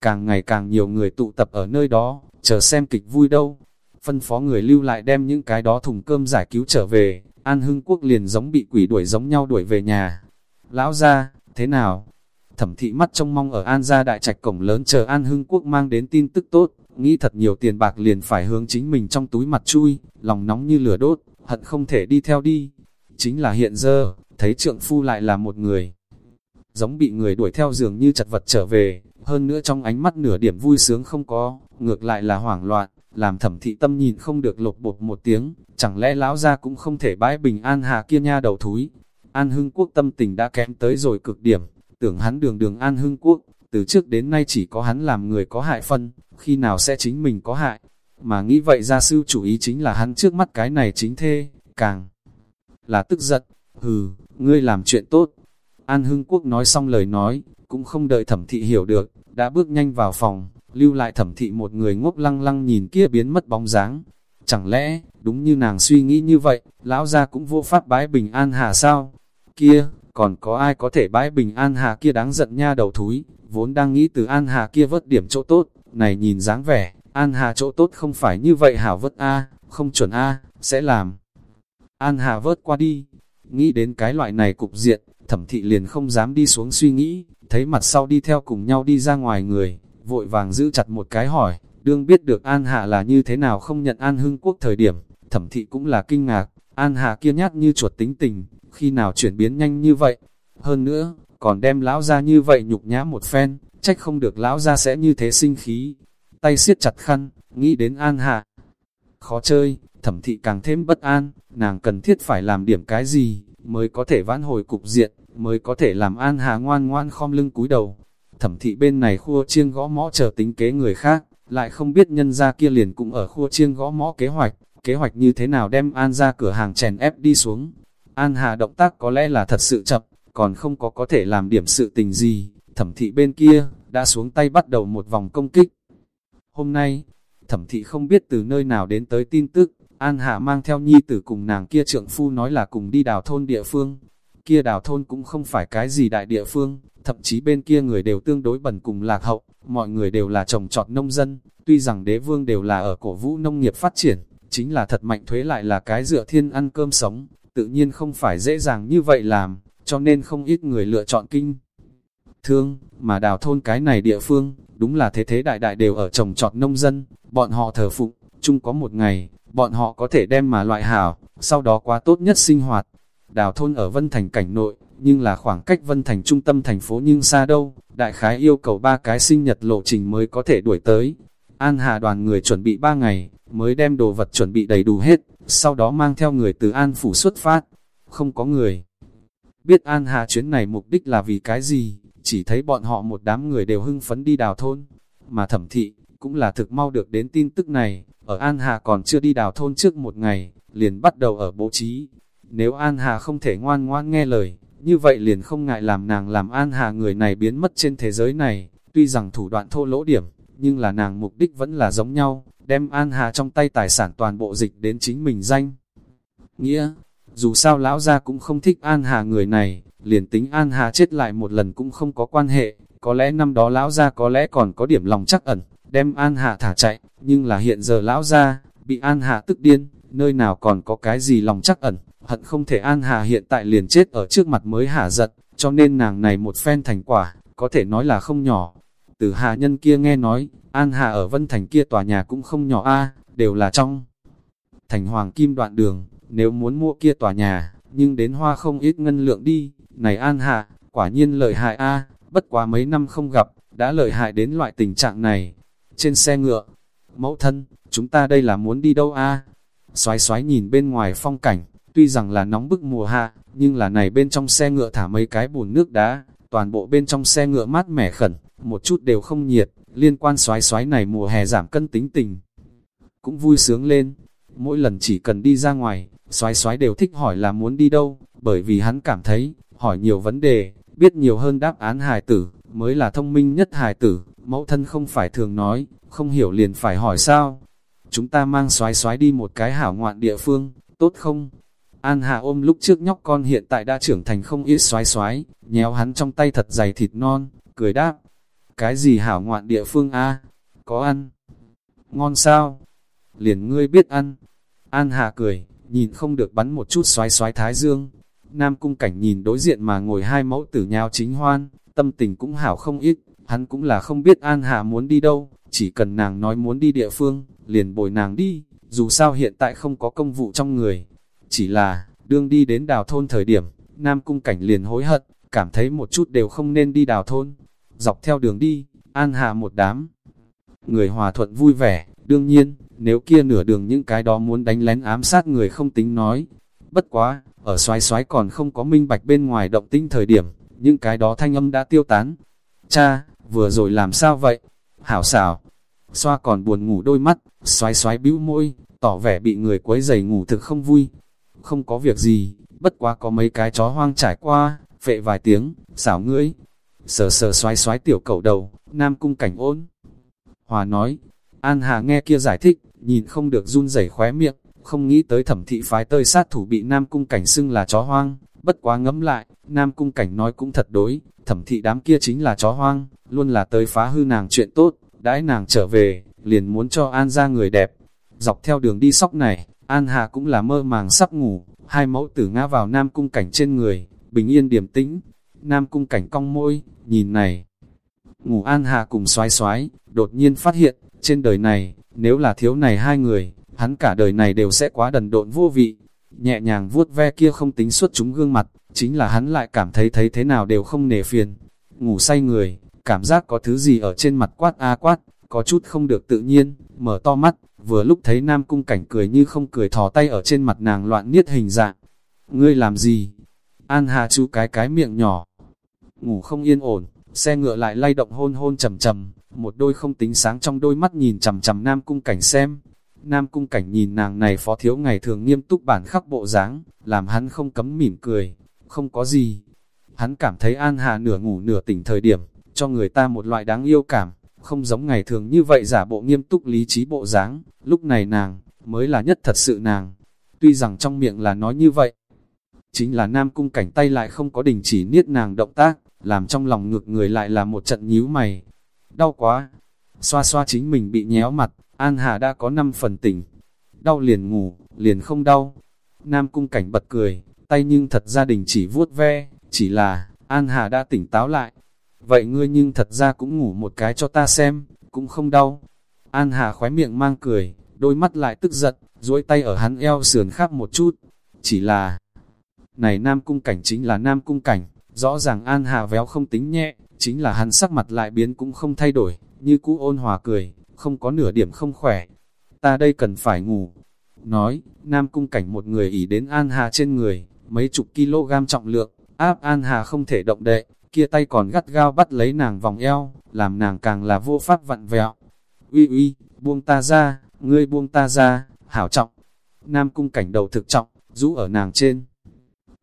càng ngày càng nhiều người tụ tập ở nơi đó, chờ xem kịch vui đâu. Phân phó người lưu lại đem những cái đó thùng cơm giải cứu trở về, An Hưng Quốc liền giống bị quỷ đuổi giống nhau đuổi về nhà. Lão ra, thế nào? Thẩm thị mắt trông mong ở An gia đại trạch cổng lớn chờ An Hưng Quốc mang đến tin tức tốt, nghĩ thật nhiều tiền bạc liền phải hướng chính mình trong túi mặt chui, lòng nóng như lửa đốt, hận không thể đi theo đi. Chính là hiện giờ, thấy trượng phu lại là một người. Giống bị người đuổi theo dường như chật vật trở về, hơn nữa trong ánh mắt nửa điểm vui sướng không có, ngược lại là hoảng loạn, làm thẩm thị tâm nhìn không được lột bột một tiếng, chẳng lẽ lão gia cũng không thể bãi bình an hà kia nha đầu thúi. An hưng quốc tâm tình đã kém tới rồi cực điểm, tưởng hắn đường đường an hưng quốc, từ trước đến nay chỉ có hắn làm người có hại phân, khi nào sẽ chính mình có hại. Mà nghĩ vậy gia sư chủ ý chính là hắn trước mắt cái này chính thê, càng là tức giận, hừ, ngươi làm chuyện tốt. An Hưng Quốc nói xong lời nói, cũng không đợi thẩm thị hiểu được, đã bước nhanh vào phòng, lưu lại thẩm thị một người ngốc lăng lăng nhìn kia biến mất bóng dáng. Chẳng lẽ, đúng như nàng suy nghĩ như vậy, lão gia cũng vô pháp bái bình an hà sao? Kia, còn có ai có thể bái bình an hà kia đáng giận nha đầu thúi, vốn đang nghĩ từ an hà kia vớt điểm chỗ tốt, này nhìn dáng vẻ, an hà chỗ tốt không phải như vậy hảo vớt A, không chuẩn A, sẽ làm. An hà vớt qua đi, nghĩ đến cái loại này cục diện, thẩm thị liền không dám đi xuống suy nghĩ, thấy mặt sau đi theo cùng nhau đi ra ngoài người, vội vàng giữ chặt một cái hỏi, đương biết được An Hạ là như thế nào không nhận An Hưng Quốc thời điểm, thẩm thị cũng là kinh ngạc, An Hạ kia nhát như chuột tính tình, khi nào chuyển biến nhanh như vậy, hơn nữa, còn đem lão ra như vậy nhục nhã một phen, trách không được lão ra sẽ như thế sinh khí, tay siết chặt khăn, nghĩ đến An Hạ. Khó chơi, thẩm thị càng thêm bất an, nàng cần thiết phải làm điểm cái gì, mới có thể vãn hồi cục diện, mới có thể làm An Hà ngoan ngoan khom lưng cúi đầu. Thẩm thị bên này khua chiêng gõ mõ chờ tính kế người khác, lại không biết nhân gia kia liền cũng ở khua chiêng gõ mõ kế hoạch, kế hoạch như thế nào đem An ra cửa hàng chèn ép đi xuống. An Hà động tác có lẽ là thật sự chậm, còn không có có thể làm điểm sự tình gì, thẩm thị bên kia, đã xuống tay bắt đầu một vòng công kích. Hôm nay, thẩm thị không biết từ nơi nào đến tới tin tức, An hà mang theo nhi tử cùng nàng kia trượng phu nói là cùng đi đào thôn địa phương. Kia đào thôn cũng không phải cái gì đại địa phương, thậm chí bên kia người đều tương đối bẩn cùng lạc hậu, mọi người đều là trồng trọt nông dân, tuy rằng đế vương đều là ở cổ vũ nông nghiệp phát triển, chính là thật mạnh thuế lại là cái dựa thiên ăn cơm sống, tự nhiên không phải dễ dàng như vậy làm, cho nên không ít người lựa chọn kinh. Thương, mà đào thôn cái này địa phương, đúng là thế thế đại đại đều ở trồng trọt nông dân, bọn họ thờ phụng, chung có một ngày, bọn họ có thể đem mà loại hảo, sau đó quá tốt nhất sinh hoạt. Đào thôn ở Vân Thành cảnh nội, nhưng là khoảng cách Vân Thành trung tâm thành phố nhưng xa đâu, đại khái yêu cầu ba cái sinh nhật lộ trình mới có thể đuổi tới. An Hà đoàn người chuẩn bị ba ngày, mới đem đồ vật chuẩn bị đầy đủ hết, sau đó mang theo người từ An Phủ xuất phát. Không có người. Biết An Hà chuyến này mục đích là vì cái gì, chỉ thấy bọn họ một đám người đều hưng phấn đi đào thôn. Mà thẩm thị, cũng là thực mau được đến tin tức này, ở An Hà còn chưa đi đào thôn trước một ngày, liền bắt đầu ở bố trí. Nếu An Hà không thể ngoan ngoan nghe lời, như vậy liền không ngại làm nàng làm An Hà người này biến mất trên thế giới này, tuy rằng thủ đoạn thô lỗ điểm, nhưng là nàng mục đích vẫn là giống nhau, đem An Hà trong tay tài sản toàn bộ dịch đến chính mình danh. Nghĩa, dù sao lão gia cũng không thích An Hà người này, liền tính An Hà chết lại một lần cũng không có quan hệ, có lẽ năm đó lão gia có lẽ còn có điểm lòng chắc ẩn, đem An Hà thả chạy, nhưng là hiện giờ lão ra, bị An Hà tức điên, nơi nào còn có cái gì lòng chắc ẩn, hận không thể An Hạ hiện tại liền chết ở trước mặt mới hả giận, cho nên nàng này một phen thành quả, có thể nói là không nhỏ. Từ hạ nhân kia nghe nói, An Hạ ở Vân Thành kia tòa nhà cũng không nhỏ a đều là trong thành hoàng kim đoạn đường, nếu muốn mua kia tòa nhà, nhưng đến hoa không ít ngân lượng đi, này An Hạ, quả nhiên lợi hại a bất quá mấy năm không gặp, đã lợi hại đến loại tình trạng này, trên xe ngựa. Mẫu thân, chúng ta đây là muốn đi đâu a? À? Xoái xoái nhìn bên ngoài phong cảnh, tuy rằng là nóng bức mùa hạ, nhưng là này bên trong xe ngựa thả mấy cái bùn nước đá, toàn bộ bên trong xe ngựa mát mẻ khẩn, một chút đều không nhiệt, liên quan xoái xoái này mùa hè giảm cân tính tình. Cũng vui sướng lên, mỗi lần chỉ cần đi ra ngoài, xoái xoái đều thích hỏi là muốn đi đâu, bởi vì hắn cảm thấy, hỏi nhiều vấn đề, biết nhiều hơn đáp án hài tử, mới là thông minh nhất hài tử, mẫu thân không phải thường nói, không hiểu liền phải hỏi sao. Chúng ta mang xoái xoái đi một cái hảo ngoạn địa phương, tốt không? An Hà ôm lúc trước nhóc con hiện tại đã trưởng thành không ít xoái xoái, nhéo hắn trong tay thật dày thịt non, cười đáp. Cái gì hảo ngoạn địa phương a Có ăn? Ngon sao? Liền ngươi biết ăn. An Hà cười, nhìn không được bắn một chút xoái xoái thái dương. Nam cung cảnh nhìn đối diện mà ngồi hai mẫu tử nhau chính hoan, tâm tình cũng hảo không ít, hắn cũng là không biết An Hà muốn đi đâu, chỉ cần nàng nói muốn đi địa phương, liền bồi nàng đi, dù sao hiện tại không có công vụ trong người. Chỉ là, đương đi đến đào thôn thời điểm, Nam Cung Cảnh liền hối hận, cảm thấy một chút đều không nên đi đào thôn. Dọc theo đường đi, An hạ một đám. Người hòa thuận vui vẻ, đương nhiên, nếu kia nửa đường những cái đó muốn đánh lén ám sát người không tính nói. Bất quá, ở xoái xoái còn không có minh bạch bên ngoài động tinh thời điểm, những cái đó thanh âm đã tiêu tán. Cha, vừa rồi làm sao vậy? Hảo xảo. Xoa còn buồn ngủ đôi mắt, xoái xoái bĩu môi, tỏ vẻ bị người quấy giày ngủ thực không vui. Không có việc gì, bất quá có mấy cái chó hoang trải qua, phệ vài tiếng, xảo ngưỡi. Sờ sờ xoái xoái tiểu cầu đầu, nam cung cảnh ôn. Hòa nói, An Hà nghe kia giải thích, nhìn không được run rẩy khóe miệng, không nghĩ tới thẩm thị phái tơi sát thủ bị nam cung cảnh xưng là chó hoang, bất quá ngẫm lại, nam cung cảnh nói cũng thật đối, thẩm thị đám kia chính là chó hoang, luôn là tới phá hư nàng chuyện tốt, đãi nàng trở về, liền muốn cho An ra người đẹp. Dọc theo đường đi sóc này, An Hà cũng là mơ màng sắp ngủ, hai mẫu tử ngã vào nam cung cảnh trên người, bình yên điềm tĩnh. Nam cung cảnh cong môi, nhìn này. Ngủ An Hà cùng xoái xoái, đột nhiên phát hiện, trên đời này, nếu là thiếu này hai người, hắn cả đời này đều sẽ quá đần độn vô vị. Nhẹ nhàng vuốt ve kia không tính xuất chúng gương mặt, chính là hắn lại cảm thấy thấy thế nào đều không nề phiền. Ngủ say người, cảm giác có thứ gì ở trên mặt quát a quát, có chút không được tự nhiên, mở to mắt, vừa lúc thấy Nam Cung Cảnh cười như không cười thò tay ở trên mặt nàng loạn niết hình dạng. Ngươi làm gì? An Hà chú cái cái miệng nhỏ. Ngủ không yên ổn, xe ngựa lại lay động hôn hôn trầm trầm, một đôi không tính sáng trong đôi mắt nhìn trầm trầm Nam Cung Cảnh xem. Nam Cung Cảnh nhìn nàng này phó thiếu ngày thường nghiêm túc bản khắc bộ dáng, làm hắn không cấm mỉm cười, không có gì. Hắn cảm thấy An Hà nửa ngủ nửa tỉnh thời điểm, cho người ta một loại đáng yêu cảm, không giống ngày thường như vậy giả bộ nghiêm túc lý trí bộ dáng, lúc này nàng, mới là nhất thật sự nàng. Tuy rằng trong miệng là nói như vậy, chính là nam cung cảnh tay lại không có đình chỉ niết nàng động tác, làm trong lòng ngược người lại là một trận nhíu mày. Đau quá, xoa xoa chính mình bị nhéo mặt, An Hà đã có 5 phần tỉnh. Đau liền ngủ, liền không đau. Nam cung cảnh bật cười, tay nhưng thật ra đình chỉ vuốt ve, chỉ là, An Hà đã tỉnh táo lại, Vậy ngươi nhưng thật ra cũng ngủ một cái cho ta xem, cũng không đau. An Hà khóe miệng mang cười, đôi mắt lại tức giận, duỗi tay ở hắn eo sườn khắp một chút. Chỉ là, này nam cung cảnh chính là nam cung cảnh, rõ ràng An Hà véo không tính nhẹ, chính là hắn sắc mặt lại biến cũng không thay đổi, như cũ ôn hòa cười, không có nửa điểm không khỏe. Ta đây cần phải ngủ. Nói, nam cung cảnh một người ỉ đến An Hà trên người, mấy chục kg trọng lượng, áp An Hà không thể động đậy, kia tay còn gắt gao bắt lấy nàng vòng eo, làm nàng càng là vô pháp vặn vẹo. Uy uy, buông ta ra, ngươi buông ta ra, hảo trọng. Nam cung cảnh đầu thực trọng, rũ ở nàng trên.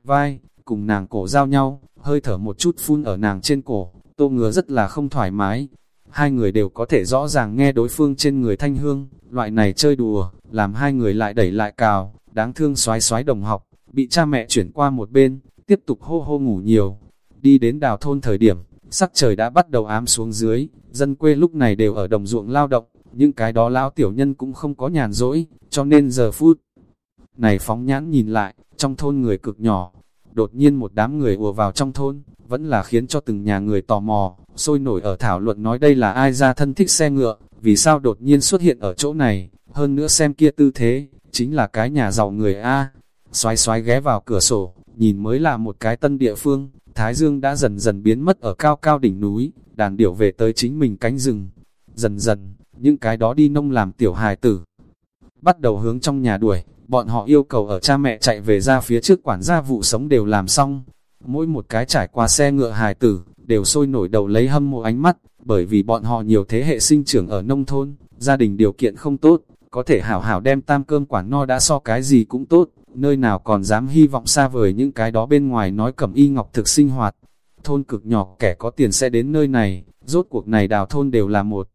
Vai, cùng nàng cổ giao nhau, hơi thở một chút phun ở nàng trên cổ, tô ngừa rất là không thoải mái. Hai người đều có thể rõ ràng nghe đối phương trên người thanh hương, loại này chơi đùa, làm hai người lại đẩy lại cào, đáng thương xoái xoái đồng học, bị cha mẹ chuyển qua một bên, tiếp tục hô hô ngủ nhiều, Đi đến đào thôn thời điểm, sắc trời đã bắt đầu ám xuống dưới, dân quê lúc này đều ở đồng ruộng lao động, những cái đó lão tiểu nhân cũng không có nhàn rỗi, cho nên giờ phút này phóng nhãn nhìn lại, trong thôn người cực nhỏ, đột nhiên một đám người ùa vào trong thôn, vẫn là khiến cho từng nhà người tò mò, sôi nổi ở thảo luận nói đây là ai ra thân thích xe ngựa, vì sao đột nhiên xuất hiện ở chỗ này, hơn nữa xem kia tư thế, chính là cái nhà giàu người A. Xoái xoái ghé vào cửa sổ, nhìn mới là một cái tân địa phương, Thái Dương đã dần dần biến mất ở cao cao đỉnh núi, đàn điểu về tới chính mình cánh rừng. Dần dần, những cái đó đi nông làm tiểu hài tử. Bắt đầu hướng trong nhà đuổi, bọn họ yêu cầu ở cha mẹ chạy về ra phía trước quản gia vụ sống đều làm xong. Mỗi một cái trải qua xe ngựa hài tử, đều sôi nổi đầu lấy hâm mộ ánh mắt, bởi vì bọn họ nhiều thế hệ sinh trưởng ở nông thôn, gia đình điều kiện không tốt, có thể hảo hảo đem tam cơm quản no đã so cái gì cũng tốt, nơi nào còn dám hy vọng xa vời những cái đó bên ngoài nói cẩm y ngọc thực sinh hoạt. Thôn cực nhỏ kẻ có tiền sẽ đến nơi này, Rốt cuộc này đào thôn đều là một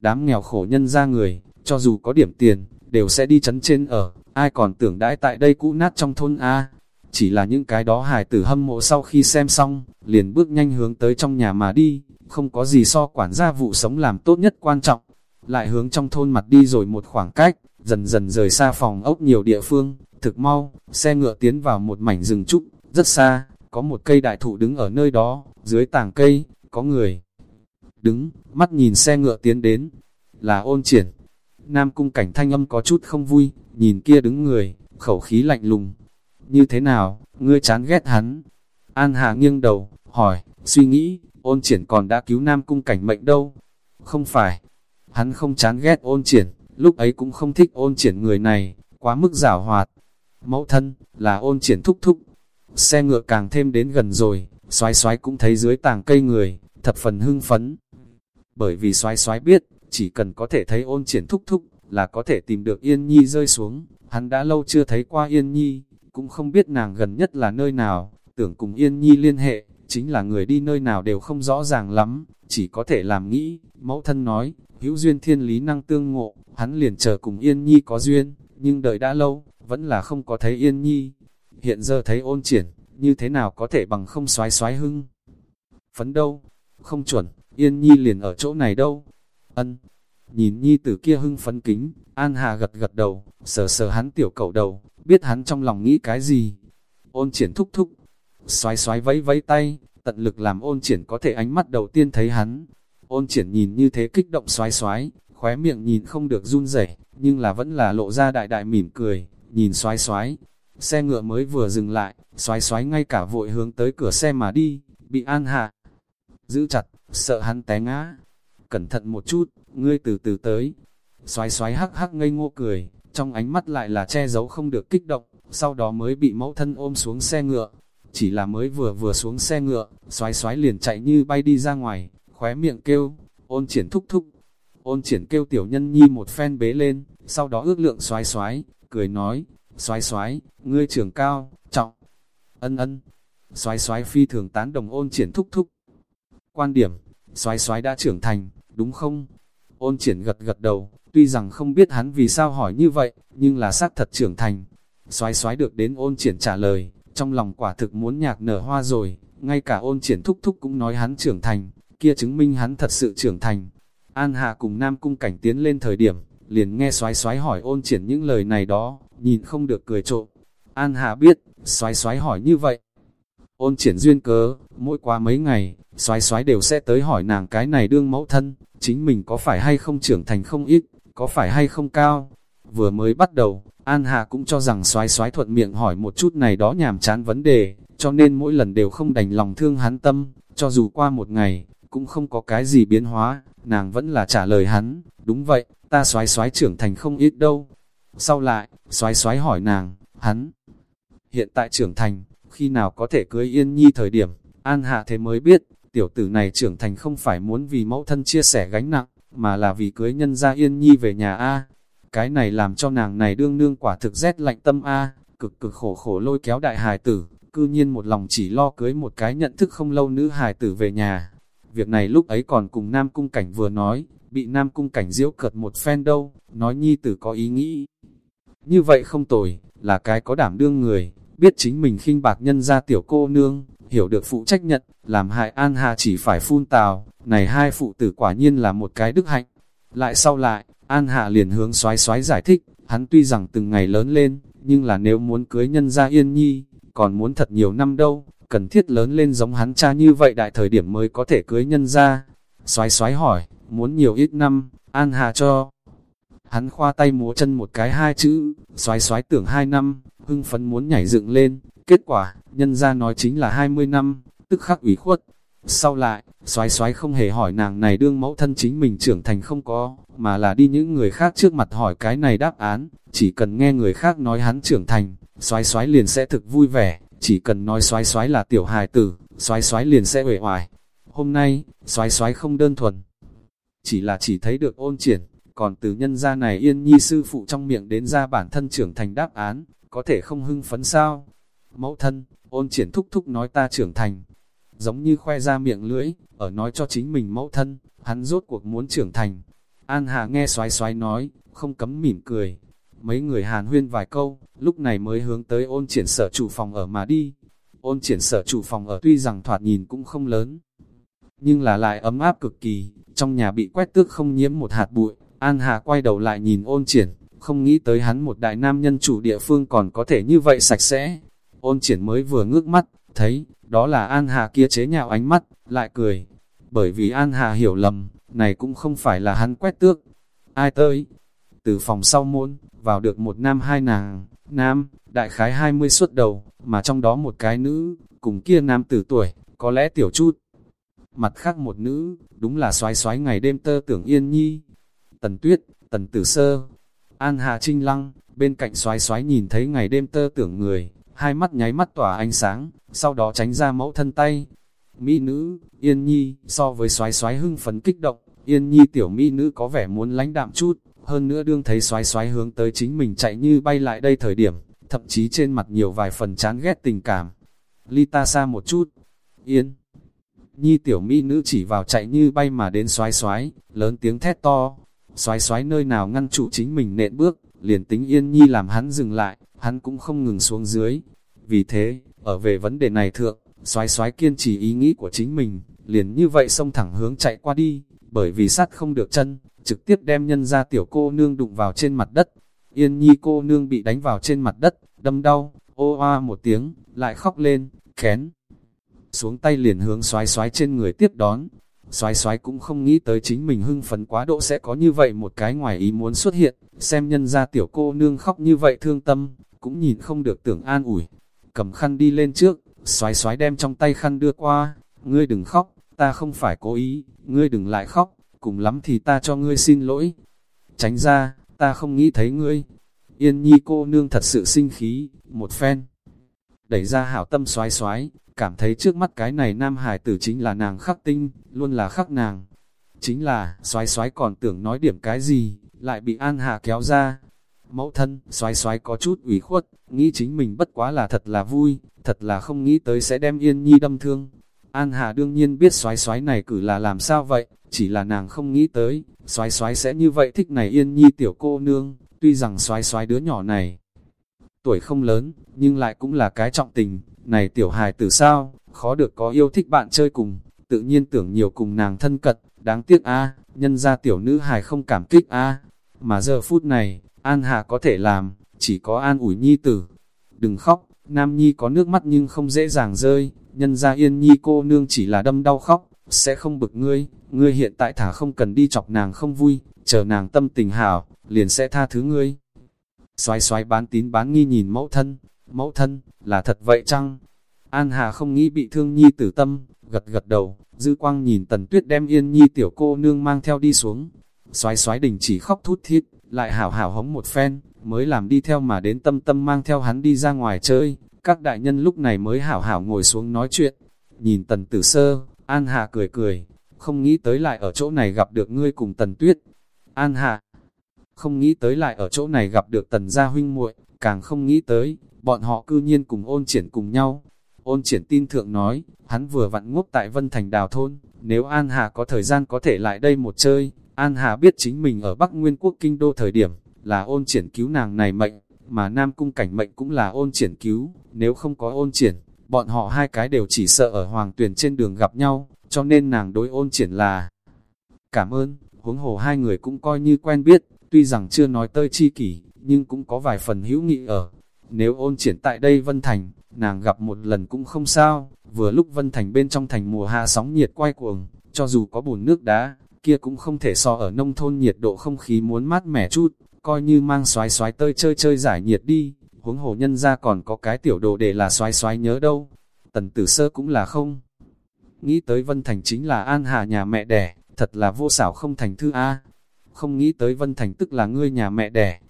đám nghèo khổ nhân ra người, cho dù có điểm tiền, đều sẽ đi chấn trên ở, ai còn tưởng đãi tại đây cũ nát trong thôn A. Chỉ là những cái đó hài tử hâm mộ sau khi xem xong, liền bước nhanh hướng tới trong nhà mà đi, không có gì so quản gia vụ sống làm tốt nhất quan trọng. Lại hướng trong thôn mặt đi rồi một khoảng cách, dần dần rời xa phòng ốc nhiều địa phương, thực mau, xe ngựa tiến vào một mảnh rừng trúc, rất xa, có một cây đại thụ đứng ở nơi đó, dưới tàng cây, có người. Đứng, mắt nhìn xe ngựa tiến đến, là ôn triển. Nam cung cảnh thanh âm có chút không vui, nhìn kia đứng người, khẩu khí lạnh lùng. Như thế nào, ngươi chán ghét hắn? An Hà nghiêng đầu, hỏi, suy nghĩ, ôn triển còn đã cứu Nam cung cảnh mệnh đâu? Không phải, hắn không chán ghét ôn triển, lúc ấy cũng không thích ôn triển người này, quá mức giảo hoạt. Mẫu thân, là ôn triển thúc thúc. Xe ngựa càng thêm đến gần rồi, xoái xoái cũng thấy dưới tàng cây người, thập phần hưng phấn. Bởi vì xoái xoái biết, chỉ cần có thể thấy ôn triển thúc thúc, là có thể tìm được Yên Nhi rơi xuống. Hắn đã lâu chưa thấy qua Yên Nhi, cũng không biết nàng gần nhất là nơi nào, tưởng cùng Yên Nhi liên hệ, chính là người đi nơi nào đều không rõ ràng lắm, chỉ có thể làm nghĩ, mẫu thân nói, hữu duyên thiên lý năng tương ngộ, hắn liền chờ cùng Yên Nhi có duyên, nhưng đợi đã lâu, vẫn là không có thấy Yên Nhi. Hiện giờ thấy ôn triển, như thế nào có thể bằng không xoái xoái hưng. Phấn đâu? Không chuẩn, Yên Nhi liền ở chỗ này đâu? Ân. Nhìn Nhi từ kia hưng phấn kính, An Hà gật gật đầu, sờ sờ hắn tiểu cậu đầu, biết hắn trong lòng nghĩ cái gì. Ôn triển thúc thúc, xoái xoái vẫy vẫy tay, tận lực làm ôn triển có thể ánh mắt đầu tiên thấy hắn. Ôn triển nhìn như thế kích động xoái xoái, khóe miệng nhìn không được run rẩy, nhưng là vẫn là lộ ra đại đại mỉm cười, nhìn xoái xoái. Xe ngựa mới vừa dừng lại, xoái xoái ngay cả vội hướng tới cửa xe mà đi, bị an hạ. Giữ chặt, sợ hắn té ngã. Cẩn thận một chút, ngươi từ từ tới. Xoái xoái hắc hắc ngây ngô cười, trong ánh mắt lại là che giấu không được kích động, sau đó mới bị mẫu thân ôm xuống xe ngựa. Chỉ là mới vừa vừa xuống xe ngựa, xoái xoái liền chạy như bay đi ra ngoài, khóe miệng kêu, ôn triển thúc thúc. Ôn triển kêu tiểu nhân nhi một phen bế lên, sau đó ước lượng xoái xoái, cười nói, xoái xoái, ngươi trưởng cao, trọng, ân ân. Xoái xoái phi thường tán đồng ôn triển thúc thúc. Quan điểm, xoái xoái đã trưởng thành, đúng không? Ôn triển gật gật đầu, tuy rằng không biết hắn vì sao hỏi như vậy, nhưng là xác thật trưởng thành. Xoái xoái được đến ôn triển trả lời, trong lòng quả thực muốn nhạc nở hoa rồi, ngay cả ôn triển thúc thúc cũng nói hắn trưởng thành, kia chứng minh hắn thật sự trưởng thành. An Hạ cùng Nam Cung Cảnh tiến lên thời điểm, liền nghe xoái xoái hỏi ôn triển những lời này đó, nhìn không được cười trộm. An hà biết, xoái xoái hỏi như vậy. Ôn triển duyên cớ, mỗi qua mấy ngày, xoái xoái đều sẽ tới hỏi nàng cái này đương mẫu thân, chính mình có phải hay không trưởng thành không ít, có phải hay không cao. Vừa mới bắt đầu, An hà cũng cho rằng xoái xoái thuận miệng hỏi một chút này đó nhàm chán vấn đề, cho nên mỗi lần đều không đành lòng thương hắn tâm, cho dù qua một ngày, cũng không có cái gì biến hóa, nàng vẫn là trả lời hắn, đúng vậy, ta xoái xoái trưởng thành không ít đâu. Sau lại, xoái xoái hỏi nàng, hắn, hiện tại trưởng thành, khi nào có thể cưới yên nhi thời điểm, an hạ thế mới biết, tiểu tử này trưởng thành không phải muốn vì mẫu thân chia sẻ gánh nặng, mà là vì cưới nhân gia yên nhi về nhà A. Cái này làm cho nàng này đương nương quả thực rét lạnh tâm A, cực cực khổ khổ lôi kéo đại hài tử, cư nhiên một lòng chỉ lo cưới một cái nhận thức không lâu nữ hài tử về nhà. Việc này lúc ấy còn cùng Nam Cung Cảnh vừa nói, bị Nam Cung Cảnh diễu cợt một phen đâu, nói nhi tử có ý nghĩ. Như vậy không tồi, là cái có đảm đương người, biết chính mình khinh bạc nhân ra tiểu cô nương, hiểu được phụ trách nhận, làm hại An Hà chỉ phải phun tào, này hai phụ tử quả nhiên là một cái đức hạnh. Lại sau lại, An hà liền hướng xoái xoái giải thích, hắn tuy rằng từng ngày lớn lên, nhưng là nếu muốn cưới nhân ra yên nhi, còn muốn thật nhiều năm đâu, cần thiết lớn lên giống hắn cha như vậy đại thời điểm mới có thể cưới nhân ra. Xoái xoái hỏi, muốn nhiều ít năm, An Hà cho. Hắn khoa tay múa chân một cái hai chữ, xoái xoái tưởng hai năm, hưng phấn muốn nhảy dựng lên, kết quả, nhân ra nói chính là 20 năm, tức khắc ủy khuất. Sau lại, xoái xoái không hề hỏi nàng này đương mẫu thân chính mình trưởng thành không có, mà là đi những người khác trước mặt hỏi cái này đáp án, chỉ cần nghe người khác nói hắn trưởng thành, xoái xoái liền sẽ thực vui vẻ, chỉ cần nói xoái xoái là tiểu hài tử, xoái xoái liền sẽ uể hoài Hôm nay, xoái xoái không đơn thuần, chỉ là chỉ thấy được ôn triển, còn từ nhân gia này yên nhi sư phụ trong miệng đến ra bản thân trưởng thành đáp án, có thể không hưng phấn sao? Mẫu thân, ôn triển thúc thúc nói ta trưởng thành. giống như khoe ra miệng lưỡi, ở nói cho chính mình mẫu thân, hắn rốt cuộc muốn trưởng thành. An Hà nghe xoái xoái nói, không cấm mỉm cười. Mấy người hàn huyên vài câu, lúc này mới hướng tới ôn triển sở chủ phòng ở mà đi. Ôn triển sở chủ phòng ở tuy rằng thoạt nhìn cũng không lớn, nhưng là lại ấm áp cực kỳ, trong nhà bị quét tước không nhiễm một hạt bụi. An Hà quay đầu lại nhìn ôn triển, không nghĩ tới hắn một đại nam nhân chủ địa phương còn có thể như vậy sạch sẽ. Ôn triển mới vừa ngước mắt, thấy, đó là An Hà kia chế nhạo ánh mắt, lại cười. Bởi vì An Hà hiểu lầm, này cũng không phải là hắn quét tước. Ai tới? Từ phòng sau môn, vào được một nam hai nàng, nam, đại khái 20 suốt đầu, mà trong đó một cái nữ, cùng kia nam tử tuổi, có lẽ tiểu chút. Mặt khác một nữ, đúng là xoái xoái ngày đêm tơ tưởng yên nhi. Tần tuyết, tần tử sơ, an hà trinh lăng, bên cạnh xoái xoái nhìn thấy ngày đêm tơ tưởng người, hai mắt nháy mắt tỏa ánh sáng, sau đó tránh ra mẫu thân tay. Mỹ nữ, yên nhi, so với xoái xoái hưng phấn kích động, yên nhi tiểu mỹ nữ có vẻ muốn lãnh đạm chút, hơn nữa đương thấy xoái xoái hướng tới chính mình chạy như bay lại đây thời điểm, thậm chí trên mặt nhiều vài phần chán ghét tình cảm. Ly ta xa một chút, yên. Nhi tiểu mỹ nữ chỉ vào chạy như bay mà đến xoái xoái, lớn tiếng thét to. Xoái xoái nơi nào ngăn trụ chính mình nện bước, liền tính yên nhi làm hắn dừng lại, hắn cũng không ngừng xuống dưới. Vì thế, ở về vấn đề này thượng, xoái xoái kiên trì ý nghĩ của chính mình, liền như vậy xông thẳng hướng chạy qua đi, bởi vì sát không được chân, trực tiếp đem nhân ra tiểu cô nương đụng vào trên mặt đất. Yên nhi cô nương bị đánh vào trên mặt đất, đâm đau, ô oa một tiếng, lại khóc lên, kén. Xuống tay liền hướng xoái xoái trên người tiếp đón. Xoái xoái cũng không nghĩ tới chính mình hưng phấn quá độ sẽ có như vậy một cái ngoài ý muốn xuất hiện, xem nhân ra tiểu cô nương khóc như vậy thương tâm, cũng nhìn không được tưởng an ủi. Cầm khăn đi lên trước, xoái xoái đem trong tay khăn đưa qua, ngươi đừng khóc, ta không phải cố ý, ngươi đừng lại khóc, cùng lắm thì ta cho ngươi xin lỗi. Tránh ra, ta không nghĩ thấy ngươi. Yên nhi cô nương thật sự sinh khí, một phen. Đẩy ra hảo tâm xoái xoái, cảm thấy trước mắt cái này nam hải tử chính là nàng khắc tinh, luôn là khắc nàng. Chính là, xoái xoái còn tưởng nói điểm cái gì, lại bị An Hạ kéo ra. Mẫu thân, xoái xoái có chút ủy khuất, nghĩ chính mình bất quá là thật là vui, thật là không nghĩ tới sẽ đem Yên Nhi đâm thương. An Hà đương nhiên biết xoái xoái này cử là làm sao vậy, chỉ là nàng không nghĩ tới, xoái xoái sẽ như vậy thích này Yên Nhi tiểu cô nương, tuy rằng xoái xoái đứa nhỏ này tuổi không lớn, nhưng lại cũng là cái trọng tình, này tiểu hài tử sao, khó được có yêu thích bạn chơi cùng, tự nhiên tưởng nhiều cùng nàng thân cật, đáng tiếc a nhân ra tiểu nữ hài không cảm kích a mà giờ phút này, An Hà có thể làm, chỉ có an ủi nhi tử. Đừng khóc, Nam Nhi có nước mắt nhưng không dễ dàng rơi, nhân ra yên nhi cô nương chỉ là đâm đau khóc, sẽ không bực ngươi, ngươi hiện tại thả không cần đi chọc nàng không vui, chờ nàng tâm tình hảo, liền sẽ tha thứ ngươi. Xoái xoái bán tín bán nghi nhìn mẫu thân, mẫu thân, là thật vậy chăng? An Hà không nghĩ bị thương nhi tử tâm, gật gật đầu, dư quang nhìn tần tuyết đem yên nhi tiểu cô nương mang theo đi xuống. Xoái xoái đình chỉ khóc thút thít, lại hảo hảo hống một phen, mới làm đi theo mà đến tâm tâm mang theo hắn đi ra ngoài chơi. Các đại nhân lúc này mới hảo hảo ngồi xuống nói chuyện. Nhìn tần tử sơ, An Hà cười cười, không nghĩ tới lại ở chỗ này gặp được ngươi cùng tần tuyết. An Hà, không nghĩ tới lại ở chỗ này gặp được tần gia huynh muội, càng không nghĩ tới, bọn họ cư nhiên cùng ôn triển cùng nhau. Ôn triển tin thượng nói, hắn vừa vặn ngốc tại Vân Thành Đào Thôn, nếu An Hà có thời gian có thể lại đây một chơi, An Hà biết chính mình ở Bắc Nguyên Quốc Kinh Đô thời điểm, là ôn triển cứu nàng này mệnh, mà Nam Cung cảnh mệnh cũng là ôn triển cứu, nếu không có ôn triển, bọn họ hai cái đều chỉ sợ ở hoàng tuyển trên đường gặp nhau, cho nên nàng đối ôn triển là cảm ơn, huống hồ hai người cũng coi như quen biết, tuy rằng chưa nói tơi chi kỷ, nhưng cũng có vài phần hữu nghị ở. Nếu ôn triển tại đây Vân Thành, nàng gặp một lần cũng không sao, vừa lúc Vân Thành bên trong thành mùa hạ sóng nhiệt quay cuồng, cho dù có bùn nước đá, kia cũng không thể so ở nông thôn nhiệt độ không khí muốn mát mẻ chút, coi như mang xoái xoái tơi chơi chơi giải nhiệt đi, huống hồ nhân ra còn có cái tiểu đồ để là xoái xoái nhớ đâu. Tần tử sơ cũng là không. Nghĩ tới Vân Thành chính là An Hà nhà mẹ đẻ, thật là vô xảo không thành thư A. Không nghĩ tới Vân Thành tức là ngươi nhà mẹ đẻ.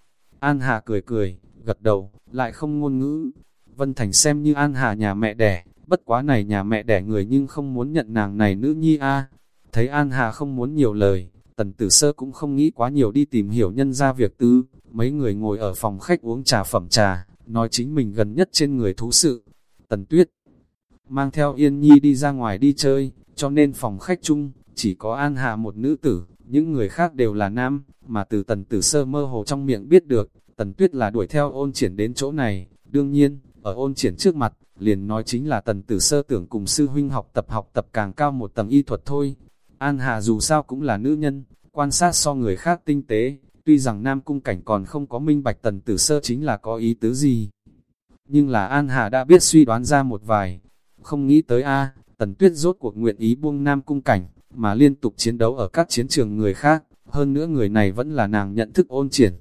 An Hà cười cười, gật đầu, lại không ngôn ngữ. Vân Thành xem như An Hà nhà mẹ đẻ, bất quá này nhà mẹ đẻ người nhưng không muốn nhận nàng này nữ nhi A. Thấy An Hà không muốn nhiều lời, tần tử sơ cũng không nghĩ quá nhiều đi tìm hiểu nhân ra việc tư. Mấy người ngồi ở phòng khách uống trà phẩm trà, nói chính mình gần nhất trên người thú sự. Tần tuyết, mang theo Yên Nhi đi ra ngoài đi chơi, cho nên phòng khách chung, chỉ có An Hà một nữ tử, những người khác đều là nam, mà từ tần tử sơ mơ hồ trong miệng biết được, tần tuyết là đuổi theo ôn triển đến chỗ này, đương nhiên, ở ôn triển trước mặt, liền nói chính là tần tử sơ tưởng cùng sư huynh học tập học tập càng cao một tầng y thuật thôi. An Hà dù sao cũng là nữ nhân, quan sát so người khác tinh tế, tuy rằng Nam Cung Cảnh còn không có minh bạch tần tử sơ chính là có ý tứ gì. Nhưng là An Hà đã biết suy đoán ra một vài, không nghĩ tới a tần tuyết rốt cuộc nguyện ý buông Nam Cung Cảnh, mà liên tục chiến đấu ở các chiến trường người khác, hơn nữa người này vẫn là nàng nhận thức ôn triển.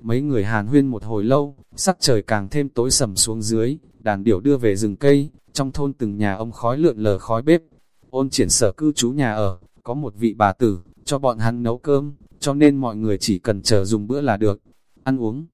Mấy người hàn huyên một hồi lâu, sắc trời càng thêm tối sầm xuống dưới, đàn điểu đưa về rừng cây, trong thôn từng nhà ông khói lượn lờ khói bếp. Ôn triển sở cư trú nhà ở, có một vị bà tử, cho bọn hắn nấu cơm, cho nên mọi người chỉ cần chờ dùng bữa là được. Ăn uống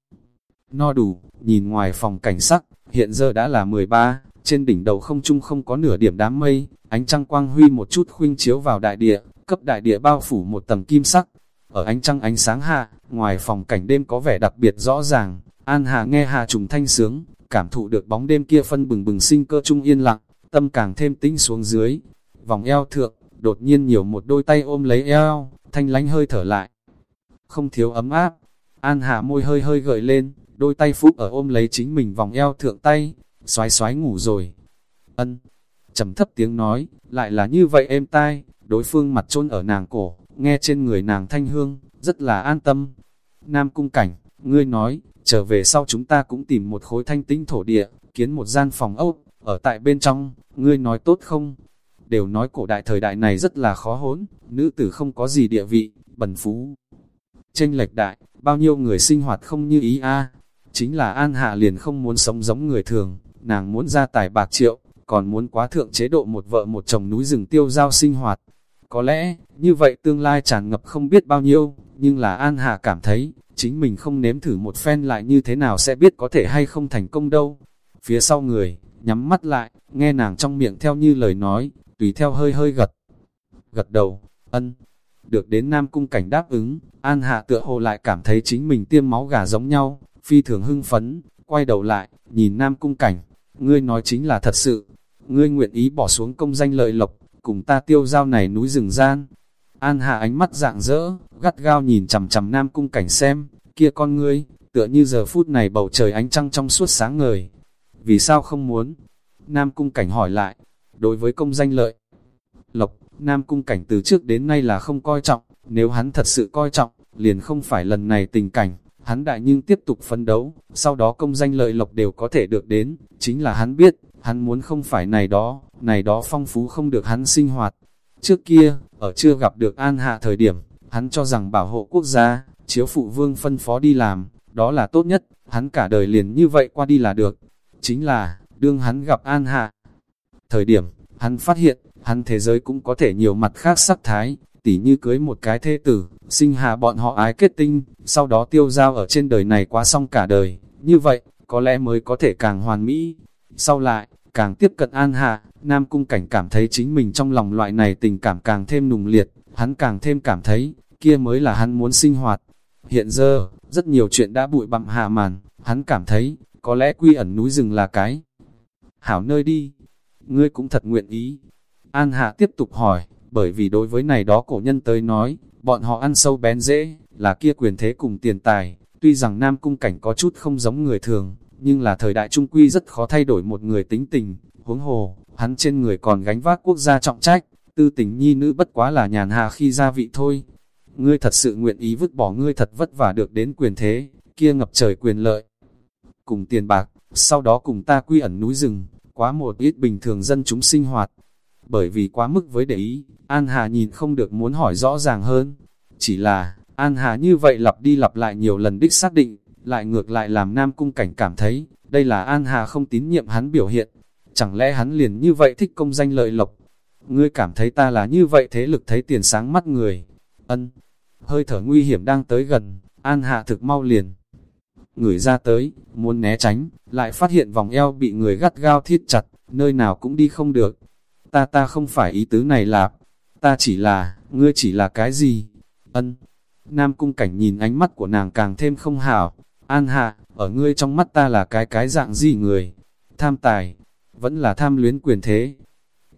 no đủ, nhìn ngoài phòng cảnh sắc, hiện giờ đã là 13, trên đỉnh đầu không trung không có nửa điểm đám mây, ánh trăng quang huy một chút khuynh chiếu vào đại địa, cấp đại địa bao phủ một tầng kim sắc. Ở ánh trăng ánh sáng hạ, ngoài phòng cảnh đêm có vẻ đặc biệt rõ ràng, An Hà nghe Hà trùng thanh sướng, cảm thụ được bóng đêm kia phân bừng bừng sinh cơ trung yên lặng, tâm càng thêm tĩnh xuống dưới. Vòng eo thượng, đột nhiên nhiều một đôi tay ôm lấy eo, thanh lánh hơi thở lại. Không thiếu ấm áp, An Hà môi hơi hơi gợi lên, đôi tay phúc ở ôm lấy chính mình vòng eo thượng tay, xoái xoái ngủ rồi. Ân, trầm thấp tiếng nói, lại là như vậy êm tai, đối phương mặt trôn ở nàng cổ, nghe trên người nàng thanh hương, rất là an tâm. Nam cung cảnh, ngươi nói, trở về sau chúng ta cũng tìm một khối thanh tinh thổ địa, kiến một gian phòng ốc, ở tại bên trong, ngươi nói tốt không? Đều nói cổ đại thời đại này rất là khó hốn, nữ tử không có gì địa vị, bần phú. Tranh lệch đại, bao nhiêu người sinh hoạt không như ý a Chính là An Hạ liền không muốn sống giống người thường, nàng muốn ra tài bạc triệu, còn muốn quá thượng chế độ một vợ một chồng núi rừng tiêu giao sinh hoạt. Có lẽ, như vậy tương lai tràn ngập không biết bao nhiêu, nhưng là An hạ cảm thấy, chính mình không nếm thử một phen lại như thế nào sẽ biết có thể hay không thành công đâu. Phía sau người, nhắm mắt lại, nghe nàng trong miệng theo như lời nói, tùy theo hơi hơi gật. Gật đầu, ân. Được đến Nam Cung cảnh đáp ứng, An Hạ tựa hồ lại cảm thấy chính mình tiêm máu gà giống nhau, phi thường hưng phấn, quay đầu lại, nhìn Nam Cung cảnh, ngươi nói chính là thật sự, ngươi nguyện ý bỏ xuống công danh lợi lộc, cùng ta tiêu giao này núi rừng gian. An Hạ ánh mắt dạng dỡ, gắt gao nhìn chằm chằm Nam Cung cảnh xem, kia con ngươi, tựa như giờ phút này bầu trời ánh trăng trong suốt sáng ngời. Vì sao không muốn? Nam Cung cảnh hỏi lại, đối với công danh lợi. Lộc, Nam Cung cảnh từ trước đến nay là không coi trọng, nếu hắn thật sự coi trọng, liền không phải lần này tình cảnh, hắn đại nhưng tiếp tục phấn đấu, sau đó công danh lợi lộc đều có thể được đến, chính là hắn biết, hắn muốn không phải này đó, này đó phong phú không được hắn sinh hoạt. Trước kia, ở chưa gặp được An Hạ thời điểm, hắn cho rằng bảo hộ quốc gia, chiếu phụ vương phân phó đi làm, đó là tốt nhất, hắn cả đời liền như vậy qua đi là được. Chính là, đương hắn gặp An Hạ. Thời điểm, hắn phát hiện, hắn thế giới cũng có thể nhiều mặt khác sắc thái, tỉ như cưới một cái thê tử, sinh hạ bọn họ ái kết tinh, sau đó tiêu giao ở trên đời này quá xong cả đời, như vậy, có lẽ mới có thể càng hoàn mỹ. Sau lại, càng tiếp cận an hạ, Nam Cung Cảnh cảm thấy chính mình trong lòng loại này tình cảm càng thêm nùng liệt, hắn càng thêm cảm thấy, kia mới là hắn muốn sinh hoạt. Hiện giờ, rất nhiều chuyện đã bụi bặm hạ màn, hắn cảm thấy, có lẽ quy ẩn núi rừng là cái. Hảo nơi đi, ngươi cũng thật nguyện ý. An Hạ tiếp tục hỏi, bởi vì đối với này đó cổ nhân tới nói, bọn họ ăn sâu bén dễ, là kia quyền thế cùng tiền tài, tuy rằng Nam Cung Cảnh có chút không giống người thường, nhưng là thời đại trung quy rất khó thay đổi một người tính tình, huống hồ, hắn trên người còn gánh vác quốc gia trọng trách, tư tình nhi nữ bất quá là nhàn hạ khi gia vị thôi. Ngươi thật sự nguyện ý vứt bỏ ngươi thật vất vả được đến quyền thế, kia ngập trời quyền lợi. Cùng tiền bạc, sau đó cùng ta quy ẩn núi rừng, quá một ít bình thường dân chúng sinh hoạt, bởi vì quá mức với để ý, An Hà nhìn không được muốn hỏi rõ ràng hơn. Chỉ là, An Hà như vậy lặp đi lặp lại nhiều lần đích xác định, lại ngược lại làm Nam Cung Cảnh cảm thấy, đây là An Hà không tín nhiệm hắn biểu hiện. Chẳng lẽ hắn liền như vậy thích công danh lợi lộc? Ngươi cảm thấy ta là như vậy thế lực thấy tiền sáng mắt người. Ân, hơi thở nguy hiểm đang tới gần, An Hạ thực mau liền. Người ra tới, muốn né tránh, lại phát hiện vòng eo bị người gắt gao thiết chặt, nơi nào cũng đi không được ta ta không phải ý tứ này là, ta chỉ là, ngươi chỉ là cái gì? Ân. Nam cung cảnh nhìn ánh mắt của nàng càng thêm không hảo. An hạ, ở ngươi trong mắt ta là cái cái dạng gì người? Tham tài. vẫn là tham luyến quyền thế.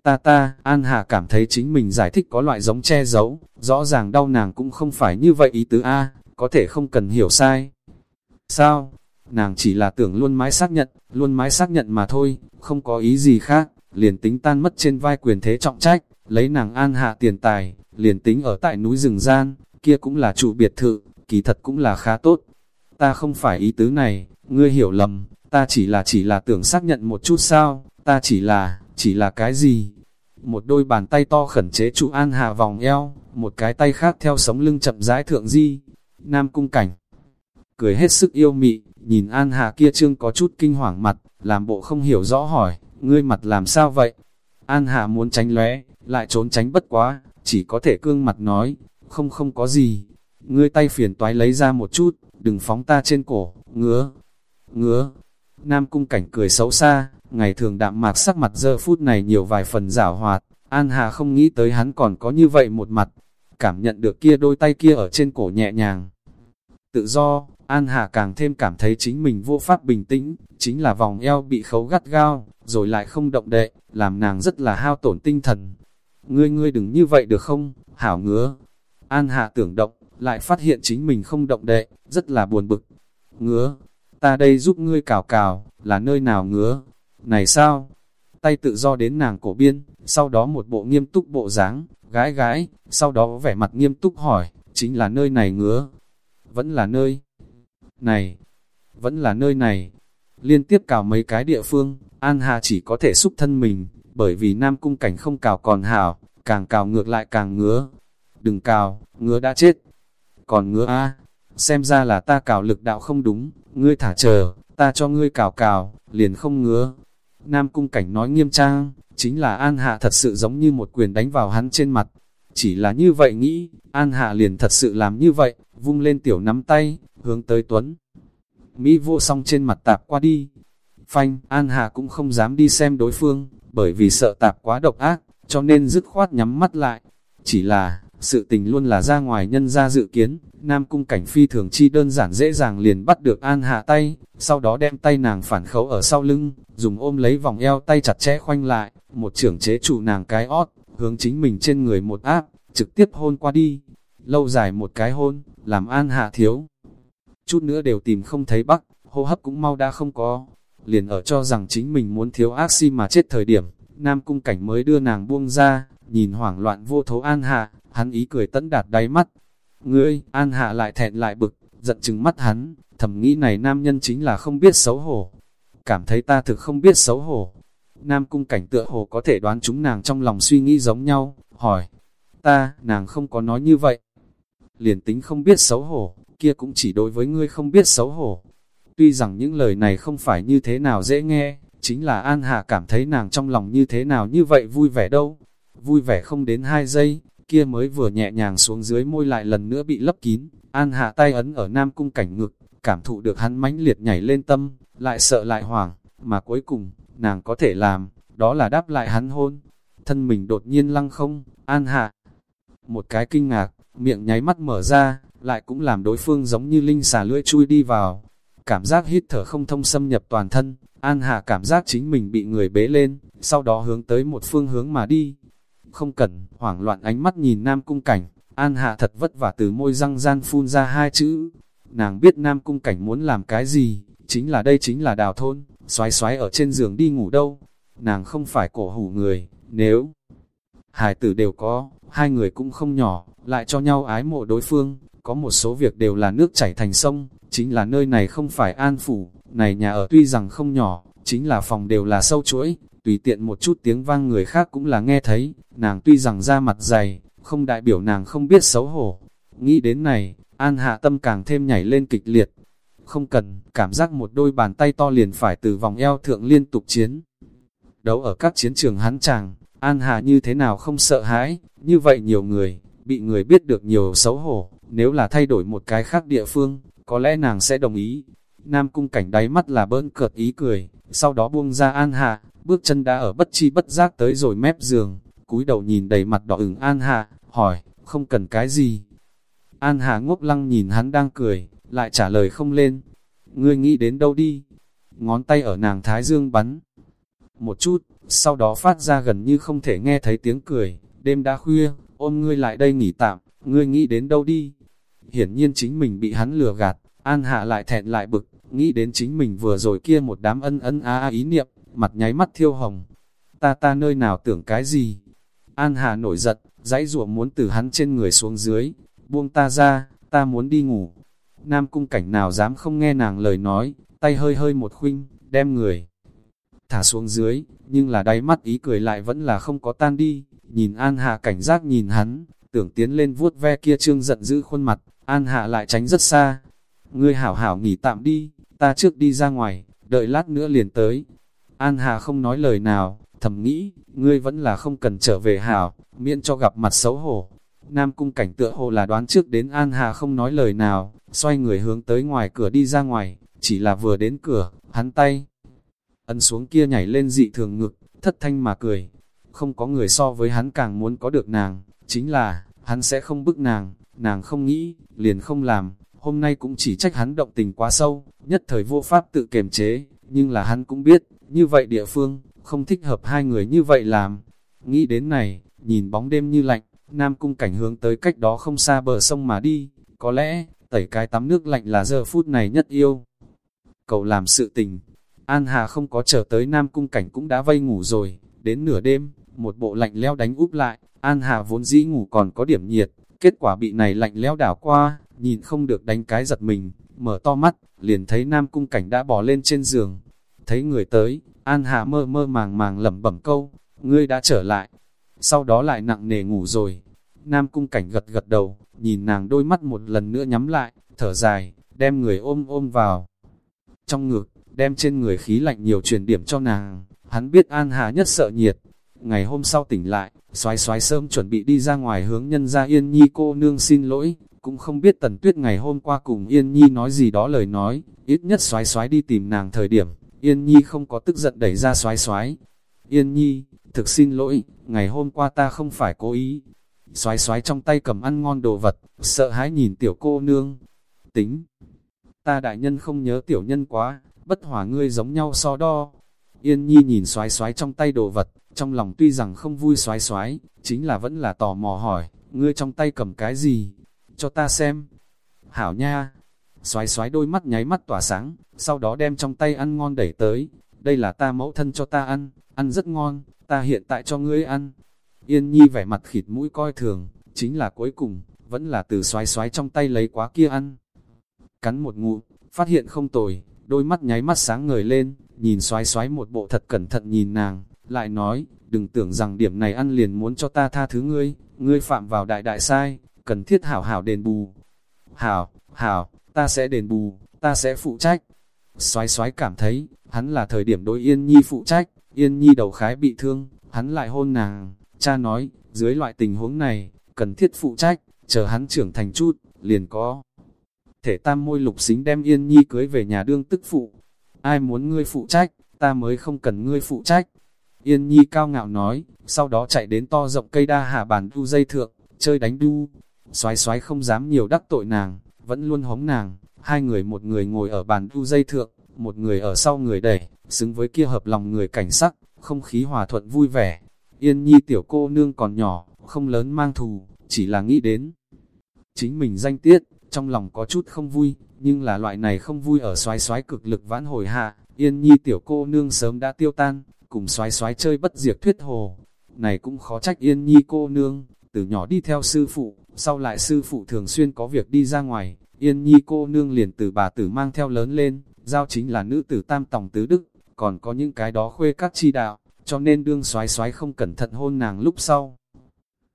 Ta ta, An Hà cảm thấy chính mình giải thích có loại giống che giấu, rõ ràng đau nàng cũng không phải như vậy ý tứ A, có thể không cần hiểu sai. Sao? Nàng chỉ là tưởng luôn mãi xác nhận, luôn mãi xác nhận mà thôi, không có ý gì khác, liền tính tan mất trên vai quyền thế trọng trách, lấy nàng an hạ tiền tài, liền tính ở tại núi rừng gian, kia cũng là chủ biệt thự, kỳ thật cũng là khá tốt. Ta không phải ý tứ này, ngươi hiểu lầm, ta chỉ là chỉ là tưởng xác nhận một chút sao, ta chỉ là, chỉ là cái gì? Một đôi bàn tay to khẩn chế trụ an hạ vòng eo, một cái tay khác theo sống lưng chậm rãi thượng di, nam cung cảnh. Cười hết sức yêu mị, nhìn an hạ kia trương có chút kinh hoàng mặt, làm bộ không hiểu rõ hỏi, ngươi mặt làm sao vậy? An hạ muốn tránh lóe, lại trốn tránh bất quá, chỉ có thể cương mặt nói, không không có gì, ngươi tay phiền toái lấy ra một chút, đừng phóng ta trên cổ, ngứa, ngứa. Nam cung cảnh cười xấu xa, ngày thường đạm mạc sắc mặt giờ phút này nhiều vài phần giả hoạt, An Hà không nghĩ tới hắn còn có như vậy một mặt, cảm nhận được kia đôi tay kia ở trên cổ nhẹ nhàng. Tự do, An Hà càng thêm cảm thấy chính mình vô pháp bình tĩnh, chính là vòng eo bị khấu gắt gao, rồi lại không động đậy, làm nàng rất là hao tổn tinh thần. Ngươi ngươi đừng như vậy được không, hảo ngứa. An Hà tưởng động, lại phát hiện chính mình không động đậy, rất là buồn bực. Ngứa, ta đây giúp ngươi cào cào, là nơi nào ngứa? Này sao? Tay tự do đến nàng cổ biên, sau đó một bộ nghiêm túc bộ dáng, gái gái, sau đó vẻ mặt nghiêm túc hỏi, chính là nơi này ngứa. Vẫn là nơi này, vẫn là nơi này. Liên tiếp cào mấy cái địa phương, An Hà chỉ có thể xúc thân mình, bởi vì Nam Cung Cảnh không cào còn hảo, càng cào ngược lại càng ngứa. Đừng cào, ngứa đã chết. Còn ngứa a xem ra là ta cào lực đạo không đúng, ngươi thả chờ, ta cho ngươi cào cào, liền không ngứa. Nam Cung Cảnh nói nghiêm trang, chính là An Hạ thật sự giống như một quyền đánh vào hắn trên mặt. Chỉ là như vậy nghĩ, An Hạ liền thật sự làm như vậy, vung lên tiểu nắm tay, hướng tới Tuấn. Mỹ vô song trên mặt tạp qua đi. Phanh, An Hạ cũng không dám đi xem đối phương, bởi vì sợ tạp quá độc ác, cho nên dứt khoát nhắm mắt lại. Chỉ là, sự tình luôn là ra ngoài nhân ra dự kiến, Nam Cung Cảnh Phi thường chi đơn giản dễ dàng liền bắt được An Hạ tay, sau đó đem tay nàng phản khấu ở sau lưng, dùng ôm lấy vòng eo tay chặt chẽ khoanh lại, một trưởng chế trụ nàng cái ót, hướng chính mình trên người một áp, trực tiếp hôn qua đi. Lâu dài một cái hôn, làm An Hạ thiếu. Chút nữa đều tìm không thấy bắc, hô hấp cũng mau đã không có. Liền ở cho rằng chính mình muốn thiếu ác si mà chết thời điểm, Nam Cung Cảnh mới đưa nàng buông ra, nhìn hoảng loạn vô thấu An Hạ, hắn ý cười tấn đạt đáy mắt. Ngươi, An Hạ lại thẹn lại bực, giận chừng mắt hắn, thầm nghĩ này nam nhân chính là không biết xấu hổ. Cảm thấy ta thực không biết xấu hổ. Nam cung cảnh tựa hồ có thể đoán chúng nàng trong lòng suy nghĩ giống nhau, hỏi. Ta, nàng không có nói như vậy. Liền tính không biết xấu hổ, kia cũng chỉ đối với ngươi không biết xấu hổ. Tuy rằng những lời này không phải như thế nào dễ nghe, chính là An Hạ cảm thấy nàng trong lòng như thế nào như vậy vui vẻ đâu. Vui vẻ không đến hai giây, kia mới vừa nhẹ nhàng xuống dưới môi lại lần nữa bị lấp kín, An Hạ tay ấn ở Nam Cung cảnh ngực, cảm thụ được hắn mãnh liệt nhảy lên tâm, lại sợ lại hoảng, mà cuối cùng, nàng có thể làm, đó là đáp lại hắn hôn. Thân mình đột nhiên lăng không, An Hạ. Một cái kinh ngạc, miệng nháy mắt mở ra, lại cũng làm đối phương giống như linh xà lưỡi chui đi vào. Cảm giác hít thở không thông xâm nhập toàn thân, An Hạ cảm giác chính mình bị người bế lên, sau đó hướng tới một phương hướng mà đi không cần, hoảng loạn ánh mắt nhìn Nam Cung Cảnh, An Hạ thật vất vả từ môi răng gian phun ra hai chữ. Nàng biết Nam Cung Cảnh muốn làm cái gì, chính là đây chính là đào thôn, xoái xoái ở trên giường đi ngủ đâu. Nàng không phải cổ hủ người, nếu hài tử đều có, hai người cũng không nhỏ, lại cho nhau ái mộ đối phương, có một số việc đều là nước chảy thành sông, chính là nơi này không phải an phủ, này nhà ở tuy rằng không nhỏ, chính là phòng đều là sâu chuỗi, tùy tiện một chút tiếng vang người khác cũng là nghe thấy, nàng tuy rằng da mặt dày, không đại biểu nàng không biết xấu hổ. Nghĩ đến này, An Hạ Tâm càng thêm nhảy lên kịch liệt. Không cần, cảm giác một đôi bàn tay to liền phải từ vòng eo thượng liên tục chiến. Đấu ở các chiến trường hắn chàng, An hà như thế nào không sợ hãi, như vậy nhiều người, bị người biết được nhiều xấu hổ, nếu là thay đổi một cái khác địa phương, có lẽ nàng sẽ đồng ý. Nam cung cảnh đáy mắt là bỡn cợt ý cười, sau đó buông ra An Hạ, bước chân đã ở bất chi bất giác tới rồi mép giường, cúi đầu nhìn đầy mặt đỏ ửng An Hạ, hỏi, không cần cái gì. An Hạ ngốc lăng nhìn hắn đang cười, lại trả lời không lên. Ngươi nghĩ đến đâu đi? Ngón tay ở nàng thái dương bắn. một chút, sau đó phát ra gần như không thể nghe thấy tiếng cười, đêm đã khuya, ôm ngươi lại đây nghỉ tạm, ngươi nghĩ đến đâu đi. Hiển nhiên chính mình bị hắn lừa gạt, An Hạ lại thẹn lại bực, nghĩ đến chính mình vừa rồi kia một đám ân ân a a ý niệm, mặt nháy mắt thiêu hồng. Ta ta nơi nào tưởng cái gì? An Hạ nổi giận, dãy ruộng muốn từ hắn trên người xuống dưới, buông ta ra, ta muốn đi ngủ. Nam cung cảnh nào dám không nghe nàng lời nói, tay hơi hơi một khuynh, đem người thả xuống dưới, nhưng là đáy mắt ý cười lại vẫn là không có tan đi, nhìn An Hạ cảnh giác nhìn hắn, tưởng tiến lên vuốt ve kia trương giận dữ khuôn mặt, An Hạ lại tránh rất xa. Ngươi hảo hảo nghỉ tạm đi, ta trước đi ra ngoài, đợi lát nữa liền tới. An Hạ không nói lời nào, thầm nghĩ, ngươi vẫn là không cần trở về hảo, miễn cho gặp mặt xấu hổ. Nam cung cảnh tựa hồ là đoán trước đến An Hà không nói lời nào, xoay người hướng tới ngoài cửa đi ra ngoài, chỉ là vừa đến cửa, hắn tay ấn xuống kia nhảy lên dị thường ngực, thất thanh mà cười. Không có người so với hắn càng muốn có được nàng, chính là, hắn sẽ không bức nàng, nàng không nghĩ, liền không làm, hôm nay cũng chỉ trách hắn động tình quá sâu, nhất thời vô pháp tự kiềm chế, nhưng là hắn cũng biết, như vậy địa phương, không thích hợp hai người như vậy làm. Nghĩ đến này, nhìn bóng đêm như lạnh, Nam cung cảnh hướng tới cách đó không xa bờ sông mà đi, có lẽ, tẩy cái tắm nước lạnh là giờ phút này nhất yêu. Cậu làm sự tình, An Hà không có chờ tới Nam cung cảnh cũng đã vây ngủ rồi, đến nửa đêm, một bộ lạnh leo đánh úp lại, An Hà vốn dĩ ngủ còn có điểm nhiệt, kết quả bị này lạnh leo đảo qua, nhìn không được đánh cái giật mình, mở to mắt, liền thấy Nam cung cảnh đã bỏ lên trên giường. Thấy người tới, An Hà mơ mơ màng màng lẩm bẩm câu, ngươi đã trở lại, sau đó lại nặng nề ngủ rồi. Nam cung cảnh gật gật đầu, nhìn nàng đôi mắt một lần nữa nhắm lại, thở dài, đem người ôm ôm vào. Trong ngực, đem trên người khí lạnh nhiều truyền điểm cho nàng, hắn biết An Hà nhất sợ nhiệt. Ngày hôm sau tỉnh lại, xoái xoái sớm chuẩn bị đi ra ngoài hướng nhân ra Yên Nhi cô nương xin lỗi, cũng không biết Tần Tuyết ngày hôm qua cùng Yên Nhi nói gì đó lời nói, ít nhất xoái xoái đi tìm nàng thời điểm, Yên Nhi không có tức giận đẩy ra xoái xoái. Yên Nhi, thực xin lỗi, ngày hôm qua ta không phải cố ý. Xoái xoái trong tay cầm ăn ngon đồ vật, sợ hãi nhìn tiểu cô nương. Tính, ta đại nhân không nhớ tiểu nhân quá, bất hòa ngươi giống nhau so đo. Yên Nhi nhìn xoái xoái trong tay đồ vật, trong lòng tuy rằng không vui xoái xoái, chính là vẫn là tò mò hỏi, ngươi trong tay cầm cái gì? Cho ta xem. Hảo nha. Xoái xoái đôi mắt nháy mắt tỏa sáng, sau đó đem trong tay ăn ngon đẩy tới. Đây là ta mẫu thân cho ta ăn, ăn rất ngon, ta hiện tại cho ngươi ăn. Yên Nhi vẻ mặt khịt mũi coi thường, chính là cuối cùng, vẫn là từ xoái xoái trong tay lấy quá kia ăn. Cắn một ngụ, phát hiện không tồi, đôi mắt nháy mắt sáng ngời lên, nhìn xoái xoái một bộ thật cẩn thận nhìn nàng, lại nói, đừng tưởng rằng điểm này ăn liền muốn cho ta tha thứ ngươi, ngươi phạm vào đại đại sai, cần thiết hảo hảo đền bù. Hảo, hảo, ta sẽ đền bù, ta sẽ phụ trách. Xoái xoái cảm thấy, hắn là thời điểm đối Yên Nhi phụ trách, Yên Nhi đầu khái bị thương, hắn lại hôn nàng, cha nói, dưới loại tình huống này, cần thiết phụ trách, chờ hắn trưởng thành chút, liền có thể tam môi lục xính đem Yên Nhi cưới về nhà đương tức phụ. Ai muốn ngươi phụ trách, ta mới không cần ngươi phụ trách. Yên Nhi cao ngạo nói, sau đó chạy đến to rộng cây đa hạ bàn đu dây thượng, chơi đánh đu. Xoái xoái không dám nhiều đắc tội nàng, vẫn luôn hống nàng. Hai người một người ngồi ở bàn đu dây thượng, một người ở sau người đẩy, xứng với kia hợp lòng người cảnh sắc, không khí hòa thuận vui vẻ. Yên Nhi tiểu cô nương còn nhỏ, không lớn mang thù, chỉ là nghĩ đến. Chính mình danh tiết, trong lòng có chút không vui, nhưng là loại này không vui ở xoái xoái cực lực vãn hồi hạ, yên nhi tiểu cô nương sớm đã tiêu tan, cùng xoái xoái chơi bất diệt thuyết hồ. Này cũng khó trách yên nhi cô nương, từ nhỏ đi theo sư phụ, sau lại sư phụ thường xuyên có việc đi ra ngoài, yên nhi cô nương liền từ bà tử mang theo lớn lên, giao chính là nữ tử tam tòng tứ đức, còn có những cái đó khuê các chi đạo, cho nên đương xoái xoái không cẩn thận hôn nàng lúc sau.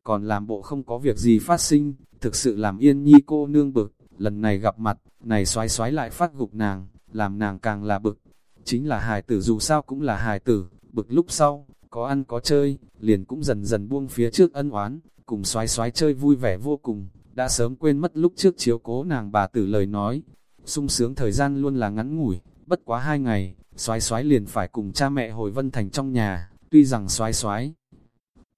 Còn làm bộ không có việc gì phát sinh, thực sự làm yên nhi cô nương bực, lần này gặp mặt, này xoái xoái lại phát gục nàng, làm nàng càng là bực. Chính là hài tử dù sao cũng là hài tử, bực lúc sau, có ăn có chơi, liền cũng dần dần buông phía trước ân oán, cùng xoái xoái chơi vui vẻ vô cùng, đã sớm quên mất lúc trước chiếu cố nàng bà tử lời nói. sung sướng thời gian luôn là ngắn ngủi, bất quá hai ngày, xoái xoái liền phải cùng cha mẹ hồi Vân Thành trong nhà, tuy rằng xoái xoái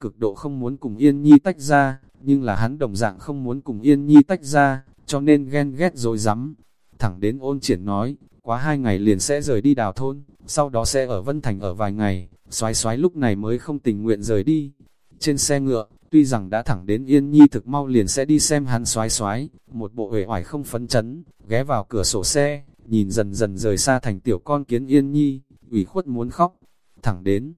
cực độ không muốn cùng Yên Nhi tách ra, nhưng là hắn đồng dạng không muốn cùng Yên Nhi tách ra, cho nên ghen ghét rồi rắm. Thẳng đến ôn triển nói, quá hai ngày liền sẽ rời đi đào thôn, sau đó sẽ ở Vân Thành ở vài ngày, xoái xoái lúc này mới không tình nguyện rời đi. Trên xe ngựa, tuy rằng đã thẳng đến Yên Nhi thực mau liền sẽ đi xem hắn xoái xoái, một bộ uể oải không phấn chấn, ghé vào cửa sổ xe, nhìn dần dần rời xa thành tiểu con kiến Yên Nhi, ủy khuất muốn khóc, thẳng đến.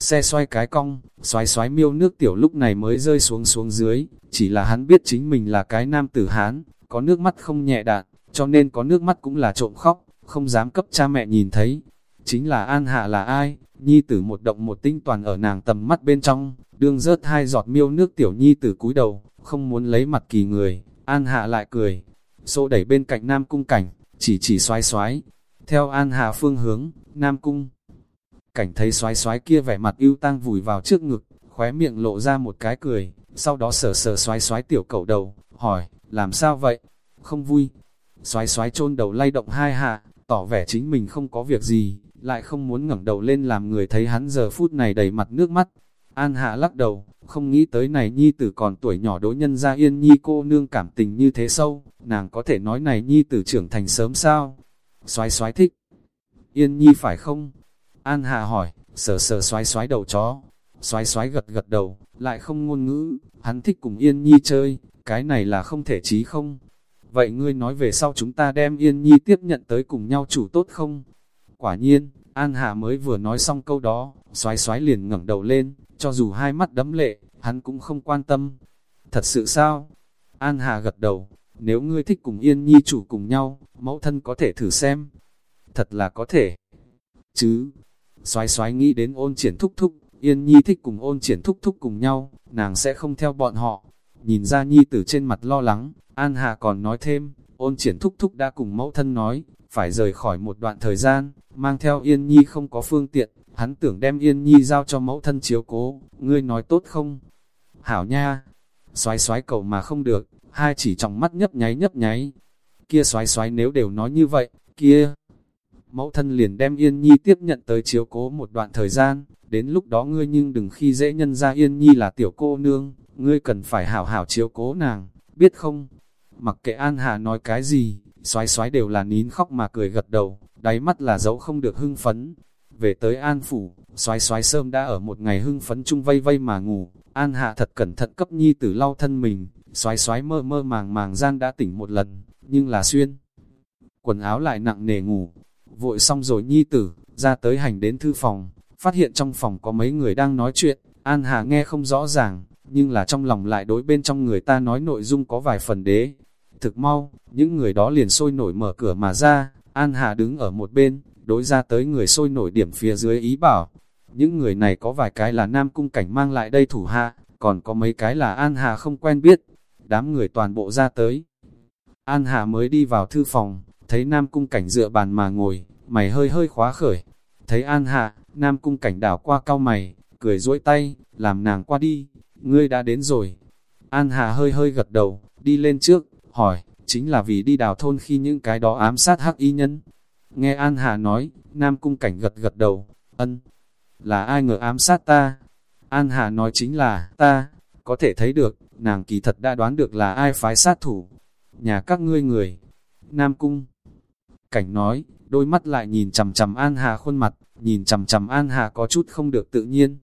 Xe xoay cái cong, xoái xoái miêu nước tiểu lúc này mới rơi xuống xuống dưới, chỉ là hắn biết chính mình là cái nam tử Hán, có nước mắt không nhẹ đạn, cho nên có nước mắt cũng là trộm khóc, không dám cấp cha mẹ nhìn thấy. Chính là An Hạ là ai? Nhi tử một động một tinh toàn ở nàng tầm mắt bên trong, đương rớt hai giọt miêu nước tiểu Nhi tử cúi đầu, không muốn lấy mặt kỳ người, An Hạ lại cười, xô đẩy bên cạnh Nam Cung Cảnh, chỉ chỉ xoái xoái. Theo An Hạ phương hướng, Nam Cung Cảnh thấy xoái xoái kia vẻ mặt ưu tang vùi vào trước ngực, khóe miệng lộ ra một cái cười, sau đó sờ sờ xoái xoái tiểu cẩu đầu, hỏi, làm sao vậy? Không vui. Xoái xoái chôn đầu lay động hai hạ, tỏ vẻ chính mình không có việc gì, lại không muốn ngẩng đầu lên làm người thấy hắn giờ phút này đầy mặt nước mắt. An hạ lắc đầu, không nghĩ tới này nhi tử còn tuổi nhỏ đối nhân ra yên nhi cô nương cảm tình như thế sâu, nàng có thể nói này nhi tử trưởng thành sớm sao? Xoái xoái thích. Yên nhi phải không? An hạ hỏi, sờ sờ xoái xoái đầu chó. Xoái xoái gật gật đầu, lại không ngôn ngữ, hắn thích cùng Yên Nhi chơi, cái này là không thể trí không? Vậy ngươi nói về sau chúng ta đem Yên Nhi tiếp nhận tới cùng nhau chủ tốt không? Quả nhiên, An Hà mới vừa nói xong câu đó, xoái xoái liền ngẩng đầu lên, cho dù hai mắt đấm lệ, hắn cũng không quan tâm. Thật sự sao? An Hà gật đầu, nếu ngươi thích cùng Yên Nhi chủ cùng nhau, mẫu thân có thể thử xem. Thật là có thể. Chứ, xoái xoái nghĩ đến ôn triển thúc thúc, Yên Nhi thích cùng ôn triển thúc thúc cùng nhau, nàng sẽ không theo bọn họ. Nhìn ra Nhi từ trên mặt lo lắng, An Hà còn nói thêm, ôn triển thúc thúc đã cùng mẫu thân nói, phải rời khỏi một đoạn thời gian, mang theo Yên Nhi không có phương tiện, hắn tưởng đem Yên Nhi giao cho mẫu thân chiếu cố, ngươi nói tốt không? Hảo nha, xoái xoái cầu mà không được, hai chỉ trong mắt nhấp nháy nhấp nháy, kia xoái xoái nếu đều nói như vậy, kia. Mẫu thân liền đem Yên Nhi tiếp nhận tới chiếu cố một đoạn thời gian, đến lúc đó ngươi nhưng đừng khi dễ nhân ra Yên Nhi là tiểu cô nương, ngươi cần phải hảo hảo chiếu cố nàng, biết không? Mặc kệ An Hà nói cái gì, xoái xoái đều là nín khóc mà cười gật đầu, đáy mắt là dấu không được hưng phấn. Về tới An Phủ, xoái xoái sơm đã ở một ngày hưng phấn chung vây vây mà ngủ, An Hạ thật cẩn thận cấp Nhi tử lau thân mình, xoái xoái mơ mơ màng màng gian đã tỉnh một lần, nhưng là xuyên. Quần áo lại nặng nề ngủ, vội xong rồi Nhi tử, ra tới hành đến thư phòng, phát hiện trong phòng có mấy người đang nói chuyện, An hạ nghe không rõ ràng, nhưng là trong lòng lại đối bên trong người ta nói nội dung có vài phần đế. Thực mau, những người đó liền sôi nổi mở cửa mà ra, An Hà đứng ở một bên, đối ra tới người sôi nổi điểm phía dưới ý bảo. Những người này có vài cái là Nam Cung Cảnh mang lại đây thủ hạ, còn có mấy cái là An Hà không quen biết. Đám người toàn bộ ra tới. An Hà mới đi vào thư phòng, thấy Nam Cung Cảnh dựa bàn mà ngồi, mày hơi hơi khóa khởi. Thấy An Hà, Nam Cung Cảnh đảo qua cao mày, cười duỗi tay, làm nàng qua đi ngươi đã đến rồi. An Hà hơi hơi gật đầu, đi lên trước, hỏi, chính là vì đi đào thôn khi những cái đó ám sát hắc y nhân. Nghe An Hà nói, Nam Cung Cảnh gật gật đầu, ân, là ai ngờ ám sát ta? An Hà nói chính là, ta, có thể thấy được, nàng kỳ thật đã đoán được là ai phái sát thủ. Nhà các ngươi người. Nam Cung Cảnh nói, đôi mắt lại nhìn chầm chầm An Hà khuôn mặt, nhìn chầm chầm An Hà có chút không được tự nhiên.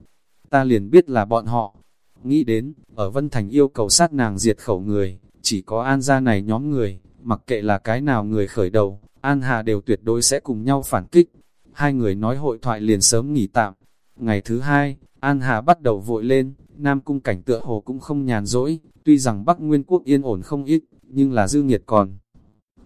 Ta liền biết là bọn họ, Nghĩ đến, ở Vân Thành yêu cầu sát nàng diệt khẩu người, chỉ có An gia này nhóm người, mặc kệ là cái nào người khởi đầu, An Hà đều tuyệt đối sẽ cùng nhau phản kích. Hai người nói hội thoại liền sớm nghỉ tạm. Ngày thứ hai, An Hà bắt đầu vội lên, Nam Cung cảnh tựa hồ cũng không nhàn rỗi, tuy rằng Bắc Nguyên Quốc yên ổn không ít, nhưng là dư nghiệt còn.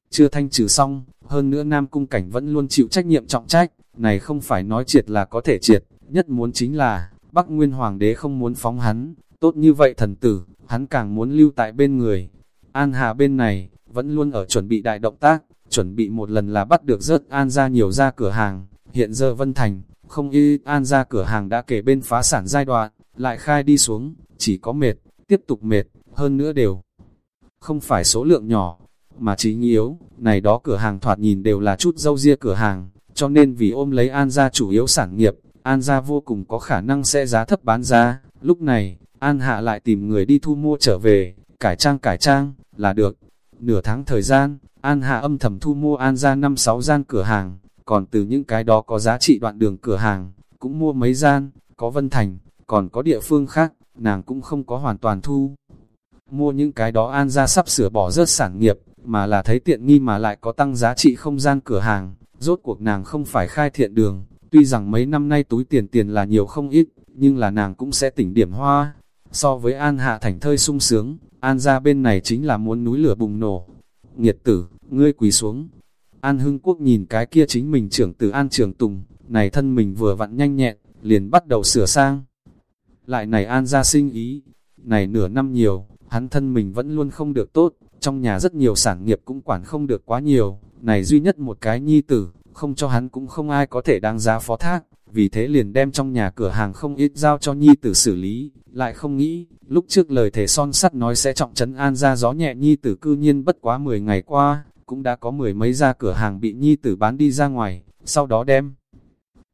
Chưa thanh trừ xong, hơn nữa Nam Cung cảnh vẫn luôn chịu trách nhiệm trọng trách, này không phải nói triệt là có thể triệt, nhất muốn chính là, Bắc Nguyên Hoàng đế không muốn phóng hắn, Tốt như vậy thần tử, hắn càng muốn lưu tại bên người. An Hà bên này, vẫn luôn ở chuẩn bị đại động tác, chuẩn bị một lần là bắt được rớt An ra nhiều ra cửa hàng. Hiện giờ Vân Thành, không y An ra cửa hàng đã kể bên phá sản giai đoạn, lại khai đi xuống, chỉ có mệt, tiếp tục mệt, hơn nữa đều. Không phải số lượng nhỏ, mà chính yếu, này đó cửa hàng thoạt nhìn đều là chút dâu ria cửa hàng, cho nên vì ôm lấy An gia chủ yếu sản nghiệp, An gia vô cùng có khả năng sẽ giá thấp bán ra, lúc này, An Hạ lại tìm người đi thu mua trở về, cải trang cải trang, là được. Nửa tháng thời gian, An Hạ âm thầm thu mua An ra 5-6 gian cửa hàng, còn từ những cái đó có giá trị đoạn đường cửa hàng, cũng mua mấy gian, có Vân Thành, còn có địa phương khác, nàng cũng không có hoàn toàn thu. Mua những cái đó An ra sắp sửa bỏ rớt sản nghiệp, mà là thấy tiện nghi mà lại có tăng giá trị không gian cửa hàng, rốt cuộc nàng không phải khai thiện đường, tuy rằng mấy năm nay túi tiền tiền là nhiều không ít, nhưng là nàng cũng sẽ tỉnh điểm hoa. So với An Hạ Thành thơi sung sướng, An ra bên này chính là muốn núi lửa bùng nổ. Nghiệt tử, ngươi quỳ xuống. An Hưng Quốc nhìn cái kia chính mình trưởng tử An Trường Tùng, này thân mình vừa vặn nhanh nhẹn, liền bắt đầu sửa sang. Lại này An ra sinh ý, này nửa năm nhiều, hắn thân mình vẫn luôn không được tốt, trong nhà rất nhiều sản nghiệp cũng quản không được quá nhiều, này duy nhất một cái nhi tử, không cho hắn cũng không ai có thể đáng giá phó thác, vì thế liền đem trong nhà cửa hàng không ít giao cho nhi tử xử lý, lại không nghĩ, lúc trước lời thể son sắt nói sẽ trọng trấn an ra gió nhẹ nhi tử cư nhiên bất quá 10 ngày qua, cũng đã có mười mấy gia cửa hàng bị nhi tử bán đi ra ngoài, sau đó đem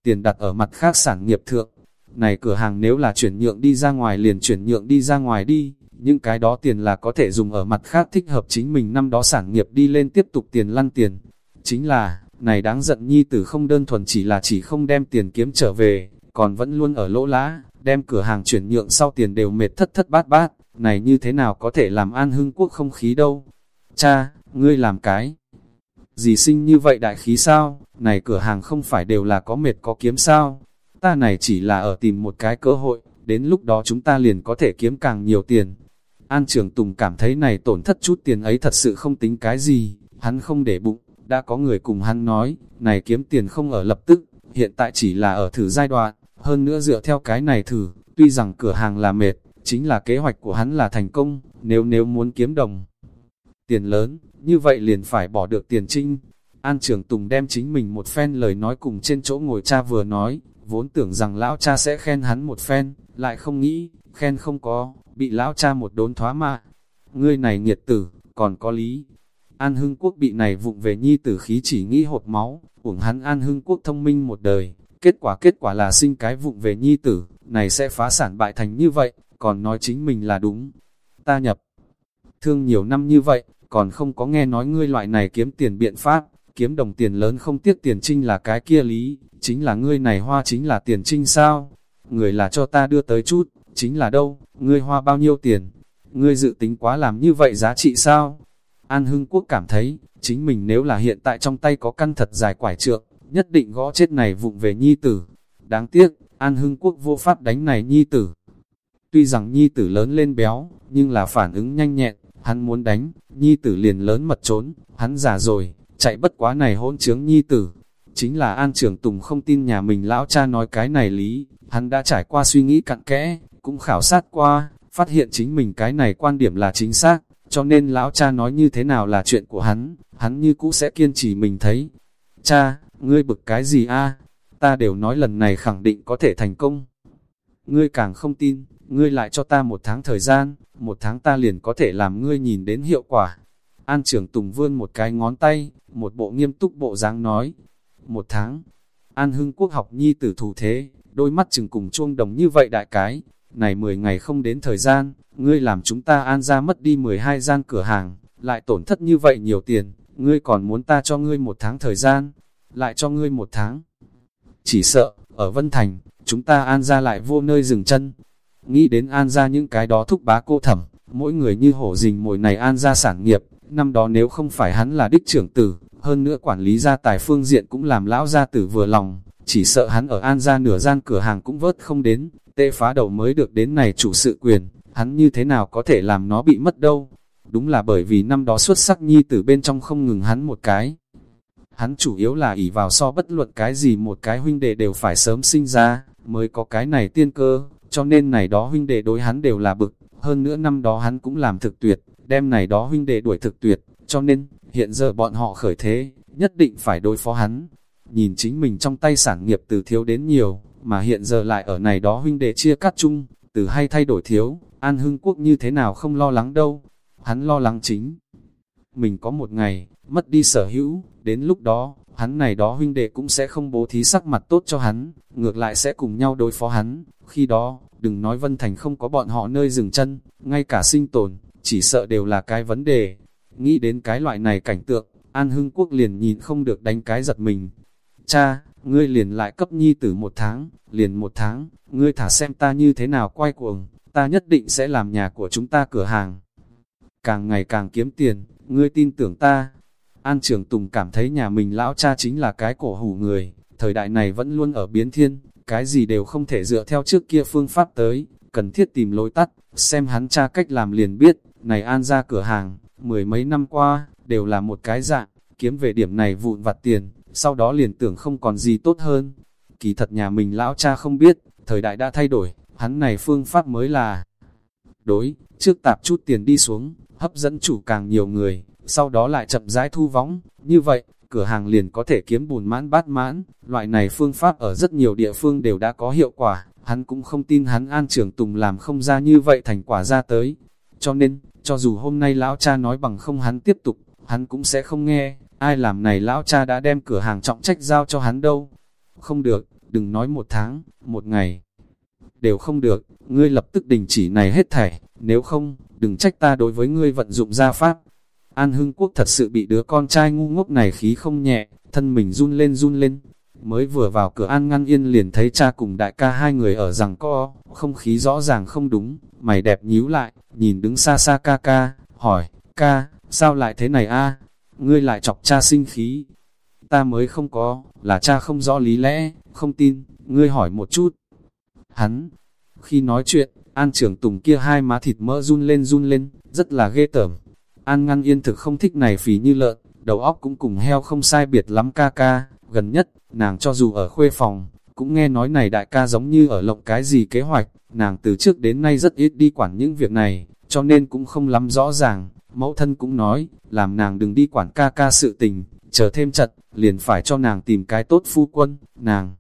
tiền đặt ở mặt khác sản nghiệp thượng. Này cửa hàng nếu là chuyển nhượng đi ra ngoài liền chuyển nhượng đi ra ngoài đi, những cái đó tiền là có thể dùng ở mặt khác thích hợp chính mình năm đó sản nghiệp đi lên tiếp tục tiền lăn tiền. Chính là, này đáng giận nhi tử không đơn thuần chỉ là chỉ không đem tiền kiếm trở về, còn vẫn luôn ở lỗ lá, đem cửa hàng chuyển nhượng sau tiền đều mệt thất thất bát bát, này như thế nào có thể làm an hưng quốc không khí đâu. Cha, ngươi làm cái gì sinh như vậy đại khí sao, này cửa hàng không phải đều là có mệt có kiếm sao, ta này chỉ là ở tìm một cái cơ hội, đến lúc đó chúng ta liền có thể kiếm càng nhiều tiền. An Trường Tùng cảm thấy này tổn thất chút tiền ấy thật sự không tính cái gì, hắn không để bụng, đã có người cùng hắn nói, này kiếm tiền không ở lập tức, hiện tại chỉ là ở thử giai đoạn, hơn nữa dựa theo cái này thử, tuy rằng cửa hàng là mệt, chính là kế hoạch của hắn là thành công, nếu nếu muốn kiếm đồng. Tiền lớn, như vậy liền phải bỏ được tiền trinh. An Trường Tùng đem chính mình một phen lời nói cùng trên chỗ ngồi cha vừa nói, vốn tưởng rằng lão cha sẽ khen hắn một phen, lại không nghĩ, khen không có, bị lão cha một đốn thoá mạ. Ngươi này nghiệt tử, còn có lý. An Hưng Quốc bị này vụng về nhi tử khí chỉ nghĩ hột máu, uổng hắn An Hưng Quốc thông minh một đời, kết quả kết quả là sinh cái vụng về nhi tử, này sẽ phá sản bại thành như vậy, còn nói chính mình là đúng. Ta nhập thương nhiều năm như vậy, còn không có nghe nói ngươi loại này kiếm tiền biện pháp, kiếm đồng tiền lớn không tiếc tiền trinh là cái kia lý, chính là ngươi này hoa chính là tiền trinh sao? Người là cho ta đưa tới chút, chính là đâu, ngươi hoa bao nhiêu tiền? Ngươi dự tính quá làm như vậy giá trị sao? An Hưng Quốc cảm thấy, chính mình nếu là hiện tại trong tay có căn thật dài quải trượng, nhất định gõ chết này vụng về nhi tử. Đáng tiếc, An Hưng Quốc vô pháp đánh này nhi tử. Tuy rằng nhi tử lớn lên béo, nhưng là phản ứng nhanh nhẹn, hắn muốn đánh, nhi tử liền lớn mật trốn, hắn già rồi, chạy bất quá này hỗn trướng nhi tử. Chính là An Trường Tùng không tin nhà mình lão cha nói cái này lý, hắn đã trải qua suy nghĩ cặn kẽ, cũng khảo sát qua, phát hiện chính mình cái này quan điểm là chính xác, cho nên lão cha nói như thế nào là chuyện của hắn, hắn như cũ sẽ kiên trì mình thấy. Cha, ngươi bực cái gì a? Ta đều nói lần này khẳng định có thể thành công. Ngươi càng không tin, ngươi lại cho ta một tháng thời gian, một tháng ta liền có thể làm ngươi nhìn đến hiệu quả. An trưởng Tùng vươn một cái ngón tay, một bộ nghiêm túc bộ dáng nói. Một tháng, An Hưng Quốc học nhi tử thủ thế, đôi mắt chừng cùng chuông đồng như vậy đại cái. Này 10 ngày không đến thời gian, ngươi làm chúng ta an ra mất đi 12 gian cửa hàng, lại tổn thất như vậy nhiều tiền, ngươi còn muốn ta cho ngươi một tháng thời gian, lại cho ngươi một tháng. Chỉ sợ, ở Vân Thành, chúng ta an ra lại vô nơi dừng chân, Nghĩ đến an ra những cái đó thúc bá cô thẩm, mỗi người như hổ rình mồi này an ra sản nghiệp, năm đó nếu không phải hắn là đích trưởng tử, hơn nữa quản lý gia tài phương diện cũng làm lão gia tử vừa lòng, chỉ sợ hắn ở an ra nửa gian cửa hàng cũng vớt không đến, tê phá đầu mới được đến này chủ sự quyền, hắn như thế nào có thể làm nó bị mất đâu. Đúng là bởi vì năm đó xuất sắc nhi tử bên trong không ngừng hắn một cái. Hắn chủ yếu là ỷ vào so bất luận cái gì một cái huynh đệ đều phải sớm sinh ra, mới có cái này tiên cơ, cho nên này đó huynh đệ đối hắn đều là bực, hơn nữa năm đó hắn cũng làm thực tuyệt, đem này đó huynh đệ đuổi thực tuyệt, cho nên, hiện giờ bọn họ khởi thế, nhất định phải đối phó hắn. Nhìn chính mình trong tay sản nghiệp từ thiếu đến nhiều, mà hiện giờ lại ở này đó huynh đệ chia cắt chung, từ hay thay đổi thiếu, An Hưng Quốc như thế nào không lo lắng đâu. Hắn lo lắng chính. Mình có một ngày, mất đi sở hữu, đến lúc đó, hắn này đó huynh đệ cũng sẽ không bố thí sắc mặt tốt cho hắn, ngược lại sẽ cùng nhau đối phó hắn. Khi đó, đừng nói Vân Thành không có bọn họ nơi dừng chân, ngay cả sinh tồn, chỉ sợ đều là cái vấn đề. Nghĩ đến cái loại này cảnh tượng, An Hưng Quốc liền nhìn không được đánh cái giật mình. Cha, ngươi liền lại cấp nhi tử một tháng, liền một tháng, ngươi thả xem ta như thế nào quay cuồng, ta nhất định sẽ làm nhà của chúng ta cửa hàng. Càng ngày càng kiếm tiền, ngươi tin tưởng ta. An Trường Tùng cảm thấy nhà mình lão cha chính là cái cổ hủ người, thời đại này vẫn luôn ở biến thiên, cái gì đều không thể dựa theo trước kia phương pháp tới, cần thiết tìm lối tắt, xem hắn cha cách làm liền biết, này An ra cửa hàng, mười mấy năm qua, đều là một cái dạng, kiếm về điểm này vụn vặt tiền, sau đó liền tưởng không còn gì tốt hơn. Kỳ thật nhà mình lão cha không biết, thời đại đã thay đổi, hắn này phương pháp mới là đối, trước tạp chút tiền đi xuống, hấp dẫn chủ càng nhiều người, sau đó lại chậm rãi thu vóng, như vậy, cửa hàng liền có thể kiếm bùn mãn bát mãn, loại này phương pháp ở rất nhiều địa phương đều đã có hiệu quả, hắn cũng không tin hắn an trưởng tùng làm không ra như vậy thành quả ra tới. Cho nên, cho dù hôm nay lão cha nói bằng không hắn tiếp tục, hắn cũng sẽ không nghe, ai làm này lão cha đã đem cửa hàng trọng trách giao cho hắn đâu. Không được, đừng nói một tháng, một ngày. Đều không được, ngươi lập tức đình chỉ này hết thảy, nếu không, đừng trách ta đối với ngươi vận dụng gia pháp. An Hưng Quốc thật sự bị đứa con trai ngu ngốc này khí không nhẹ, thân mình run lên run lên. Mới vừa vào cửa An ngăn yên liền thấy cha cùng đại ca hai người ở rằng co, không khí rõ ràng không đúng, mày đẹp nhíu lại, nhìn đứng xa xa ca ca, hỏi, ca, sao lại thế này a Ngươi lại chọc cha sinh khí. Ta mới không có, là cha không rõ lý lẽ, không tin, ngươi hỏi một chút. Hắn, khi nói chuyện, An trưởng tùng kia hai má thịt mỡ run lên run lên, rất là ghê tởm. An ngăn yên thực không thích này phí như lợn, đầu óc cũng cùng heo không sai biệt lắm ca ca, gần nhất, nàng cho dù ở khuê phòng, cũng nghe nói này đại ca giống như ở lộng cái gì kế hoạch, nàng từ trước đến nay rất ít đi quản những việc này, cho nên cũng không lắm rõ ràng, mẫu thân cũng nói, làm nàng đừng đi quản ca ca sự tình, chờ thêm chật, liền phải cho nàng tìm cái tốt phu quân, nàng.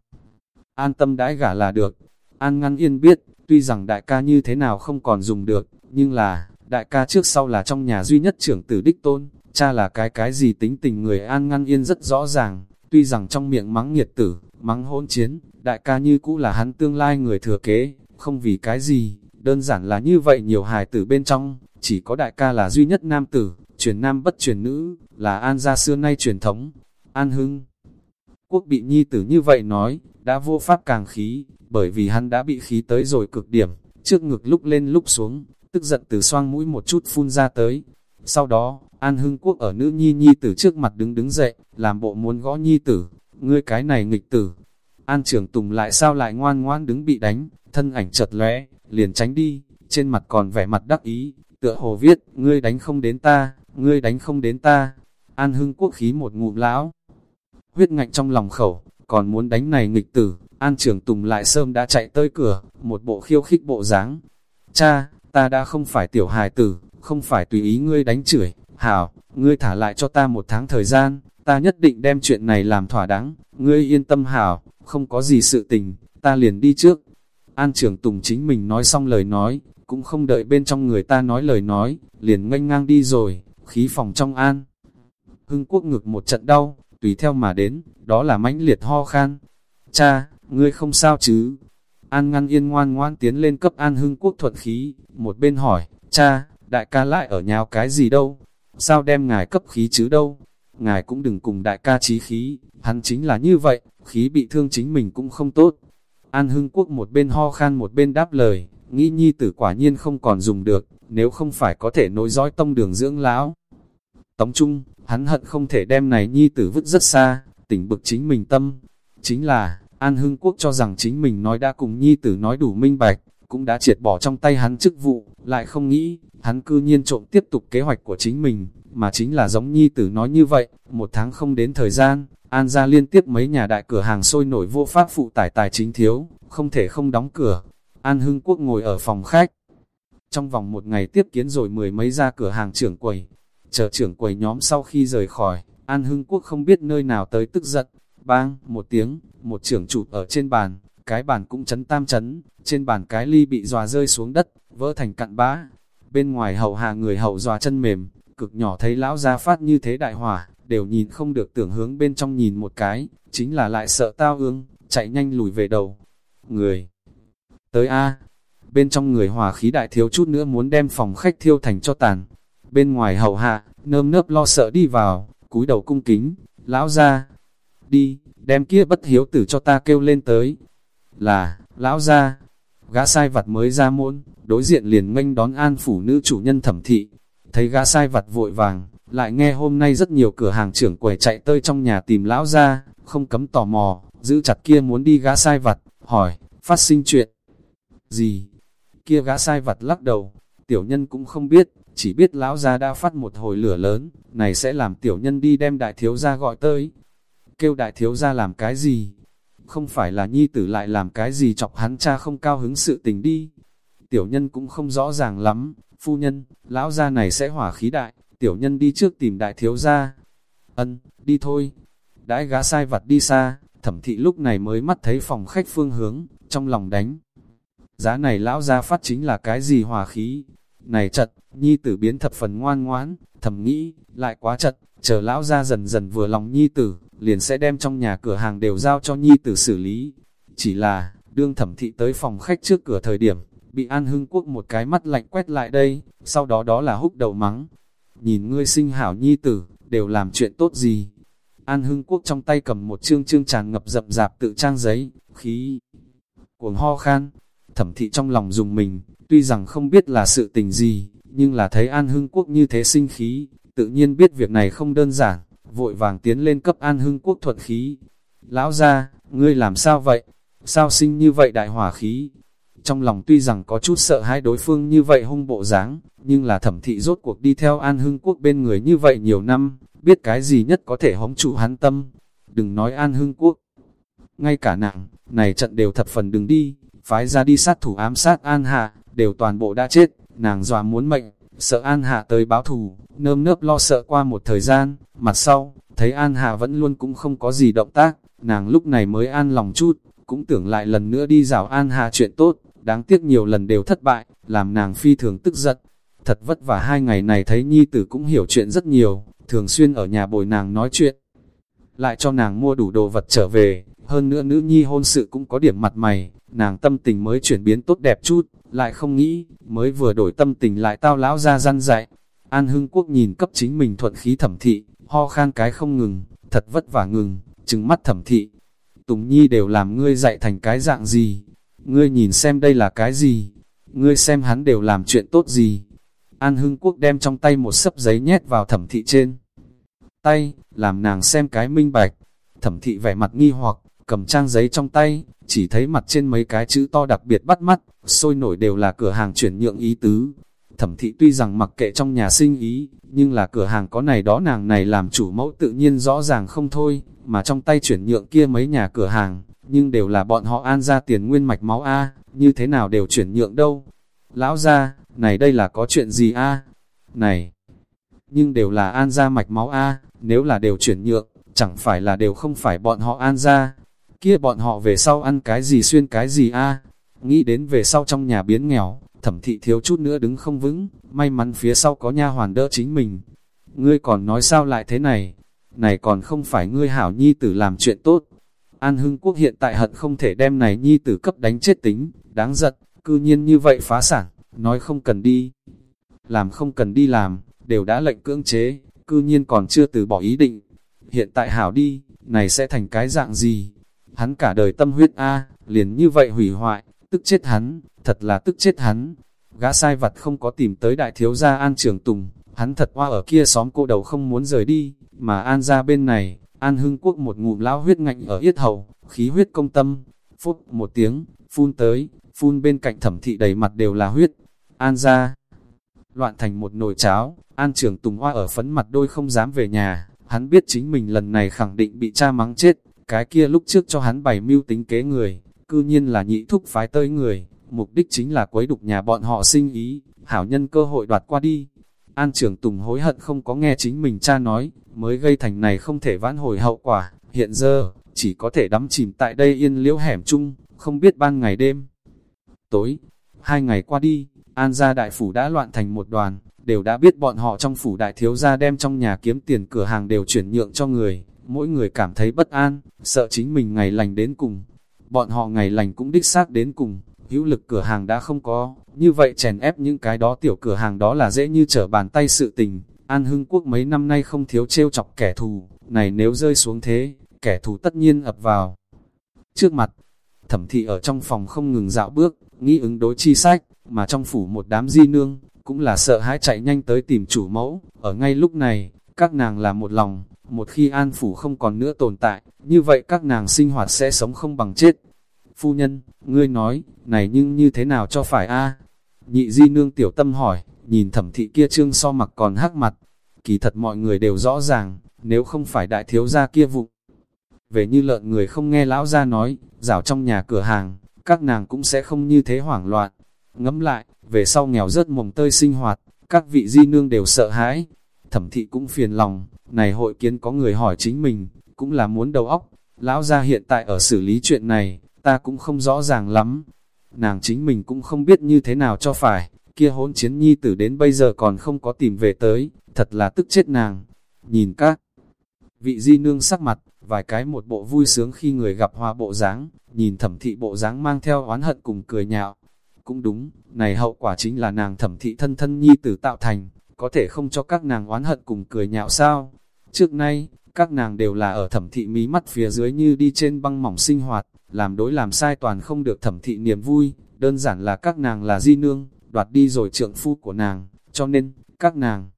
An tâm đãi gả là được. An ngăn yên biết, tuy rằng đại ca như thế nào không còn dùng được, nhưng là, đại ca trước sau là trong nhà duy nhất trưởng tử đích tôn, cha là cái cái gì tính tình người an ngăn yên rất rõ ràng, tuy rằng trong miệng mắng nhiệt tử, mắng hôn chiến, đại ca như cũ là hắn tương lai người thừa kế, không vì cái gì, đơn giản là như vậy nhiều hài tử bên trong, chỉ có đại ca là duy nhất nam tử, truyền nam bất truyền nữ, là an gia xưa nay truyền thống, an hưng. Quốc bị nhi tử như vậy nói, đã vô pháp càng khí, bởi vì hắn đã bị khí tới rồi cực điểm, trước ngực lúc lên lúc xuống, tức giận từ xoang mũi một chút phun ra tới. Sau đó, An Hưng Quốc ở nữ nhi nhi tử trước mặt đứng đứng dậy, làm bộ muốn gõ nhi tử, ngươi cái này nghịch tử. An trưởng tùng lại sao lại ngoan ngoan đứng bị đánh, thân ảnh chật lóe, liền tránh đi, trên mặt còn vẻ mặt đắc ý, tựa hồ viết, ngươi đánh không đến ta, ngươi đánh không đến ta. An Hưng Quốc khí một ngụm lão, huyết ngạnh trong lòng khẩu, còn muốn đánh này nghịch tử, An trưởng Tùng lại sớm đã chạy tới cửa, một bộ khiêu khích bộ dáng. Cha, ta đã không phải tiểu hài tử, không phải tùy ý ngươi đánh chửi, hảo, ngươi thả lại cho ta một tháng thời gian, ta nhất định đem chuyện này làm thỏa đáng, ngươi yên tâm hảo, không có gì sự tình, ta liền đi trước. An trưởng Tùng chính mình nói xong lời nói, cũng không đợi bên trong người ta nói lời nói, liền nganh ngang đi rồi, khí phòng trong an. Hưng quốc ngực một trận đau, tùy theo mà đến, đó là mãnh liệt ho khan. Cha, ngươi không sao chứ? An ngăn yên ngoan ngoan tiến lên cấp an hưng quốc thuận khí, một bên hỏi, cha, đại ca lại ở nhào cái gì đâu? Sao đem ngài cấp khí chứ đâu? Ngài cũng đừng cùng đại ca trí khí, hắn chính là như vậy, khí bị thương chính mình cũng không tốt. An hưng quốc một bên ho khan một bên đáp lời, nghĩ nhi tử quả nhiên không còn dùng được, nếu không phải có thể nối dõi tông đường dưỡng lão. Tống Trung, hắn hận không thể đem này nhi tử vứt rất xa, tỉnh bực chính mình tâm. Chính là, An Hưng Quốc cho rằng chính mình nói đã cùng nhi tử nói đủ minh bạch, cũng đã triệt bỏ trong tay hắn chức vụ, lại không nghĩ, hắn cư nhiên trộm tiếp tục kế hoạch của chính mình, mà chính là giống nhi tử nói như vậy, một tháng không đến thời gian, An ra liên tiếp mấy nhà đại cửa hàng sôi nổi vô pháp phụ tải tài chính thiếu, không thể không đóng cửa. An Hưng Quốc ngồi ở phòng khách, trong vòng một ngày tiếp kiến rồi mười mấy ra cửa hàng trưởng quầy, chờ trưởng quầy nhóm sau khi rời khỏi, An Hưng Quốc không biết nơi nào tới tức giận, bang, một tiếng, một trưởng chụp ở trên bàn, cái bàn cũng chấn tam chấn, trên bàn cái ly bị dòa rơi xuống đất, vỡ thành cặn bã. Bên ngoài hậu hạ người hậu dòa chân mềm, cực nhỏ thấy lão gia phát như thế đại hỏa, đều nhìn không được tưởng hướng bên trong nhìn một cái, chính là lại sợ tao ương, chạy nhanh lùi về đầu. Người tới A, bên trong người hòa khí đại thiếu chút nữa muốn đem phòng khách thiêu thành cho tàn. Bên ngoài hậu hạ, nơm nớp lo sợ đi vào, cúi đầu cung kính, lão ra, đi, đem kia bất hiếu tử cho ta kêu lên tới. Là, lão ra, gã sai vặt mới ra môn, đối diện liền nghênh đón an phủ nữ chủ nhân thẩm thị. Thấy gã sai vặt vội vàng, lại nghe hôm nay rất nhiều cửa hàng trưởng quầy chạy tới trong nhà tìm lão ra, không cấm tò mò, giữ chặt kia muốn đi gã sai vặt, hỏi, phát sinh chuyện gì? Kia gã sai vặt lắc đầu, tiểu nhân cũng không biết, chỉ biết lão gia đã phát một hồi lửa lớn, này sẽ làm tiểu nhân đi đem đại thiếu gia gọi tới. Kêu đại thiếu gia làm cái gì? Không phải là nhi tử lại làm cái gì chọc hắn cha không cao hứng sự tình đi. Tiểu nhân cũng không rõ ràng lắm, phu nhân, lão gia này sẽ hỏa khí đại, tiểu nhân đi trước tìm đại thiếu gia. Ân, đi thôi. Đãi gã sai vặt đi xa, thẩm thị lúc này mới mắt thấy phòng khách phương hướng, trong lòng đánh. Giá này lão gia phát chính là cái gì hòa khí? Này chật, nhi tử biến thập phần ngoan ngoãn, thầm nghĩ, lại quá chật, chờ lão gia dần dần vừa lòng nhi tử, liền sẽ đem trong nhà cửa hàng đều giao cho nhi tử xử lý. Chỉ là, đương thẩm thị tới phòng khách trước cửa thời điểm, bị An Hưng Quốc một cái mắt lạnh quét lại đây, sau đó đó là húc đầu mắng. Nhìn ngươi sinh hảo nhi tử, đều làm chuyện tốt gì? An Hưng Quốc trong tay cầm một chương chương tràn ngập rậm rạp tự trang giấy, khí cuồng ho khan. Thẩm thị trong lòng dùng mình, tuy rằng không biết là sự tình gì, nhưng là thấy An Hưng Quốc như thế sinh khí, tự nhiên biết việc này không đơn giản, vội vàng tiến lên cấp An Hưng Quốc thuận khí. Lão ra, ngươi làm sao vậy? Sao sinh như vậy đại hỏa khí? Trong lòng tuy rằng có chút sợ hai đối phương như vậy hung bộ dáng, nhưng là thẩm thị rốt cuộc đi theo An Hưng Quốc bên người như vậy nhiều năm, biết cái gì nhất có thể hống trụ hắn tâm. Đừng nói An Hưng Quốc. Ngay cả nặng, này trận đều thập phần đừng đi, phái ra đi sát thủ ám sát An Hạ, đều toàn bộ đã chết, nàng dòa muốn mệnh, sợ An Hạ tới báo thù, nơm nớp lo sợ qua một thời gian, mặt sau, thấy An Hạ vẫn luôn cũng không có gì động tác, nàng lúc này mới an lòng chút, cũng tưởng lại lần nữa đi rào An Hạ chuyện tốt, đáng tiếc nhiều lần đều thất bại, làm nàng phi thường tức giận. Thật vất vả hai ngày này thấy Nhi Tử cũng hiểu chuyện rất nhiều, thường xuyên ở nhà bồi nàng nói chuyện. Lại cho nàng mua đủ đồ vật trở về, hơn nữa nữ nhi hôn sự cũng có điểm mặt mày, nàng tâm tình mới chuyển biến tốt đẹp chút, lại không nghĩ, mới vừa đổi tâm tình lại tao lão ra răn dạy. An Hưng Quốc nhìn cấp chính mình thuận khí thẩm thị, ho khan cái không ngừng, thật vất vả ngừng, trừng mắt thẩm thị. Tùng Nhi đều làm ngươi dạy thành cái dạng gì, ngươi nhìn xem đây là cái gì, ngươi xem hắn đều làm chuyện tốt gì. An Hưng Quốc đem trong tay một sấp giấy nhét vào thẩm thị trên. Tay, làm nàng xem cái minh bạch. Thẩm thị vẻ mặt nghi hoặc, cầm trang giấy trong tay, chỉ thấy mặt trên mấy cái chữ to đặc biệt bắt mắt, sôi nổi đều là cửa hàng chuyển nhượng ý tứ. Thẩm thị tuy rằng mặc kệ trong nhà sinh ý, nhưng là cửa hàng có này đó nàng này làm chủ mẫu tự nhiên rõ ràng không thôi, mà trong tay chuyển nhượng kia mấy nhà cửa hàng, nhưng đều là bọn họ an ra tiền nguyên mạch máu A, như thế nào đều chuyển nhượng đâu. Lão ra, này đây là có chuyện gì A? Này, nhưng đều là an ra mạch máu A, nếu là đều chuyển nhượng, chẳng phải là đều không phải bọn họ an ra. Kia bọn họ về sau ăn cái gì xuyên cái gì A? Nghĩ đến về sau trong nhà biến nghèo, thẩm thị thiếu chút nữa đứng không vững, may mắn phía sau có nha hoàn đỡ chính mình. Ngươi còn nói sao lại thế này? Này còn không phải ngươi hảo nhi tử làm chuyện tốt, An Hưng Quốc hiện tại hận không thể đem này nhi tử cấp đánh chết tính, đáng giận, cư nhiên như vậy phá sản, nói không cần đi. Làm không cần đi làm, đều đã lệnh cưỡng chế, cư nhiên còn chưa từ bỏ ý định. Hiện tại hảo đi, này sẽ thành cái dạng gì? Hắn cả đời tâm huyết A, liền như vậy hủy hoại, tức chết hắn, thật là tức chết hắn. Gã sai vặt không có tìm tới đại thiếu gia An Trường Tùng, hắn thật hoa ở kia xóm cô đầu không muốn rời đi, mà An ra bên này, An Hưng Quốc một ngụm lão huyết ngạnh ở yết hầu, khí huyết công tâm, phút một tiếng, phun tới, phun bên cạnh thẩm thị đầy mặt đều là huyết. An ra, loạn thành một nồi cháo, An trưởng Tùng Hoa ở phấn mặt đôi không dám về nhà, hắn biết chính mình lần này khẳng định bị cha mắng chết, cái kia lúc trước cho hắn bày mưu tính kế người, cư nhiên là nhị thúc phái tơi người, mục đích chính là quấy đục nhà bọn họ sinh ý, hảo nhân cơ hội đoạt qua đi. An trưởng Tùng hối hận không có nghe chính mình cha nói, mới gây thành này không thể vãn hồi hậu quả, hiện giờ, chỉ có thể đắm chìm tại đây yên liễu hẻm chung, không biết ban ngày đêm. Tối, hai ngày qua đi, An gia đại phủ đã loạn thành một đoàn, đều đã biết bọn họ trong phủ đại thiếu gia đem trong nhà kiếm tiền cửa hàng đều chuyển nhượng cho người, mỗi người cảm thấy bất an, sợ chính mình ngày lành đến cùng. Bọn họ ngày lành cũng đích xác đến cùng, hữu lực cửa hàng đã không có, như vậy chèn ép những cái đó tiểu cửa hàng đó là dễ như trở bàn tay sự tình. An Hưng Quốc mấy năm nay không thiếu trêu chọc kẻ thù, này nếu rơi xuống thế, kẻ thù tất nhiên ập vào. Trước mặt, thẩm thị ở trong phòng không ngừng dạo bước, nghĩ ứng đối chi sách, mà trong phủ một đám di nương, cũng là sợ hãi chạy nhanh tới tìm chủ mẫu, ở ngay lúc này, các nàng là một lòng, một khi an phủ không còn nữa tồn tại, như vậy các nàng sinh hoạt sẽ sống không bằng chết. Phu nhân, ngươi nói, này nhưng như thế nào cho phải a Nhị di nương tiểu tâm hỏi, nhìn thẩm thị kia trương so mặc còn hắc mặt. Kỳ thật mọi người đều rõ ràng, nếu không phải đại thiếu gia kia vụ. Về như lợn người không nghe lão gia nói, rảo trong nhà cửa hàng, các nàng cũng sẽ không như thế hoảng loạn. Ngẫm lại, về sau nghèo rớt mồng tơi sinh hoạt, các vị di nương đều sợ hãi. Thẩm thị cũng phiền lòng, này hội kiến có người hỏi chính mình, cũng là muốn đầu óc. Lão gia hiện tại ở xử lý chuyện này, ta cũng không rõ ràng lắm. Nàng chính mình cũng không biết như thế nào cho phải, kia hỗn chiến nhi tử đến bây giờ còn không có tìm về tới, thật là tức chết nàng. Nhìn các vị di nương sắc mặt, vài cái một bộ vui sướng khi người gặp hoa bộ dáng, nhìn thẩm thị bộ dáng mang theo oán hận cùng cười nhạo. Cũng đúng, này hậu quả chính là nàng thẩm thị thân thân nhi tử tạo thành, có thể không cho các nàng oán hận cùng cười nhạo sao. Trước nay, các nàng đều là ở thẩm thị mí mắt phía dưới như đi trên băng mỏng sinh hoạt, làm đối làm sai toàn không được thẩm thị niềm vui, đơn giản là các nàng là di nương, đoạt đi rồi trượng phu của nàng, cho nên, các nàng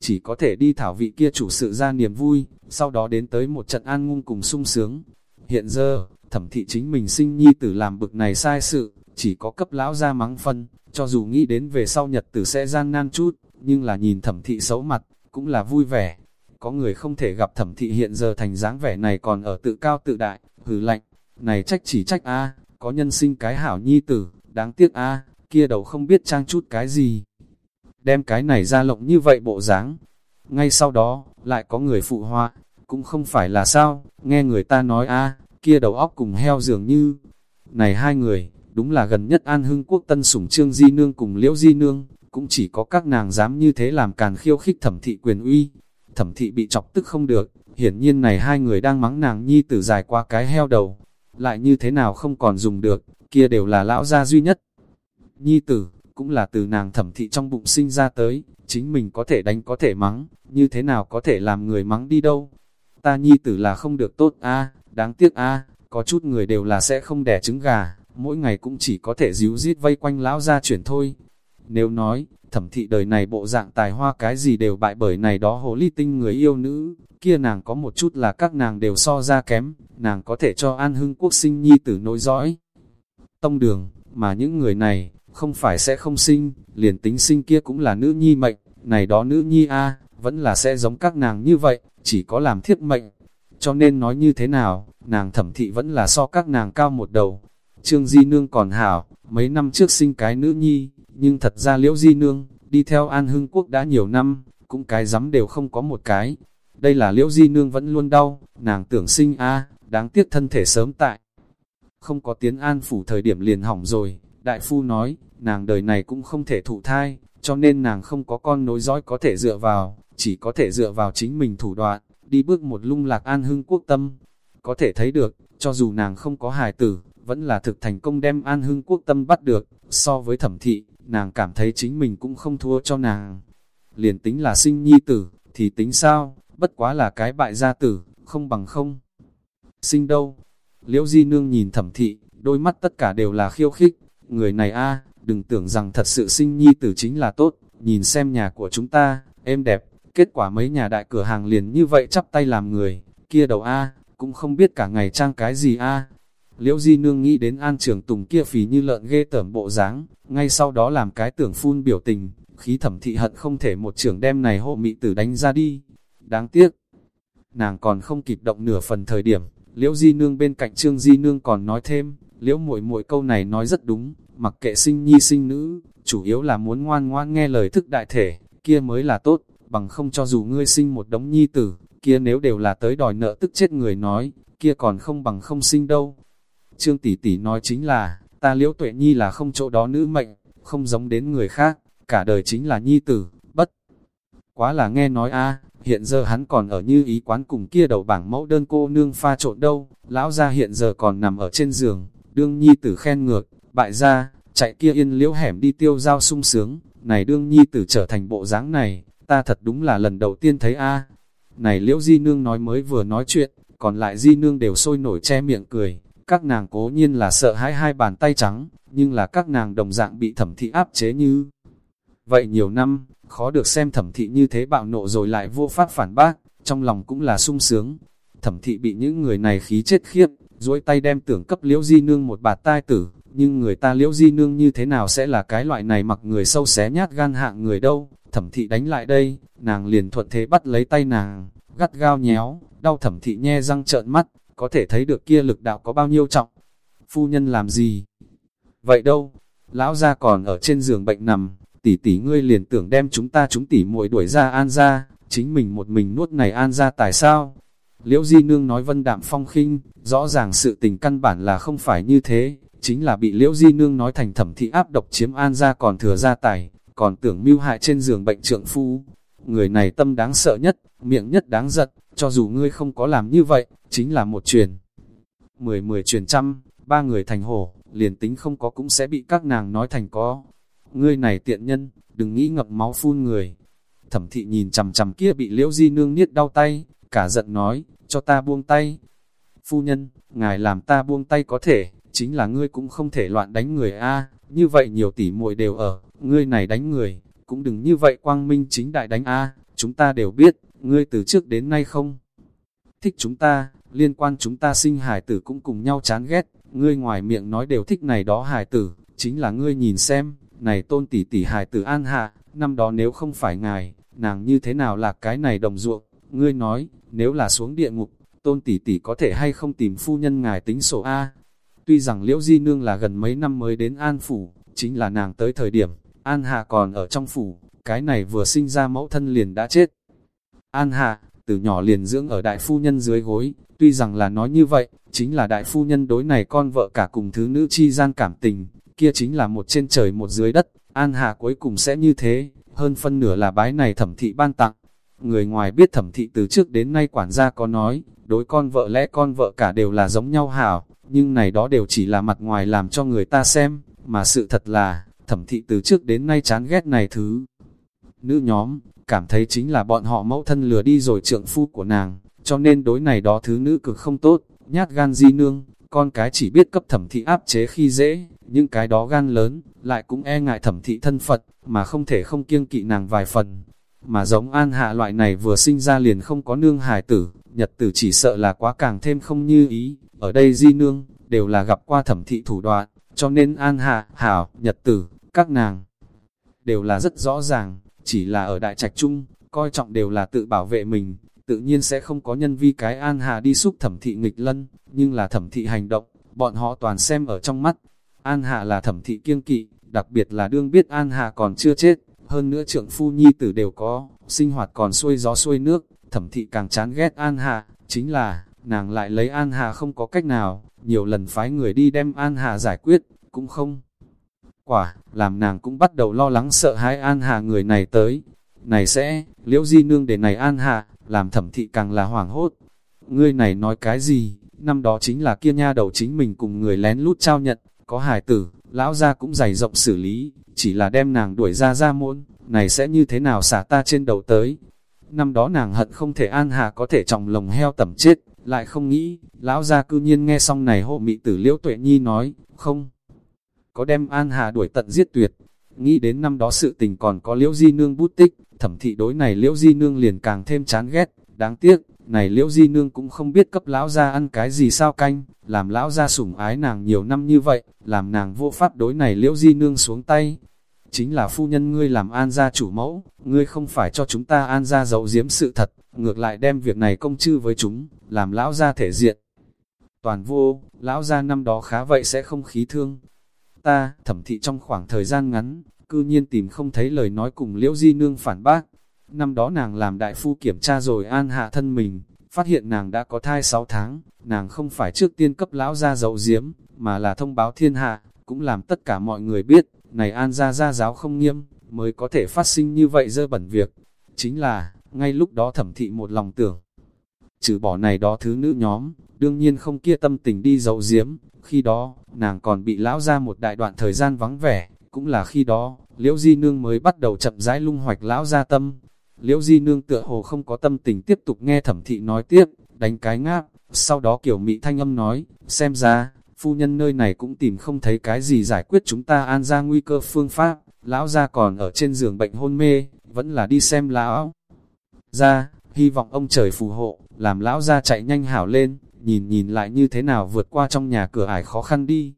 chỉ có thể đi thảo vị kia chủ sự ra niềm vui, sau đó đến tới một trận an ngung cùng sung sướng. Hiện giờ, thẩm thị chính mình sinh nhi tử làm bực này sai sự, chỉ có cấp lão ra mắng phân, cho dù nghĩ đến về sau nhật tử sẽ gian nan chút, nhưng là nhìn thẩm thị xấu mặt, cũng là vui vẻ. Có người không thể gặp thẩm thị hiện giờ thành dáng vẻ này còn ở tự cao tự đại, hừ lạnh, này trách chỉ trách a có nhân sinh cái hảo nhi tử, đáng tiếc a kia đầu không biết trang chút cái gì. Đem cái này ra lộng như vậy bộ dáng Ngay sau đó, lại có người phụ họa, cũng không phải là sao, nghe người ta nói a kia đầu óc cùng heo dường như. Này hai người, đúng là gần nhất an hưng quốc tân sủng trương di nương cùng liễu di nương, cũng chỉ có các nàng dám như thế làm càn khiêu khích thẩm thị quyền uy. Thẩm thị bị chọc tức không được, hiển nhiên này hai người đang mắng nàng nhi tử dài qua cái heo đầu, lại như thế nào không còn dùng được, kia đều là lão gia duy nhất. Nhi tử, cũng là từ nàng thẩm thị trong bụng sinh ra tới, chính mình có thể đánh có thể mắng, như thế nào có thể làm người mắng đi đâu. Ta nhi tử là không được tốt a đáng tiếc a có chút người đều là sẽ không đẻ trứng gà, mỗi ngày cũng chỉ có thể díu dít vây quanh lão gia chuyển thôi. Nếu nói, thẩm thị đời này bộ dạng tài hoa cái gì đều bại bởi này đó hồ ly tinh người yêu nữ, kia nàng có một chút là các nàng đều so ra kém, nàng có thể cho an hưng quốc sinh nhi tử nối dõi. Tông đường, mà những người này, không phải sẽ không sinh, liền tính sinh kia cũng là nữ nhi mệnh, này đó nữ nhi a vẫn là sẽ giống các nàng như vậy, chỉ có làm thiết mệnh. Cho nên nói như thế nào, nàng thẩm thị vẫn là so các nàng cao một đầu. Trương Di Nương còn hảo, mấy năm trước sinh cái nữ nhi, nhưng thật ra liễu Di Nương, đi theo An Hưng Quốc đã nhiều năm, cũng cái rắm đều không có một cái. Đây là liễu Di Nương vẫn luôn đau, nàng tưởng sinh a đáng tiếc thân thể sớm tại. Không có tiến An Phủ thời điểm liền hỏng rồi, Đại Phu nói, nàng đời này cũng không thể thụ thai, cho nên nàng không có con nối dõi có thể dựa vào, chỉ có thể dựa vào chính mình thủ đoạn, đi bước một lung lạc an hưng quốc tâm. Có thể thấy được, cho dù nàng không có hài tử, vẫn là thực thành công đem an hưng quốc tâm bắt được, so với thẩm thị, nàng cảm thấy chính mình cũng không thua cho nàng. Liền tính là sinh nhi tử, thì tính sao, bất quá là cái bại gia tử, không bằng không. Sinh đâu? Liễu Di Nương nhìn thẩm thị, đôi mắt tất cả đều là khiêu khích, người này a đừng tưởng rằng thật sự sinh nhi tử chính là tốt, nhìn xem nhà của chúng ta, êm đẹp, kết quả mấy nhà đại cửa hàng liền như vậy chắp tay làm người, kia đầu A, cũng không biết cả ngày trang cái gì A. Liễu Di Nương nghĩ đến an trường tùng kia phì như lợn ghê tởm bộ dáng, ngay sau đó làm cái tưởng phun biểu tình, khí thẩm thị hận không thể một trưởng đem này hộ mị tử đánh ra đi. Đáng tiếc, nàng còn không kịp động nửa phần thời điểm, Liễu Di Nương bên cạnh Trương Di Nương còn nói thêm, Liễu muội muội câu này nói rất đúng, mặc kệ sinh nhi sinh nữ, chủ yếu là muốn ngoan ngoan nghe lời thức đại thể, kia mới là tốt, bằng không cho dù ngươi sinh một đống nhi tử, kia nếu đều là tới đòi nợ tức chết người nói, kia còn không bằng không sinh đâu. Trương tỷ tỷ nói chính là, ta liễu tuệ nhi là không chỗ đó nữ mệnh, không giống đến người khác, cả đời chính là nhi tử, bất. Quá là nghe nói a hiện giờ hắn còn ở như ý quán cùng kia đầu bảng mẫu đơn cô nương pha trộn đâu, lão ra hiện giờ còn nằm ở trên giường, đương nhi tử khen ngược, bại ra, chạy kia yên liễu hẻm đi tiêu giao sung sướng, này đương nhi tử trở thành bộ dáng này, ta thật đúng là lần đầu tiên thấy a Này liễu di nương nói mới vừa nói chuyện, còn lại di nương đều sôi nổi che miệng cười, các nàng cố nhiên là sợ hãi hai bàn tay trắng, nhưng là các nàng đồng dạng bị thẩm thị áp chế như. Vậy nhiều năm, khó được xem thẩm thị như thế bạo nộ rồi lại vô pháp phản bác, trong lòng cũng là sung sướng. Thẩm thị bị những người này khí chết khiếp, duỗi tay đem tưởng cấp liễu di nương một bạt tai tử, nhưng người ta liễu di nương như thế nào sẽ là cái loại này mặc người sâu xé nhát gan hạng người đâu, thẩm thị đánh lại đây, nàng liền thuận thế bắt lấy tay nàng, gắt gao nhéo, đau thẩm thị nhe răng trợn mắt, có thể thấy được kia lực đạo có bao nhiêu trọng. Phu nhân làm gì? Vậy đâu? Lão gia còn ở trên giường bệnh nằm, tỷ tỷ ngươi liền tưởng đem chúng ta chúng tỷ muội đuổi ra an ra, chính mình một mình nuốt này an ra tại sao? Liễu Di Nương nói vân đạm phong khinh, rõ ràng sự tình căn bản là không phải như thế, chính là bị Liễu Di Nương nói thành thẩm thị áp độc chiếm an ra còn thừa ra tài, còn tưởng mưu hại trên giường bệnh trượng phu. Người này tâm đáng sợ nhất, miệng nhất đáng giận, cho dù ngươi không có làm như vậy, chính là một truyền. Mười mười truyền trăm, ba người thành hổ, liền tính không có cũng sẽ bị các nàng nói thành có. Ngươi này tiện nhân, đừng nghĩ ngập máu phun người. Thẩm thị nhìn chằm chằm kia bị liễu di nương niết đau tay, cả giận nói, cho ta buông tay. Phu nhân, ngài làm ta buông tay có thể, chính là ngươi cũng không thể loạn đánh người a như vậy nhiều tỷ muội đều ở, ngươi này đánh người, cũng đừng như vậy quang minh chính đại đánh a chúng ta đều biết, ngươi từ trước đến nay không thích chúng ta, liên quan chúng ta sinh hài tử cũng cùng nhau chán ghét, ngươi ngoài miệng nói đều thích này đó hài tử, chính là ngươi nhìn xem, này tôn tỷ tỷ hài tử an hạ, năm đó nếu không phải ngài, nàng như thế nào là cái này đồng ruộng, ngươi nói, nếu là xuống địa ngục, tôn tỷ tỷ có thể hay không tìm phu nhân ngài tính sổ A. Tuy rằng liễu di nương là gần mấy năm mới đến an phủ, chính là nàng tới thời điểm, an hạ còn ở trong phủ, cái này vừa sinh ra mẫu thân liền đã chết. An hạ, từ nhỏ liền dưỡng ở đại phu nhân dưới gối, tuy rằng là nói như vậy, chính là đại phu nhân đối này con vợ cả cùng thứ nữ chi gian cảm tình, kia chính là một trên trời một dưới đất, an hạ cuối cùng sẽ như thế, hơn phân nửa là bái này thẩm thị ban tặng. Người ngoài biết thẩm thị từ trước đến nay quản gia có nói, đối con vợ lẽ con vợ cả đều là giống nhau hảo, nhưng này đó đều chỉ là mặt ngoài làm cho người ta xem, mà sự thật là, thẩm thị từ trước đến nay chán ghét này thứ. Nữ nhóm, cảm thấy chính là bọn họ mẫu thân lừa đi rồi trượng phu của nàng, cho nên đối này đó thứ nữ cực không tốt, nhát gan di nương, con cái chỉ biết cấp thẩm thị áp chế khi dễ, những cái đó gan lớn, lại cũng e ngại thẩm thị thân Phật, mà không thể không kiêng kỵ nàng vài phần. Mà giống an hạ loại này vừa sinh ra liền không có nương hài tử, nhật tử chỉ sợ là quá càng thêm không như ý, ở đây di nương, đều là gặp qua thẩm thị thủ đoạn, cho nên an hạ, hảo, nhật tử, các nàng, đều là rất rõ ràng, chỉ là ở đại trạch chung coi trọng đều là tự bảo vệ mình, tự nhiên sẽ không có nhân vi cái an hà đi xúc thẩm thị nghịch lân, nhưng là thẩm thị hành động, bọn họ toàn xem ở trong mắt. An hạ là thẩm thị kiêng kỵ, đặc biệt là đương biết an hạ còn chưa chết, hơn nữa trượng phu nhi tử đều có, sinh hoạt còn xuôi gió xuôi nước, thẩm thị càng chán ghét an hạ, chính là, nàng lại lấy an hạ không có cách nào, nhiều lần phái người đi đem an hạ giải quyết, cũng không. Quả, làm nàng cũng bắt đầu lo lắng sợ hãi an hà người này tới, này sẽ, liễu di nương để này an hà làm thẩm thị càng là hoảng hốt. Ngươi này nói cái gì, năm đó chính là kia nha đầu chính mình cùng người lén lút trao nhận, có hài tử, lão gia cũng dày rộng xử lý, chỉ là đem nàng đuổi ra ra môn, này sẽ như thế nào xả ta trên đầu tới. Năm đó nàng hận không thể an hà có thể trọng lồng heo tẩm chết, lại không nghĩ, lão gia cư nhiên nghe xong này hộ mị tử liễu tuệ nhi nói, không, có đem an hà đuổi tận giết tuyệt, nghĩ đến năm đó sự tình còn có liễu di nương bút tích, thẩm thị đối này liễu di nương liền càng thêm chán ghét, đáng tiếc, này liễu di nương cũng không biết cấp lão ra ăn cái gì sao canh, làm lão ra sủng ái nàng nhiều năm như vậy, làm nàng vô pháp đối này liễu di nương xuống tay. Chính là phu nhân ngươi làm an gia chủ mẫu, ngươi không phải cho chúng ta an gia giấu giếm sự thật, ngược lại đem việc này công chư với chúng, làm lão gia thể diện. Toàn vô, lão gia năm đó khá vậy sẽ không khí thương. Ta, thẩm thị trong khoảng thời gian ngắn, cư nhiên tìm không thấy lời nói cùng liễu di nương phản bác. Năm đó nàng làm đại phu kiểm tra rồi an hạ thân mình, phát hiện nàng đã có thai 6 tháng, nàng không phải trước tiên cấp lão ra dậu diếm, mà là thông báo thiên hạ, cũng làm tất cả mọi người biết, này an ra ra giáo không nghiêm, mới có thể phát sinh như vậy dơ bẩn việc. Chính là, ngay lúc đó thẩm thị một lòng tưởng, trừ bỏ này đó thứ nữ nhóm, đương nhiên không kia tâm tình đi dậu diếm, khi đó, nàng còn bị lão ra một đại đoạn thời gian vắng vẻ, cũng là khi đó, Liễu Di Nương mới bắt đầu chậm rãi lung hoạch lão gia tâm. Liễu Di Nương tựa hồ không có tâm tình tiếp tục nghe thẩm thị nói tiếp, đánh cái ngáp, sau đó kiểu Mỹ thanh âm nói, xem ra, phu nhân nơi này cũng tìm không thấy cái gì giải quyết chúng ta an ra nguy cơ phương pháp, lão ra còn ở trên giường bệnh hôn mê, vẫn là đi xem lão. Ra, hy vọng ông trời phù hộ, làm lão ra chạy nhanh hảo lên, nhìn nhìn lại như thế nào vượt qua trong nhà cửa ải khó khăn đi.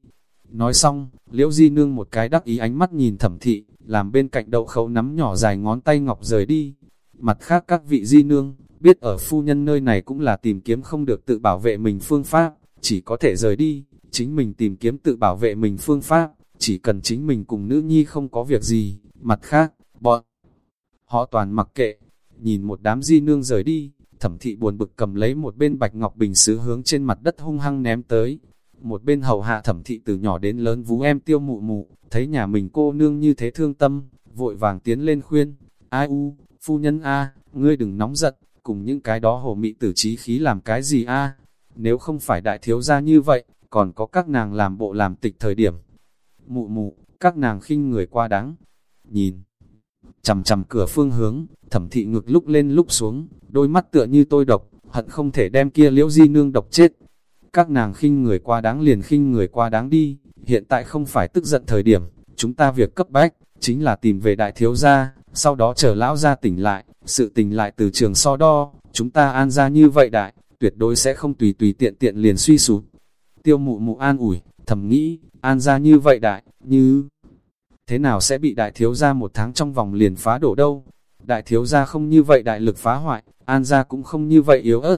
Nói xong, liễu di nương một cái đắc ý ánh mắt nhìn thẩm thị, làm bên cạnh đậu khấu nắm nhỏ dài ngón tay ngọc rời đi. Mặt khác các vị di nương, biết ở phu nhân nơi này cũng là tìm kiếm không được tự bảo vệ mình phương pháp, chỉ có thể rời đi, chính mình tìm kiếm tự bảo vệ mình phương pháp, chỉ cần chính mình cùng nữ nhi không có việc gì, mặt khác, bọn họ toàn mặc kệ, nhìn một đám di nương rời đi, thẩm thị buồn bực cầm lấy một bên bạch ngọc bình sứ hướng trên mặt đất hung hăng ném tới, một bên hầu hạ thẩm thị từ nhỏ đến lớn vú em tiêu mụ mụ, thấy nhà mình cô nương như thế thương tâm, vội vàng tiến lên khuyên, ai u, phu nhân a, ngươi đừng nóng giận, cùng những cái đó hồ mị tử trí khí làm cái gì a? Nếu không phải đại thiếu gia như vậy, còn có các nàng làm bộ làm tịch thời điểm. Mụ mụ, các nàng khinh người qua đáng, nhìn, chầm chầm cửa phương hướng, thẩm thị ngực lúc lên lúc xuống, đôi mắt tựa như tôi độc, hận không thể đem kia liễu di nương độc chết. Các nàng khinh người qua đáng liền khinh người qua đáng đi, hiện tại không phải tức giận thời điểm, chúng ta việc cấp bách, chính là tìm về đại thiếu gia, sau đó chờ lão gia tỉnh lại, sự tình lại từ trường so đo, chúng ta an ra như vậy đại, tuyệt đối sẽ không tùy tùy tiện tiện liền suy sụp. Tiêu mụ mụ an ủi, thầm nghĩ, an ra như vậy đại, như thế nào sẽ bị đại thiếu gia một tháng trong vòng liền phá đổ đâu. Đại thiếu gia không như vậy đại lực phá hoại, an gia cũng không như vậy yếu ớt.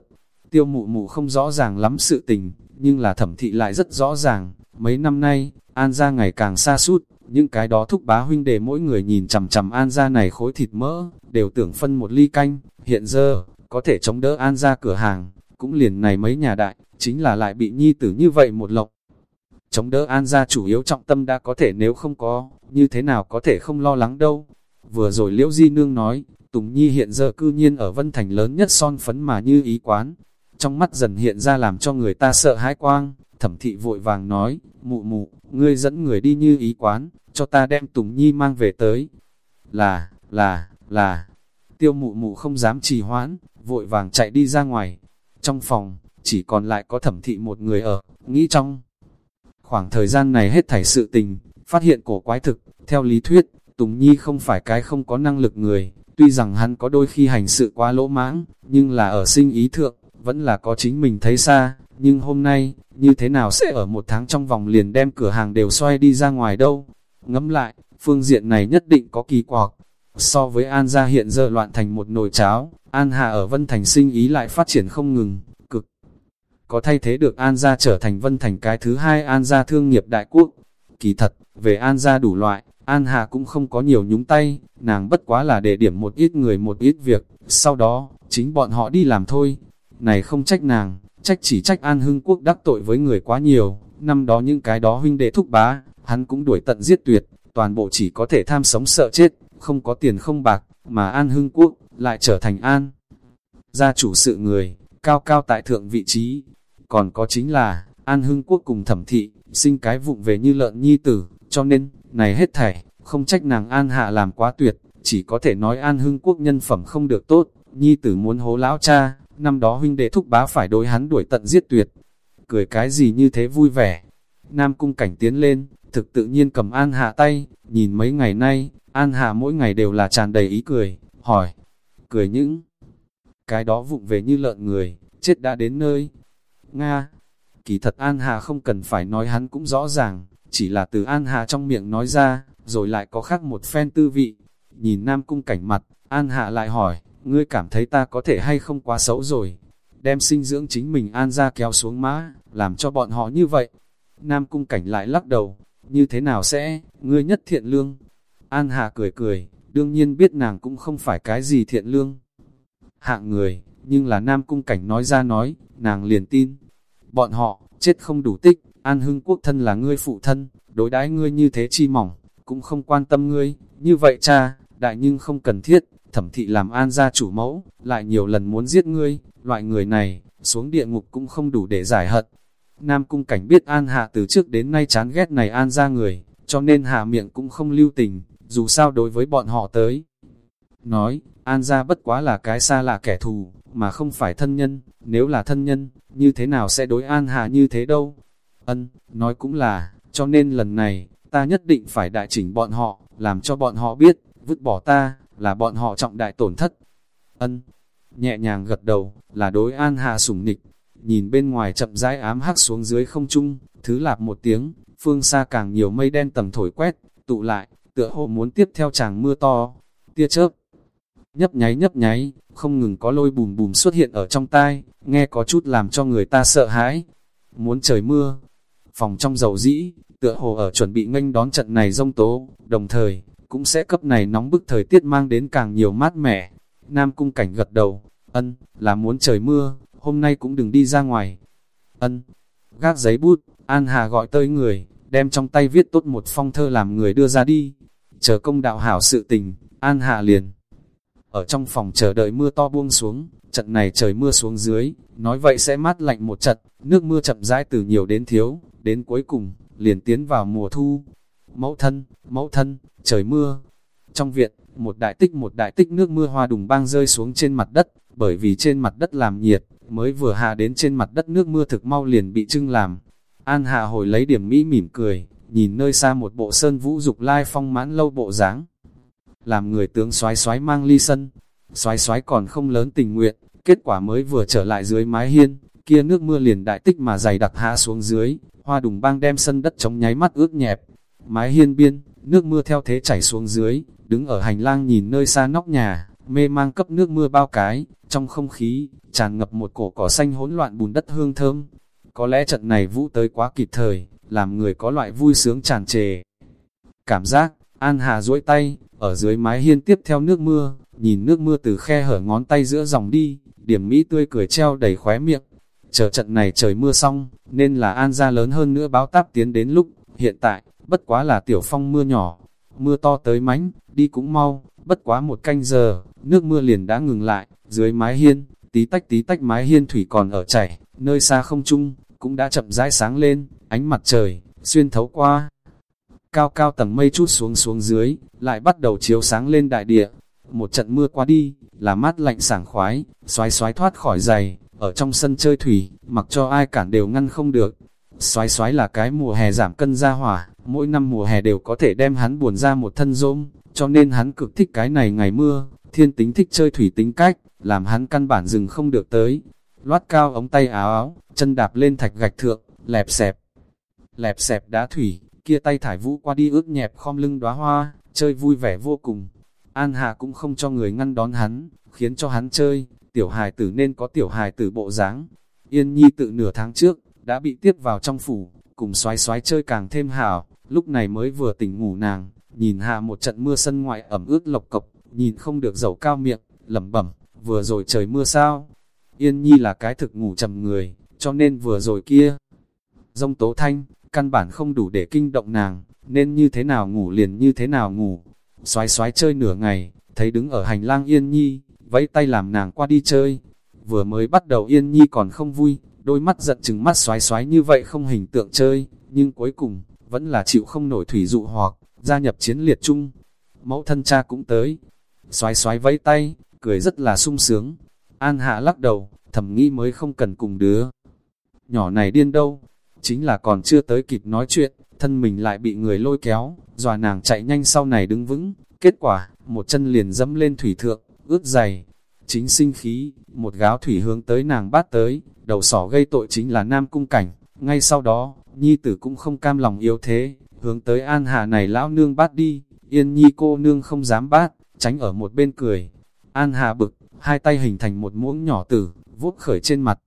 Tiêu mụ mụ không rõ ràng lắm sự tình, nhưng là thẩm thị lại rất rõ ràng. Mấy năm nay, an gia ngày càng xa suốt, những cái đó thúc bá huynh để mỗi người nhìn chằm chằm an gia này khối thịt mỡ, đều tưởng phân một ly canh, hiện giờ, có thể chống đỡ an gia cửa hàng, cũng liền này mấy nhà đại, chính là lại bị nhi tử như vậy một lộc. Chống đỡ an gia chủ yếu trọng tâm đã có thể nếu không có, như thế nào có thể không lo lắng đâu. Vừa rồi Liễu Di Nương nói, Tùng Nhi hiện giờ cư nhiên ở Vân Thành lớn nhất son phấn mà như ý quán. Trong mắt dần hiện ra làm cho người ta sợ hãi quang, thẩm thị vội vàng nói, mụ mụ, ngươi dẫn người đi như ý quán, cho ta đem Tùng Nhi mang về tới. Là, là, là, tiêu mụ mụ không dám trì hoãn, vội vàng chạy đi ra ngoài. Trong phòng, chỉ còn lại có thẩm thị một người ở, nghĩ trong. Khoảng thời gian này hết thảy sự tình, phát hiện cổ quái thực, theo lý thuyết, Tùng Nhi không phải cái không có năng lực người, tuy rằng hắn có đôi khi hành sự quá lỗ mãng, nhưng là ở sinh ý thượng, vẫn là có chính mình thấy xa, nhưng hôm nay, như thế nào sẽ ở một tháng trong vòng liền đem cửa hàng đều xoay đi ra ngoài đâu? Ngẫm lại, phương diện này nhất định có kỳ quặc. So với An gia hiện giờ loạn thành một nồi cháo, An Hà ở Vân Thành sinh ý lại phát triển không ngừng, cực. Có thay thế được An gia trở thành Vân Thành cái thứ hai An gia thương nghiệp đại quốc. Kỳ thật, về An gia đủ loại, An Hà cũng không có nhiều nhúng tay, nàng bất quá là để điểm một ít người một ít việc, sau đó, chính bọn họ đi làm thôi. Này không trách nàng, trách chỉ trách An Hưng Quốc đắc tội với người quá nhiều, năm đó những cái đó huynh đệ thúc bá, hắn cũng đuổi tận giết tuyệt, toàn bộ chỉ có thể tham sống sợ chết, không có tiền không bạc, mà An Hưng Quốc lại trở thành An. Gia chủ sự người, cao cao tại thượng vị trí, còn có chính là, An Hưng Quốc cùng thẩm thị, sinh cái vụng về như lợn nhi tử, cho nên, này hết thảy, không trách nàng An Hạ làm quá tuyệt, chỉ có thể nói An Hưng Quốc nhân phẩm không được tốt, nhi tử muốn hố lão cha, năm đó huynh đệ thúc bá phải đối hắn đuổi tận giết tuyệt. Cười cái gì như thế vui vẻ. Nam cung cảnh tiến lên, thực tự nhiên cầm An Hạ tay, nhìn mấy ngày nay, An Hạ mỗi ngày đều là tràn đầy ý cười, hỏi, cười những cái đó vụng về như lợn người, chết đã đến nơi. Nga, kỳ thật An Hạ không cần phải nói hắn cũng rõ ràng, chỉ là từ An Hạ trong miệng nói ra, rồi lại có khác một phen tư vị. Nhìn Nam cung cảnh mặt, An Hạ lại hỏi, ngươi cảm thấy ta có thể hay không quá xấu rồi. Đem sinh dưỡng chính mình An ra kéo xuống má, làm cho bọn họ như vậy. Nam cung cảnh lại lắc đầu, như thế nào sẽ, ngươi nhất thiện lương. An Hạ cười cười, đương nhiên biết nàng cũng không phải cái gì thiện lương. Hạng người, nhưng là Nam cung cảnh nói ra nói, nàng liền tin. Bọn họ, chết không đủ tích, An Hưng Quốc thân là ngươi phụ thân, đối đãi ngươi như thế chi mỏng, cũng không quan tâm ngươi, như vậy cha, đại nhưng không cần thiết, thẩm thị làm An gia chủ mẫu, lại nhiều lần muốn giết ngươi, loại người này, xuống địa ngục cũng không đủ để giải hận. Nam cung cảnh biết An Hạ từ trước đến nay chán ghét này An ra người, cho nên hạ miệng cũng không lưu tình, dù sao đối với bọn họ tới. Nói, An ra bất quá là cái xa lạ kẻ thù, mà không phải thân nhân, nếu là thân nhân, như thế nào sẽ đối An Hạ như thế đâu? Ân, nói cũng là, cho nên lần này, ta nhất định phải đại chỉnh bọn họ, làm cho bọn họ biết, vứt bỏ ta, là bọn họ trọng đại tổn thất. Ân, nhẹ nhàng gật đầu, là đối An Hà sủng nịch, nhìn bên ngoài chậm rãi ám hắc xuống dưới không trung, thứ lạp một tiếng, phương xa càng nhiều mây đen tầm thổi quét, tụ lại, tựa hồ muốn tiếp theo chàng mưa to, tia chớp. Nhấp nháy nhấp nháy, không ngừng có lôi bùm bùm xuất hiện ở trong tai, nghe có chút làm cho người ta sợ hãi. Muốn trời mưa, phòng trong dầu dĩ, tựa hồ ở chuẩn bị nghênh đón trận này rông tố, đồng thời, cũng sẽ cấp này nóng bức thời tiết mang đến càng nhiều mát mẻ. Nam cung cảnh gật đầu, ân, là muốn trời mưa, hôm nay cũng đừng đi ra ngoài. Ân, gác giấy bút, An Hà gọi tới người, đem trong tay viết tốt một phong thơ làm người đưa ra đi. Chờ công đạo hảo sự tình, An Hà liền. Ở trong phòng chờ đợi mưa to buông xuống, trận này trời mưa xuống dưới, nói vậy sẽ mát lạnh một trận, nước mưa chậm rãi từ nhiều đến thiếu, đến cuối cùng, liền tiến vào mùa thu. Mẫu thân, mẫu thân, trời mưa. Trong viện, một đại tích một đại tích nước mưa hoa đùng bang rơi xuống trên mặt đất, bởi vì trên mặt đất làm nhiệt, mới vừa hạ đến trên mặt đất nước mưa thực mau liền bị trưng làm. An Hạ hồi lấy điểm mỹ mỉm cười, nhìn nơi xa một bộ sơn vũ dục lai phong mãn lâu bộ dáng Làm người tướng xoái xoái mang ly sân, xoái xoái còn không lớn tình nguyện, kết quả mới vừa trở lại dưới mái hiên, kia nước mưa liền đại tích mà dày đặc hạ xuống dưới, hoa đùng bang đem sân đất chống nháy mắt ướt nhẹp. Mái hiên biên, nước mưa theo thế chảy xuống dưới, đứng ở hành lang nhìn nơi xa nóc nhà, mê mang cấp nước mưa bao cái, trong không khí, tràn ngập một cổ cỏ xanh hỗn loạn bùn đất hương thơm. Có lẽ trận này vũ tới quá kịp thời, làm người có loại vui sướng tràn trề. Cảm giác, An Hà duỗi tay, ở dưới mái hiên tiếp theo nước mưa, nhìn nước mưa từ khe hở ngón tay giữa dòng đi, điểm mỹ tươi cười treo đầy khóe miệng. Chờ trận này trời mưa xong, nên là An ra lớn hơn nữa báo táp tiến đến lúc, hiện tại, bất quá là tiểu phong mưa nhỏ, mưa to tới mánh, đi cũng mau, bất quá một canh giờ, nước mưa liền đã ngừng lại, dưới mái hiên, tí tách tí tách mái hiên thủy còn ở chảy, nơi xa không trung, cũng đã chậm rãi sáng lên, ánh mặt trời, xuyên thấu qua. Cao cao tầng mây chút xuống xuống dưới, lại bắt đầu chiếu sáng lên đại địa. Một trận mưa qua đi, là mát lạnh sảng khoái, xoái xoái thoát khỏi giày, ở trong sân chơi thủy, mặc cho ai cản đều ngăn không được. Xoái xoái là cái mùa hè giảm cân ra hỏa, mỗi năm mùa hè đều có thể đem hắn buồn ra một thân rôm, cho nên hắn cực thích cái này ngày mưa, thiên tính thích chơi thủy tính cách, làm hắn căn bản dừng không được tới. Loát cao ống tay áo áo, chân đạp lên thạch gạch thượng, lẹp xẹp. Lẹp xẹp đá thủy, kia tay thải vũ qua đi ướt nhẹp khom lưng đóa hoa, chơi vui vẻ vô cùng. An Hà cũng không cho người ngăn đón hắn, khiến cho hắn chơi, tiểu hài tử nên có tiểu hài tử bộ dáng. Yên Nhi tự nửa tháng trước, đã bị tiếp vào trong phủ, cùng xoái xoái chơi càng thêm hảo, lúc này mới vừa tỉnh ngủ nàng, nhìn hạ một trận mưa sân ngoại ẩm ướt lộc cộc, nhìn không được dầu cao miệng, lẩm bẩm, vừa rồi trời mưa sao? Yên Nhi là cái thực ngủ trầm người, cho nên vừa rồi kia. Dông tố thanh, căn bản không đủ để kinh động nàng, nên như thế nào ngủ liền như thế nào ngủ. Xoái xoái chơi nửa ngày, thấy đứng ở hành lang Yên Nhi, vẫy tay làm nàng qua đi chơi. Vừa mới bắt đầu Yên Nhi còn không vui, đôi mắt giận chừng mắt xoái xoái như vậy không hình tượng chơi, nhưng cuối cùng, vẫn là chịu không nổi thủy dụ hoặc, gia nhập chiến liệt chung. Mẫu thân cha cũng tới, xoái xoái vẫy tay, cười rất là sung sướng. An hạ lắc đầu, thầm nghĩ mới không cần cùng đứa. Nhỏ này điên đâu, chính là còn chưa tới kịp nói chuyện, thân mình lại bị người lôi kéo, dòa nàng chạy nhanh sau này đứng vững, kết quả, một chân liền dẫm lên thủy thượng, ướt dày. Chính sinh khí, một gáo thủy hướng tới nàng bát tới, đầu sỏ gây tội chính là nam cung cảnh, ngay sau đó, nhi tử cũng không cam lòng yếu thế, hướng tới an hà này lão nương bát đi, yên nhi cô nương không dám bát, tránh ở một bên cười. An hà bực, hai tay hình thành một muỗng nhỏ tử, vuốt khởi trên mặt.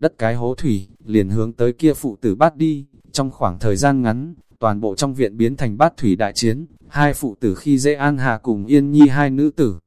Đất cái hố thủy, liền hướng tới kia phụ tử bát đi, trong khoảng thời gian ngắn, toàn bộ trong viện biến thành bát thủy đại chiến, hai phụ tử khi dễ an hà cùng yên nhi hai nữ tử,